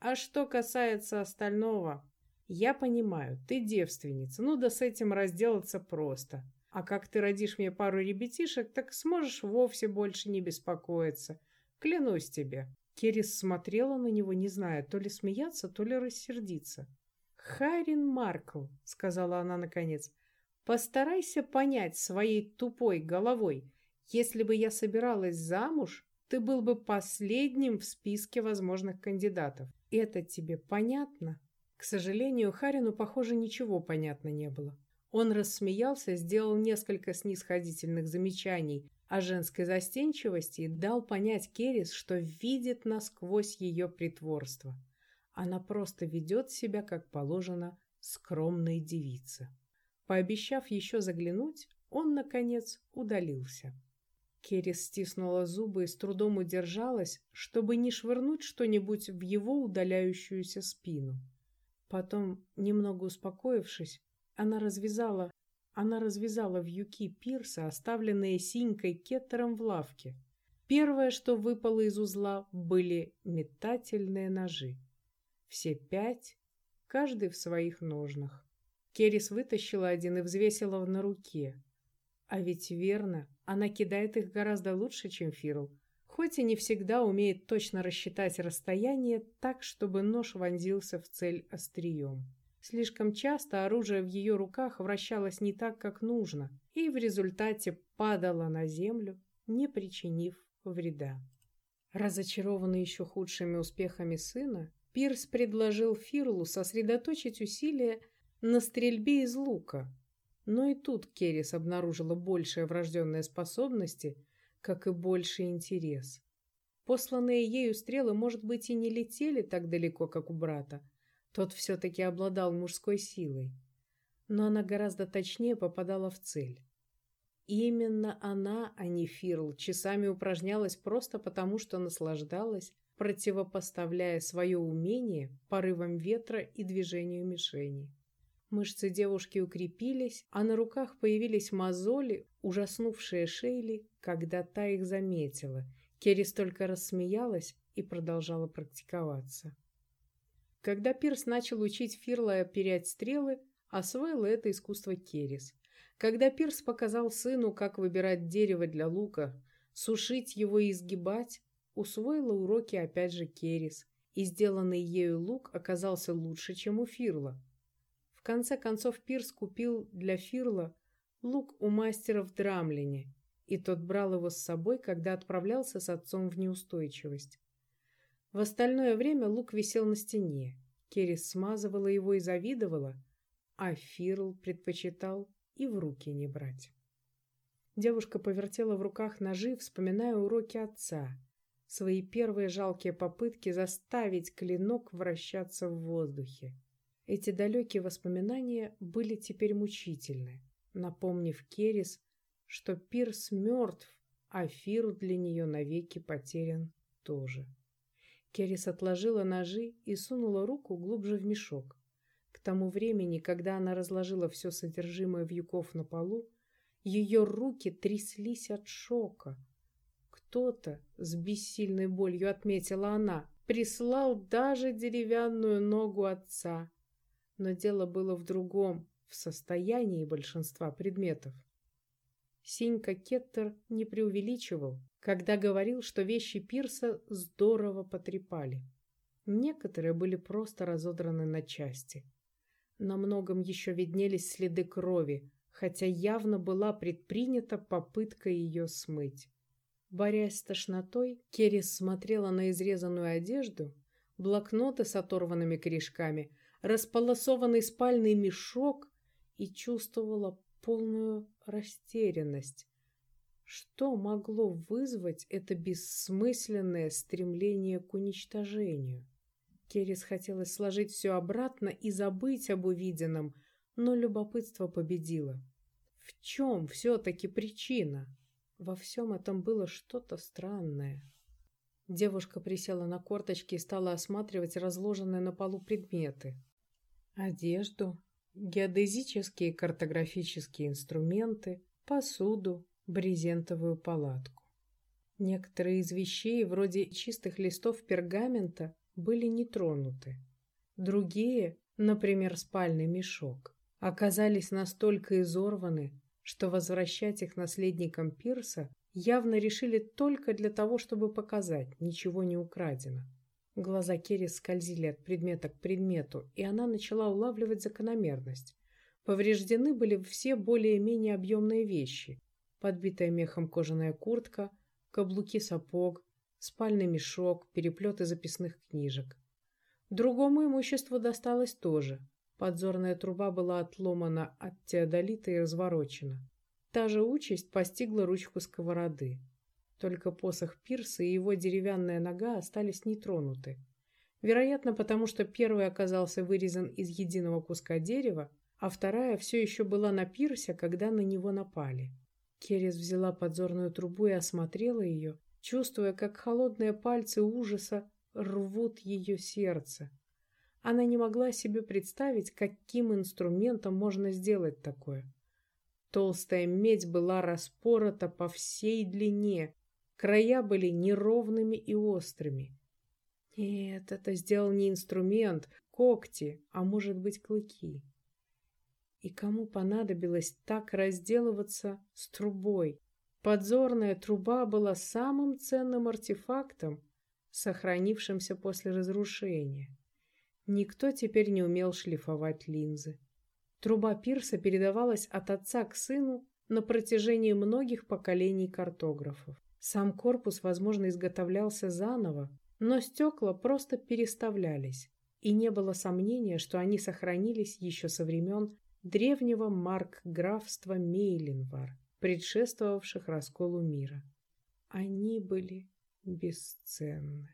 Speaker 1: А что касается остального, я понимаю, ты девственница, ну да с этим разделаться просто. А как ты родишь мне пару ребятишек, так сможешь вовсе больше не беспокоиться. Клянусь тебе. Керрис смотрела на него, не зная, то ли смеяться, то ли рассердиться. «Харин Маркл», — сказала она наконец, — «постарайся понять своей тупой головой. Если бы я собиралась замуж, ты был бы последним в списке возможных кандидатов. Это тебе понятно?» К сожалению, Харину, похоже, ничего понятно не было. Он рассмеялся, сделал несколько снисходительных замечаний о женской застенчивости и дал понять Керрис, что видит насквозь ее притворство. Она просто ведет себя, как положено, скромной девице. Пообещав еще заглянуть, он, наконец, удалился. Керрис стиснула зубы и с трудом удержалась, чтобы не швырнуть что-нибудь в его удаляющуюся спину. Потом, немного успокоившись, она развязала, она развязала вьюки пирса, оставленные синькой кеттером в лавке. Первое, что выпало из узла, были метательные ножи. Все пять, каждый в своих ножнах. Керрис вытащила один и взвесила на руке. А ведь верно, она кидает их гораздо лучше, чем Фирл хоть и не всегда умеет точно рассчитать расстояние так, чтобы нож вонзился в цель острием. Слишком часто оружие в ее руках вращалось не так, как нужно, и в результате падало на землю, не причинив вреда. Разочарованный еще худшими успехами сына, Пирс предложил Фирлу сосредоточить усилия на стрельбе из лука. Но и тут Керрис обнаружила большие врожденные способности – как и больший интерес. Посланные ею стрелы, может быть, и не летели так далеко, как у брата. Тот все-таки обладал мужской силой. Но она гораздо точнее попадала в цель. Именно она, а не Фирл, часами упражнялась просто потому, что наслаждалась, противопоставляя свое умение порывам ветра и движению мишени. Мышцы девушки укрепились, а на руках появились мозоли, ужаснувшие Шейли, когда та их заметила. Керрис только рассмеялась и продолжала практиковаться. Когда Пирс начал учить Фирла перять стрелы, освоила это искусство Керрис. Когда Пирс показал сыну, как выбирать дерево для лука, сушить его и изгибать, усвоила уроки опять же Керрис, и сделанный ею лук оказался лучше, чем у Фирла конце концов Пирс купил для Фирла лук у мастера в Драмлине, и тот брал его с собой, когда отправлялся с отцом в неустойчивость. В остальное время лук висел на стене. Керрис смазывала его и завидовала, а Фирл предпочитал и в руки не брать. Девушка повертела в руках ножи, вспоминая уроки отца, свои первые жалкие попытки заставить клинок вращаться в воздухе. Эти далекие воспоминания были теперь мучительны, напомнив Керис, что Пирс мертв, а Фир для нее навеки потерян тоже. Керис отложила ножи и сунула руку глубже в мешок. К тому времени, когда она разложила все содержимое вьюков на полу, ее руки тряслись от шока. Кто-то, с бессильной болью отметила она, прислал даже деревянную ногу отца, но дело было в другом, в состоянии большинства предметов. Синька Кеттер не преувеличивал, когда говорил, что вещи Пирса здорово потрепали. Некоторые были просто разодраны на части. На многом еще виднелись следы крови, хотя явно была предпринята попытка ее смыть. Борясь с тошнотой, Керрис смотрела на изрезанную одежду, блокноты с оторванными корешками – располосованный спальный мешок и чувствовала полную растерянность. Что могло вызвать это бессмысленное стремление к уничтожению? Керрис хотелось сложить все обратно и забыть об увиденном, но любопытство победило. В чем все-таки причина? Во всем этом было что-то странное. Девушка присела на корточки и стала осматривать разложенные на полу предметы одежду, геодезические и картографические инструменты, посуду, брезентовую палатку. Некоторые из вещей, вроде чистых листов пергамента, были не тронуты. Другие, например, спальный мешок, оказались настолько изорваны, что возвращать их наследникам Пирса явно решили только для того, чтобы показать, ничего не украдено. Глаза Керрис скользили от предмета к предмету, и она начала улавливать закономерность. Повреждены были все более-менее объемные вещи. Подбитая мехом кожаная куртка, каблуки сапог, спальный мешок, переплеты записных книжек. Другому имуществу досталось тоже. Подзорная труба была отломана от теодолита и разворочена. Та же участь постигла ручку сковороды. Только посох пирса и его деревянная нога остались нетронуты. Вероятно, потому что первый оказался вырезан из единого куска дерева, а вторая все еще была на пирсе, когда на него напали. Керес взяла подзорную трубу и осмотрела ее, чувствуя, как холодные пальцы ужаса рвут ее сердце. Она не могла себе представить, каким инструментом можно сделать такое. Толстая медь была распорота по всей длине, края были неровными и острыми. Нет, это сделал не инструмент, когти, а может быть клыки. И кому понадобилось так разделываться с трубой? Подзорная труба была самым ценным артефактом, сохранившимся после разрушения. Никто теперь не умел шлифовать линзы. Труба пирса передавалась от отца к сыну на протяжении многих поколений картографов. Сам корпус, возможно, изготовлялся заново, но стекла просто переставлялись, и не было сомнения, что они сохранились еще со времен древнего маркграфства Мейленвар, предшествовавших расколу мира. Они были бесценны.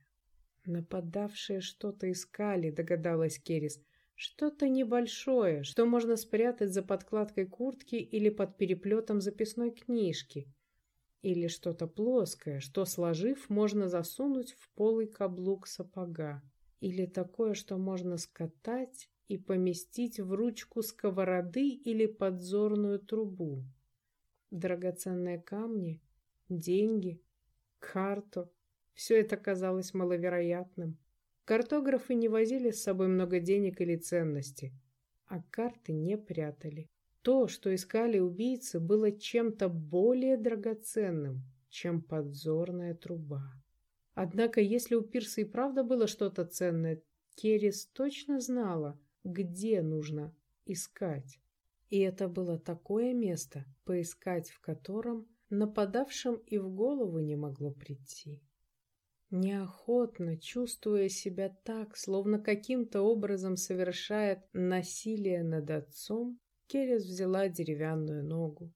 Speaker 1: Нападавшие что-то искали, догадалась Керис. Что-то небольшое, что можно спрятать за подкладкой куртки или под переплетом записной книжки. Или что-то плоское, что, сложив, можно засунуть в полый каблук сапога. Или такое, что можно скатать и поместить в ручку сковороды или подзорную трубу. Драгоценные камни, деньги, карту — все это казалось маловероятным. Картографы не возили с собой много денег или ценностей, а карты не прятали. То, что искали убийцы, было чем-то более драгоценным, чем подзорная труба. Однако, если у Пирса и правда было что-то ценное, Керрис точно знала, где нужно искать. И это было такое место, поискать в котором нападавшим и в голову не могло прийти. Неохотно, чувствуя себя так, словно каким-то образом совершает насилие над отцом, Керес взяла деревянную ногу.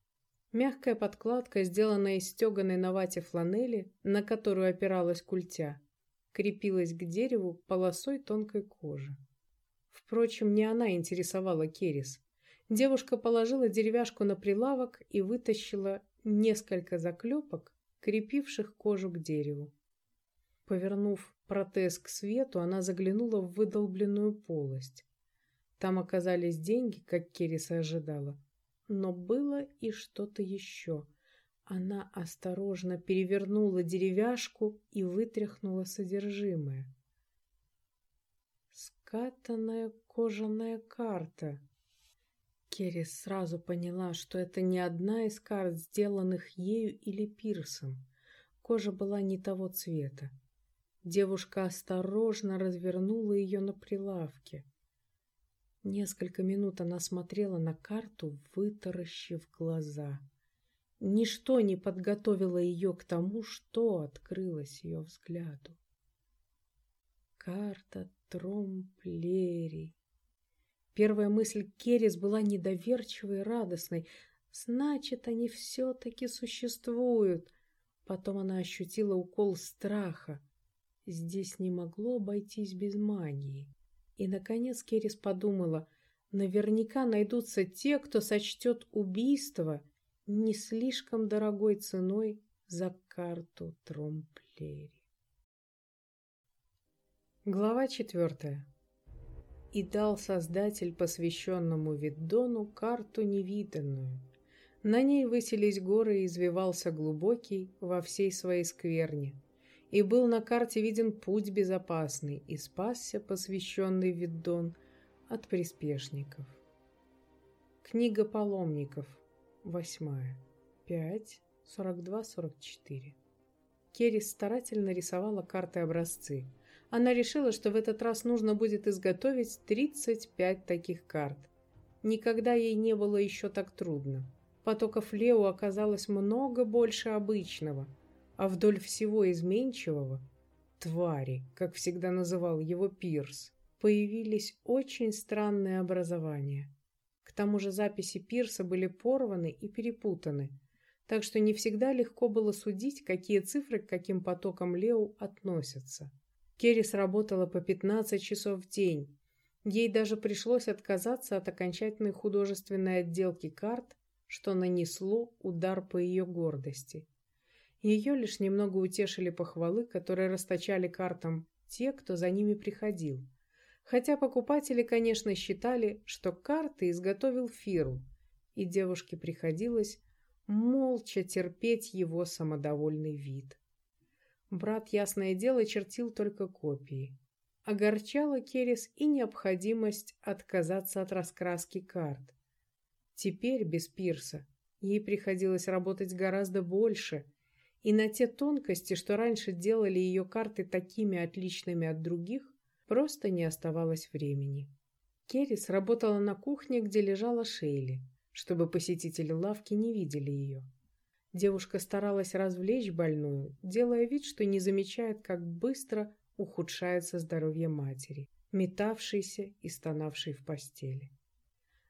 Speaker 1: Мягкая подкладка, сделанная из стеганой на вате фланели, на которую опиралась культя, крепилась к дереву полосой тонкой кожи. Впрочем, не она интересовала Керис. Девушка положила деревяшку на прилавок и вытащила несколько заклепок, крепивших кожу к дереву. Повернув протез к свету, она заглянула в выдолбленную полость. Там оказались деньги, как Керриса ожидала. Но было и что-то еще. Она осторожно перевернула деревяшку и вытряхнула содержимое. Скатанная кожаная карта. Керрис сразу поняла, что это не одна из карт, сделанных ею или Пирсом. Кожа была не того цвета. Девушка осторожно развернула ее на прилавке. Несколько минут она смотрела на карту, вытаращив глаза. Ничто не подготовило ее к тому, что открылось ее взгляду. Карта Тромплерий. Первая мысль Керрис была недоверчивой и радостной. Значит, они все-таки существуют. Потом она ощутила укол страха. Здесь не могло обойтись без магии. И, наконец, Керис подумала, наверняка найдутся те, кто сочтет убийство не слишком дорогой ценой за карту Тромплери. Глава четвертая. И дал Создатель посвященному Виддону карту невиданную. На ней высились горы и извивался глубокий во всей своей скверне и был на карте виден путь безопасный, и спасся посвященный Виддон от приспешников. Книга паломников, восьмая. Пять, 42-44. Керрис старательно рисовала карты образцы. Она решила, что в этот раз нужно будет изготовить 35 таких карт. Никогда ей не было еще так трудно. Потоков Лео оказалось много больше обычного, а вдоль всего изменчивого твари, как всегда называл его Пирс, появились очень странные образования. К тому же записи Пирса были порваны и перепутаны, так что не всегда легко было судить, какие цифры к каким потокам Лео относятся. Керрис работала по 15 часов в день. Ей даже пришлось отказаться от окончательной художественной отделки карт, что нанесло удар по ее гордости. Ее лишь немного утешили похвалы, которые расточали картам те, кто за ними приходил. Хотя покупатели, конечно, считали, что карты изготовил Фирл, и девушке приходилось молча терпеть его самодовольный вид. Брат, ясное дело, чертил только копии. Огорчала Керес и необходимость отказаться от раскраски карт. Теперь, без Пирса, ей приходилось работать гораздо больше, и на те тонкости, что раньше делали ее карты такими отличными от других, просто не оставалось времени. Керрис работала на кухне, где лежала Шейли чтобы посетители лавки не видели ее. Девушка старалась развлечь больную, делая вид, что не замечает, как быстро ухудшается здоровье матери, метавшейся и стонавшей в постели.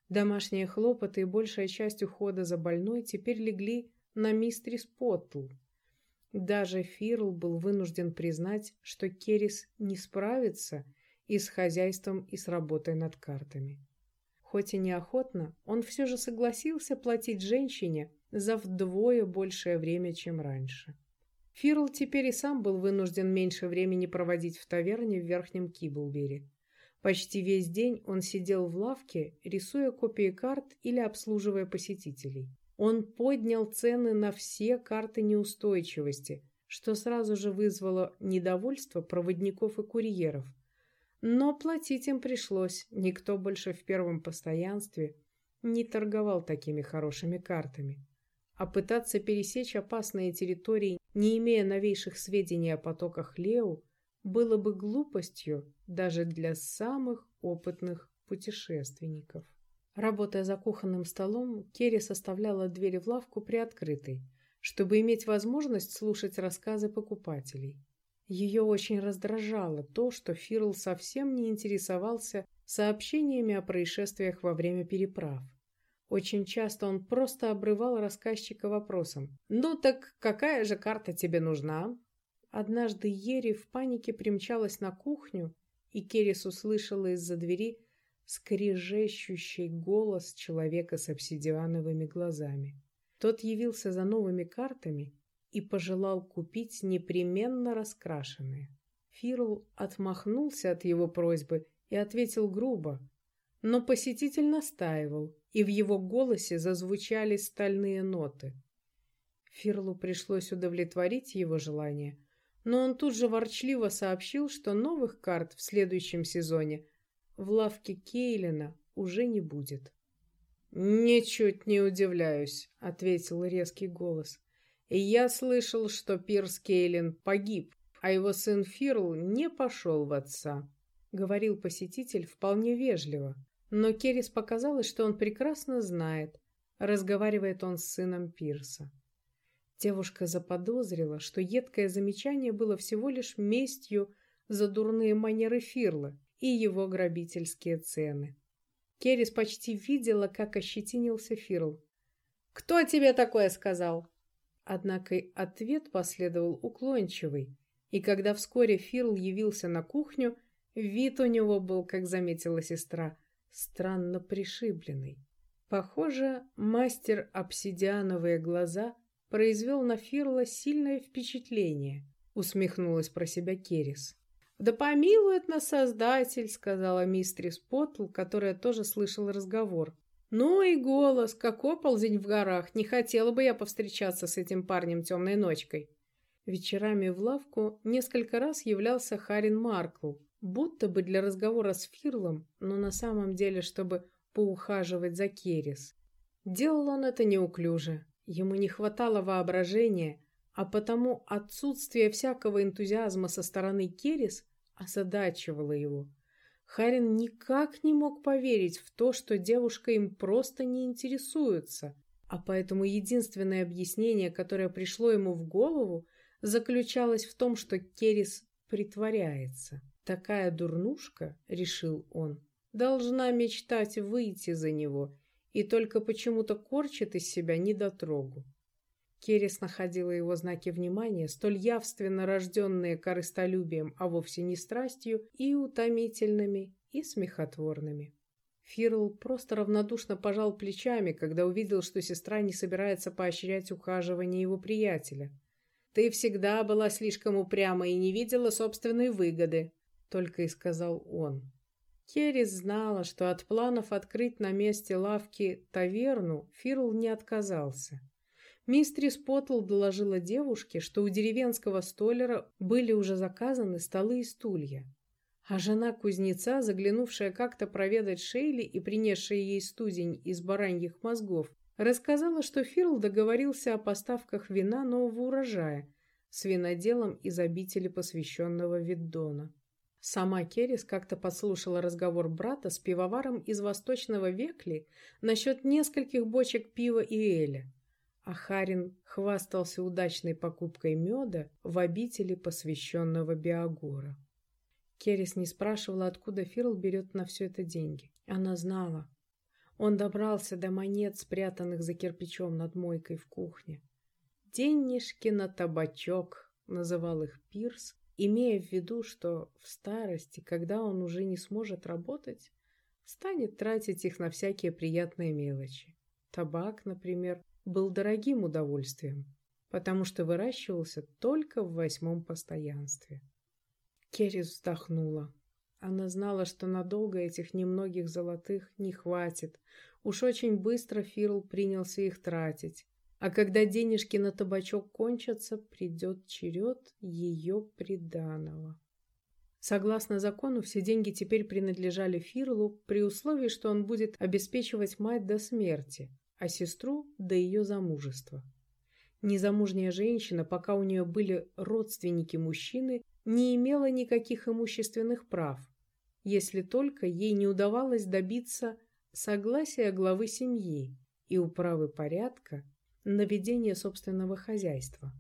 Speaker 1: Домашние хлопоты и большая часть ухода за больной теперь легли на мистрис Поттл. Даже Фирл был вынужден признать, что Керис не справится и с хозяйством, и с работой над картами. Хоть и неохотно, он все же согласился платить женщине за вдвое большее время, чем раньше. Фирл теперь и сам был вынужден меньше времени проводить в таверне в Верхнем Киблбери. Почти весь день он сидел в лавке, рисуя копии карт или обслуживая посетителей. Он поднял цены на все карты неустойчивости, что сразу же вызвало недовольство проводников и курьеров – но платить им пришлось. Никто больше в первом постоянстве не торговал такими хорошими картами. А пытаться пересечь опасные территории, не имея новейших сведений о потоках Лео, было бы глупостью даже для самых опытных путешественников. Работая за кухонным столом, Керри составляла двери в лавку приоткрытой, чтобы иметь возможность слушать рассказы покупателей. Ее очень раздражало то, что Фирл совсем не интересовался сообщениями о происшествиях во время переправ. Очень часто он просто обрывал рассказчика вопросом «Ну так какая же карта тебе нужна?» Однажды Ери в панике примчалась на кухню, и Керрис услышала из-за двери скрежещущий голос человека с обсидиановыми глазами. Тот явился за новыми картами и пожелал купить непременно раскрашенные. Фирл отмахнулся от его просьбы и ответил грубо, но посетитель настаивал, и в его голосе зазвучали стальные ноты. Фирлу пришлось удовлетворить его желание, но он тут же ворчливо сообщил, что новых карт в следующем сезоне в лавке Кейлина уже не будет. «Ничуть не удивляюсь», — ответил резкий голос. И я слышал, что Пирс Кейлин погиб, а его сын Фирл не пошел в отца. Говорил посетитель вполне вежливо, но Керрис показалось, что он прекрасно знает, разговаривает он с сыном Пирса. Девушка заподозрила, что едкое замечание было всего лишь местью за дурные манеры Фирла и его грабительские цены. Керрис почти видела, как ощетинился Фирл. «Кто тебе такое сказал?» Однако ответ последовал уклончивый, и когда вскоре Фирл явился на кухню, вид у него был, как заметила сестра, странно пришибленный. Похоже, мастер обсидиановые глаза произвел на Фирла сильное впечатление, усмехнулась про себя Керис. «Да помилует нас Создатель», — сказала мистрис Поттл, которая тоже слышала разговор. Ну и голос, как оползень в горах. Не хотела бы я повстречаться с этим парнем темной ночкой. Вечерами в лавку несколько раз являлся Харин Маркл, будто бы для разговора с Фирлом, но на самом деле, чтобы поухаживать за Керис. Делал он это неуклюже, Ему не хватало воображения, а потому отсутствие всякого энтузиазма со стороны Керис озадачивало его. Харин никак не мог поверить в то, что девушка им просто не интересуется, а поэтому единственное объяснение, которое пришло ему в голову, заключалось в том, что Керис притворяется. Такая дурнушка, решил он, должна мечтать выйти за него и только почему-то корчит из себя недотрогу. Керес находила его знаки внимания, столь явственно рожденные корыстолюбием, а вовсе не страстью, и утомительными, и смехотворными. Фирл просто равнодушно пожал плечами, когда увидел, что сестра не собирается поощрять ухаживание его приятеля. «Ты всегда была слишком упряма и не видела собственной выгоды», — только и сказал он. Керрис знала, что от планов открыть на месте лавки таверну Фирл не отказался. Мистрис Поттл доложила девушке, что у деревенского столера были уже заказаны столы и стулья. А жена кузнеца, заглянувшая как-то проведать Шейли и принесшая ей студень из бараньих мозгов, рассказала, что Фирл договорился о поставках вина нового урожая с виноделом из обители посвященного Виддона. Сама Керрис как-то подслушала разговор брата с пивоваром из Восточного Векли насчет нескольких бочек пива и эля а Харин хвастался удачной покупкой меда в обители посвященного Биогора. Керрис не спрашивала, откуда Фирл берет на все это деньги. Она знала. Он добрался до монет, спрятанных за кирпичом над мойкой в кухне. «Денежки на табачок», — называл их Пирс, имея в виду, что в старости, когда он уже не сможет работать, станет тратить их на всякие приятные мелочи. Табак, например, был дорогим удовольствием, потому что выращивался только в восьмом постоянстве. Керрис вздохнула. Она знала, что надолго этих немногих золотых не хватит. Уж очень быстро Фирл принялся их тратить. А когда денежки на табачок кончатся, придет черед ее приданого. Согласно закону, все деньги теперь принадлежали Фирлу при условии, что он будет обеспечивать мать до смерти, а сестру до ее замужества. Незамужняя женщина, пока у нее были родственники мужчины, не имела никаких имущественных прав, если только ей не удавалось добиться согласия главы семьи и управы порядка на ведение собственного хозяйства.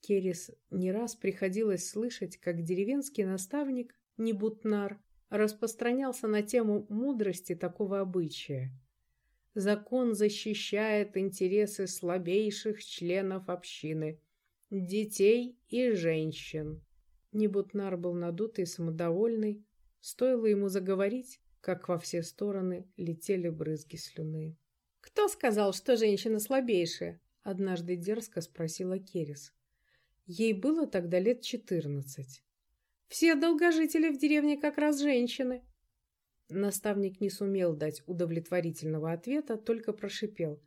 Speaker 1: Керис не раз приходилось слышать, как деревенский наставник Небутнар распространялся на тему мудрости такого обычая – Закон защищает интересы слабейших членов общины, детей и женщин. Небутнар был надутый и самодовольный. Стоило ему заговорить, как во все стороны летели брызги слюны. «Кто сказал, что женщина слабейшая?» — однажды дерзко спросила Керис. Ей было тогда лет четырнадцать. «Все долгожители в деревне как раз женщины», Наставник не сумел дать удовлетворительного ответа, только прошипел.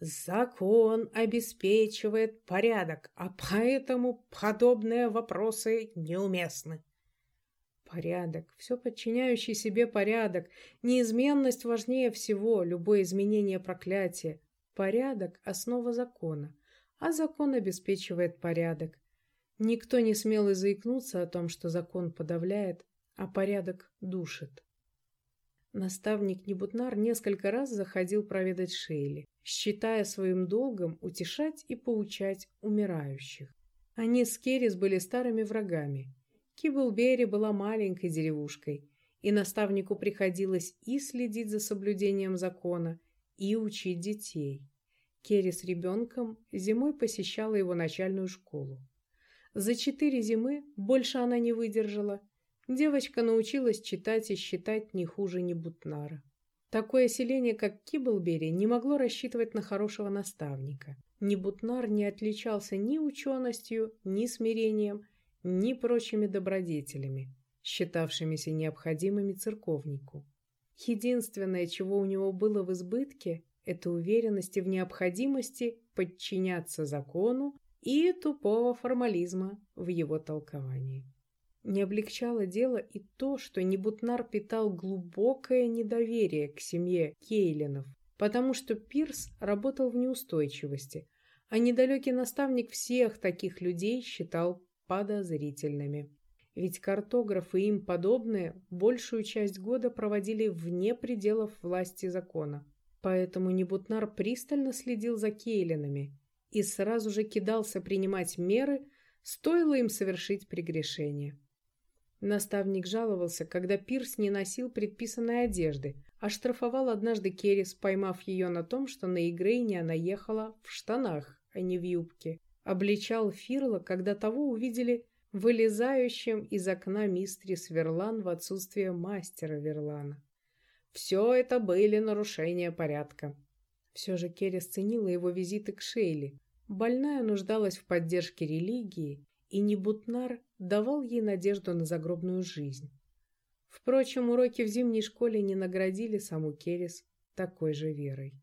Speaker 1: «Закон обеспечивает порядок, а поэтому подобные вопросы неуместны». Порядок, все подчиняющий себе порядок, неизменность важнее всего, любое изменение проклятия. Порядок – основа закона, а закон обеспечивает порядок. Никто не смел и заикнуться о том, что закон подавляет, а порядок душит. Наставник Небутнар несколько раз заходил проведать Шейли, считая своим долгом утешать и поучать умирающих. Они с Керрис были старыми врагами. Киблбери была маленькой деревушкой, и наставнику приходилось и следить за соблюдением закона, и учить детей. Керри с ребенком зимой посещала его начальную школу. За четыре зимы больше она не выдержала Девочка научилась читать и считать не хуже Небутнара. Такое селение, как Киблбери, не могло рассчитывать на хорошего наставника. Небутнар не отличался ни ученостью, ни смирением, ни прочими добродетелями, считавшимися необходимыми церковнику. Единственное, чего у него было в избытке, это уверенность в необходимости подчиняться закону и тупого формализма в его толковании. Не облегчало дело и то, что Небутнар питал глубокое недоверие к семье Кейлинов. потому что Пирс работал в неустойчивости, а недалекий наставник всех таких людей считал подозрительными. Ведь картографы и им подобные большую часть года проводили вне пределов власти закона. Поэтому Небутнар пристально следил за Кейлинами и сразу же кидался принимать меры, стоило им совершить прегрешение. Наставник жаловался, когда Пирс не носил предписанной одежды, а штрафовал однажды Керрис, поймав ее на том, что на Игрейне она ехала в штанах, а не в юбке. Обличал Фирла, когда того увидели вылезающим из окна мистрис Верлан в отсутствие мастера Верлана. Все это были нарушения порядка. Все же Керрис ценила его визиты к Шейли. Больная нуждалась в поддержке религии, и Небутнар давал ей надежду на загробную жизнь. Впрочем, уроки в зимней школе не наградили саму Керрис такой же верой.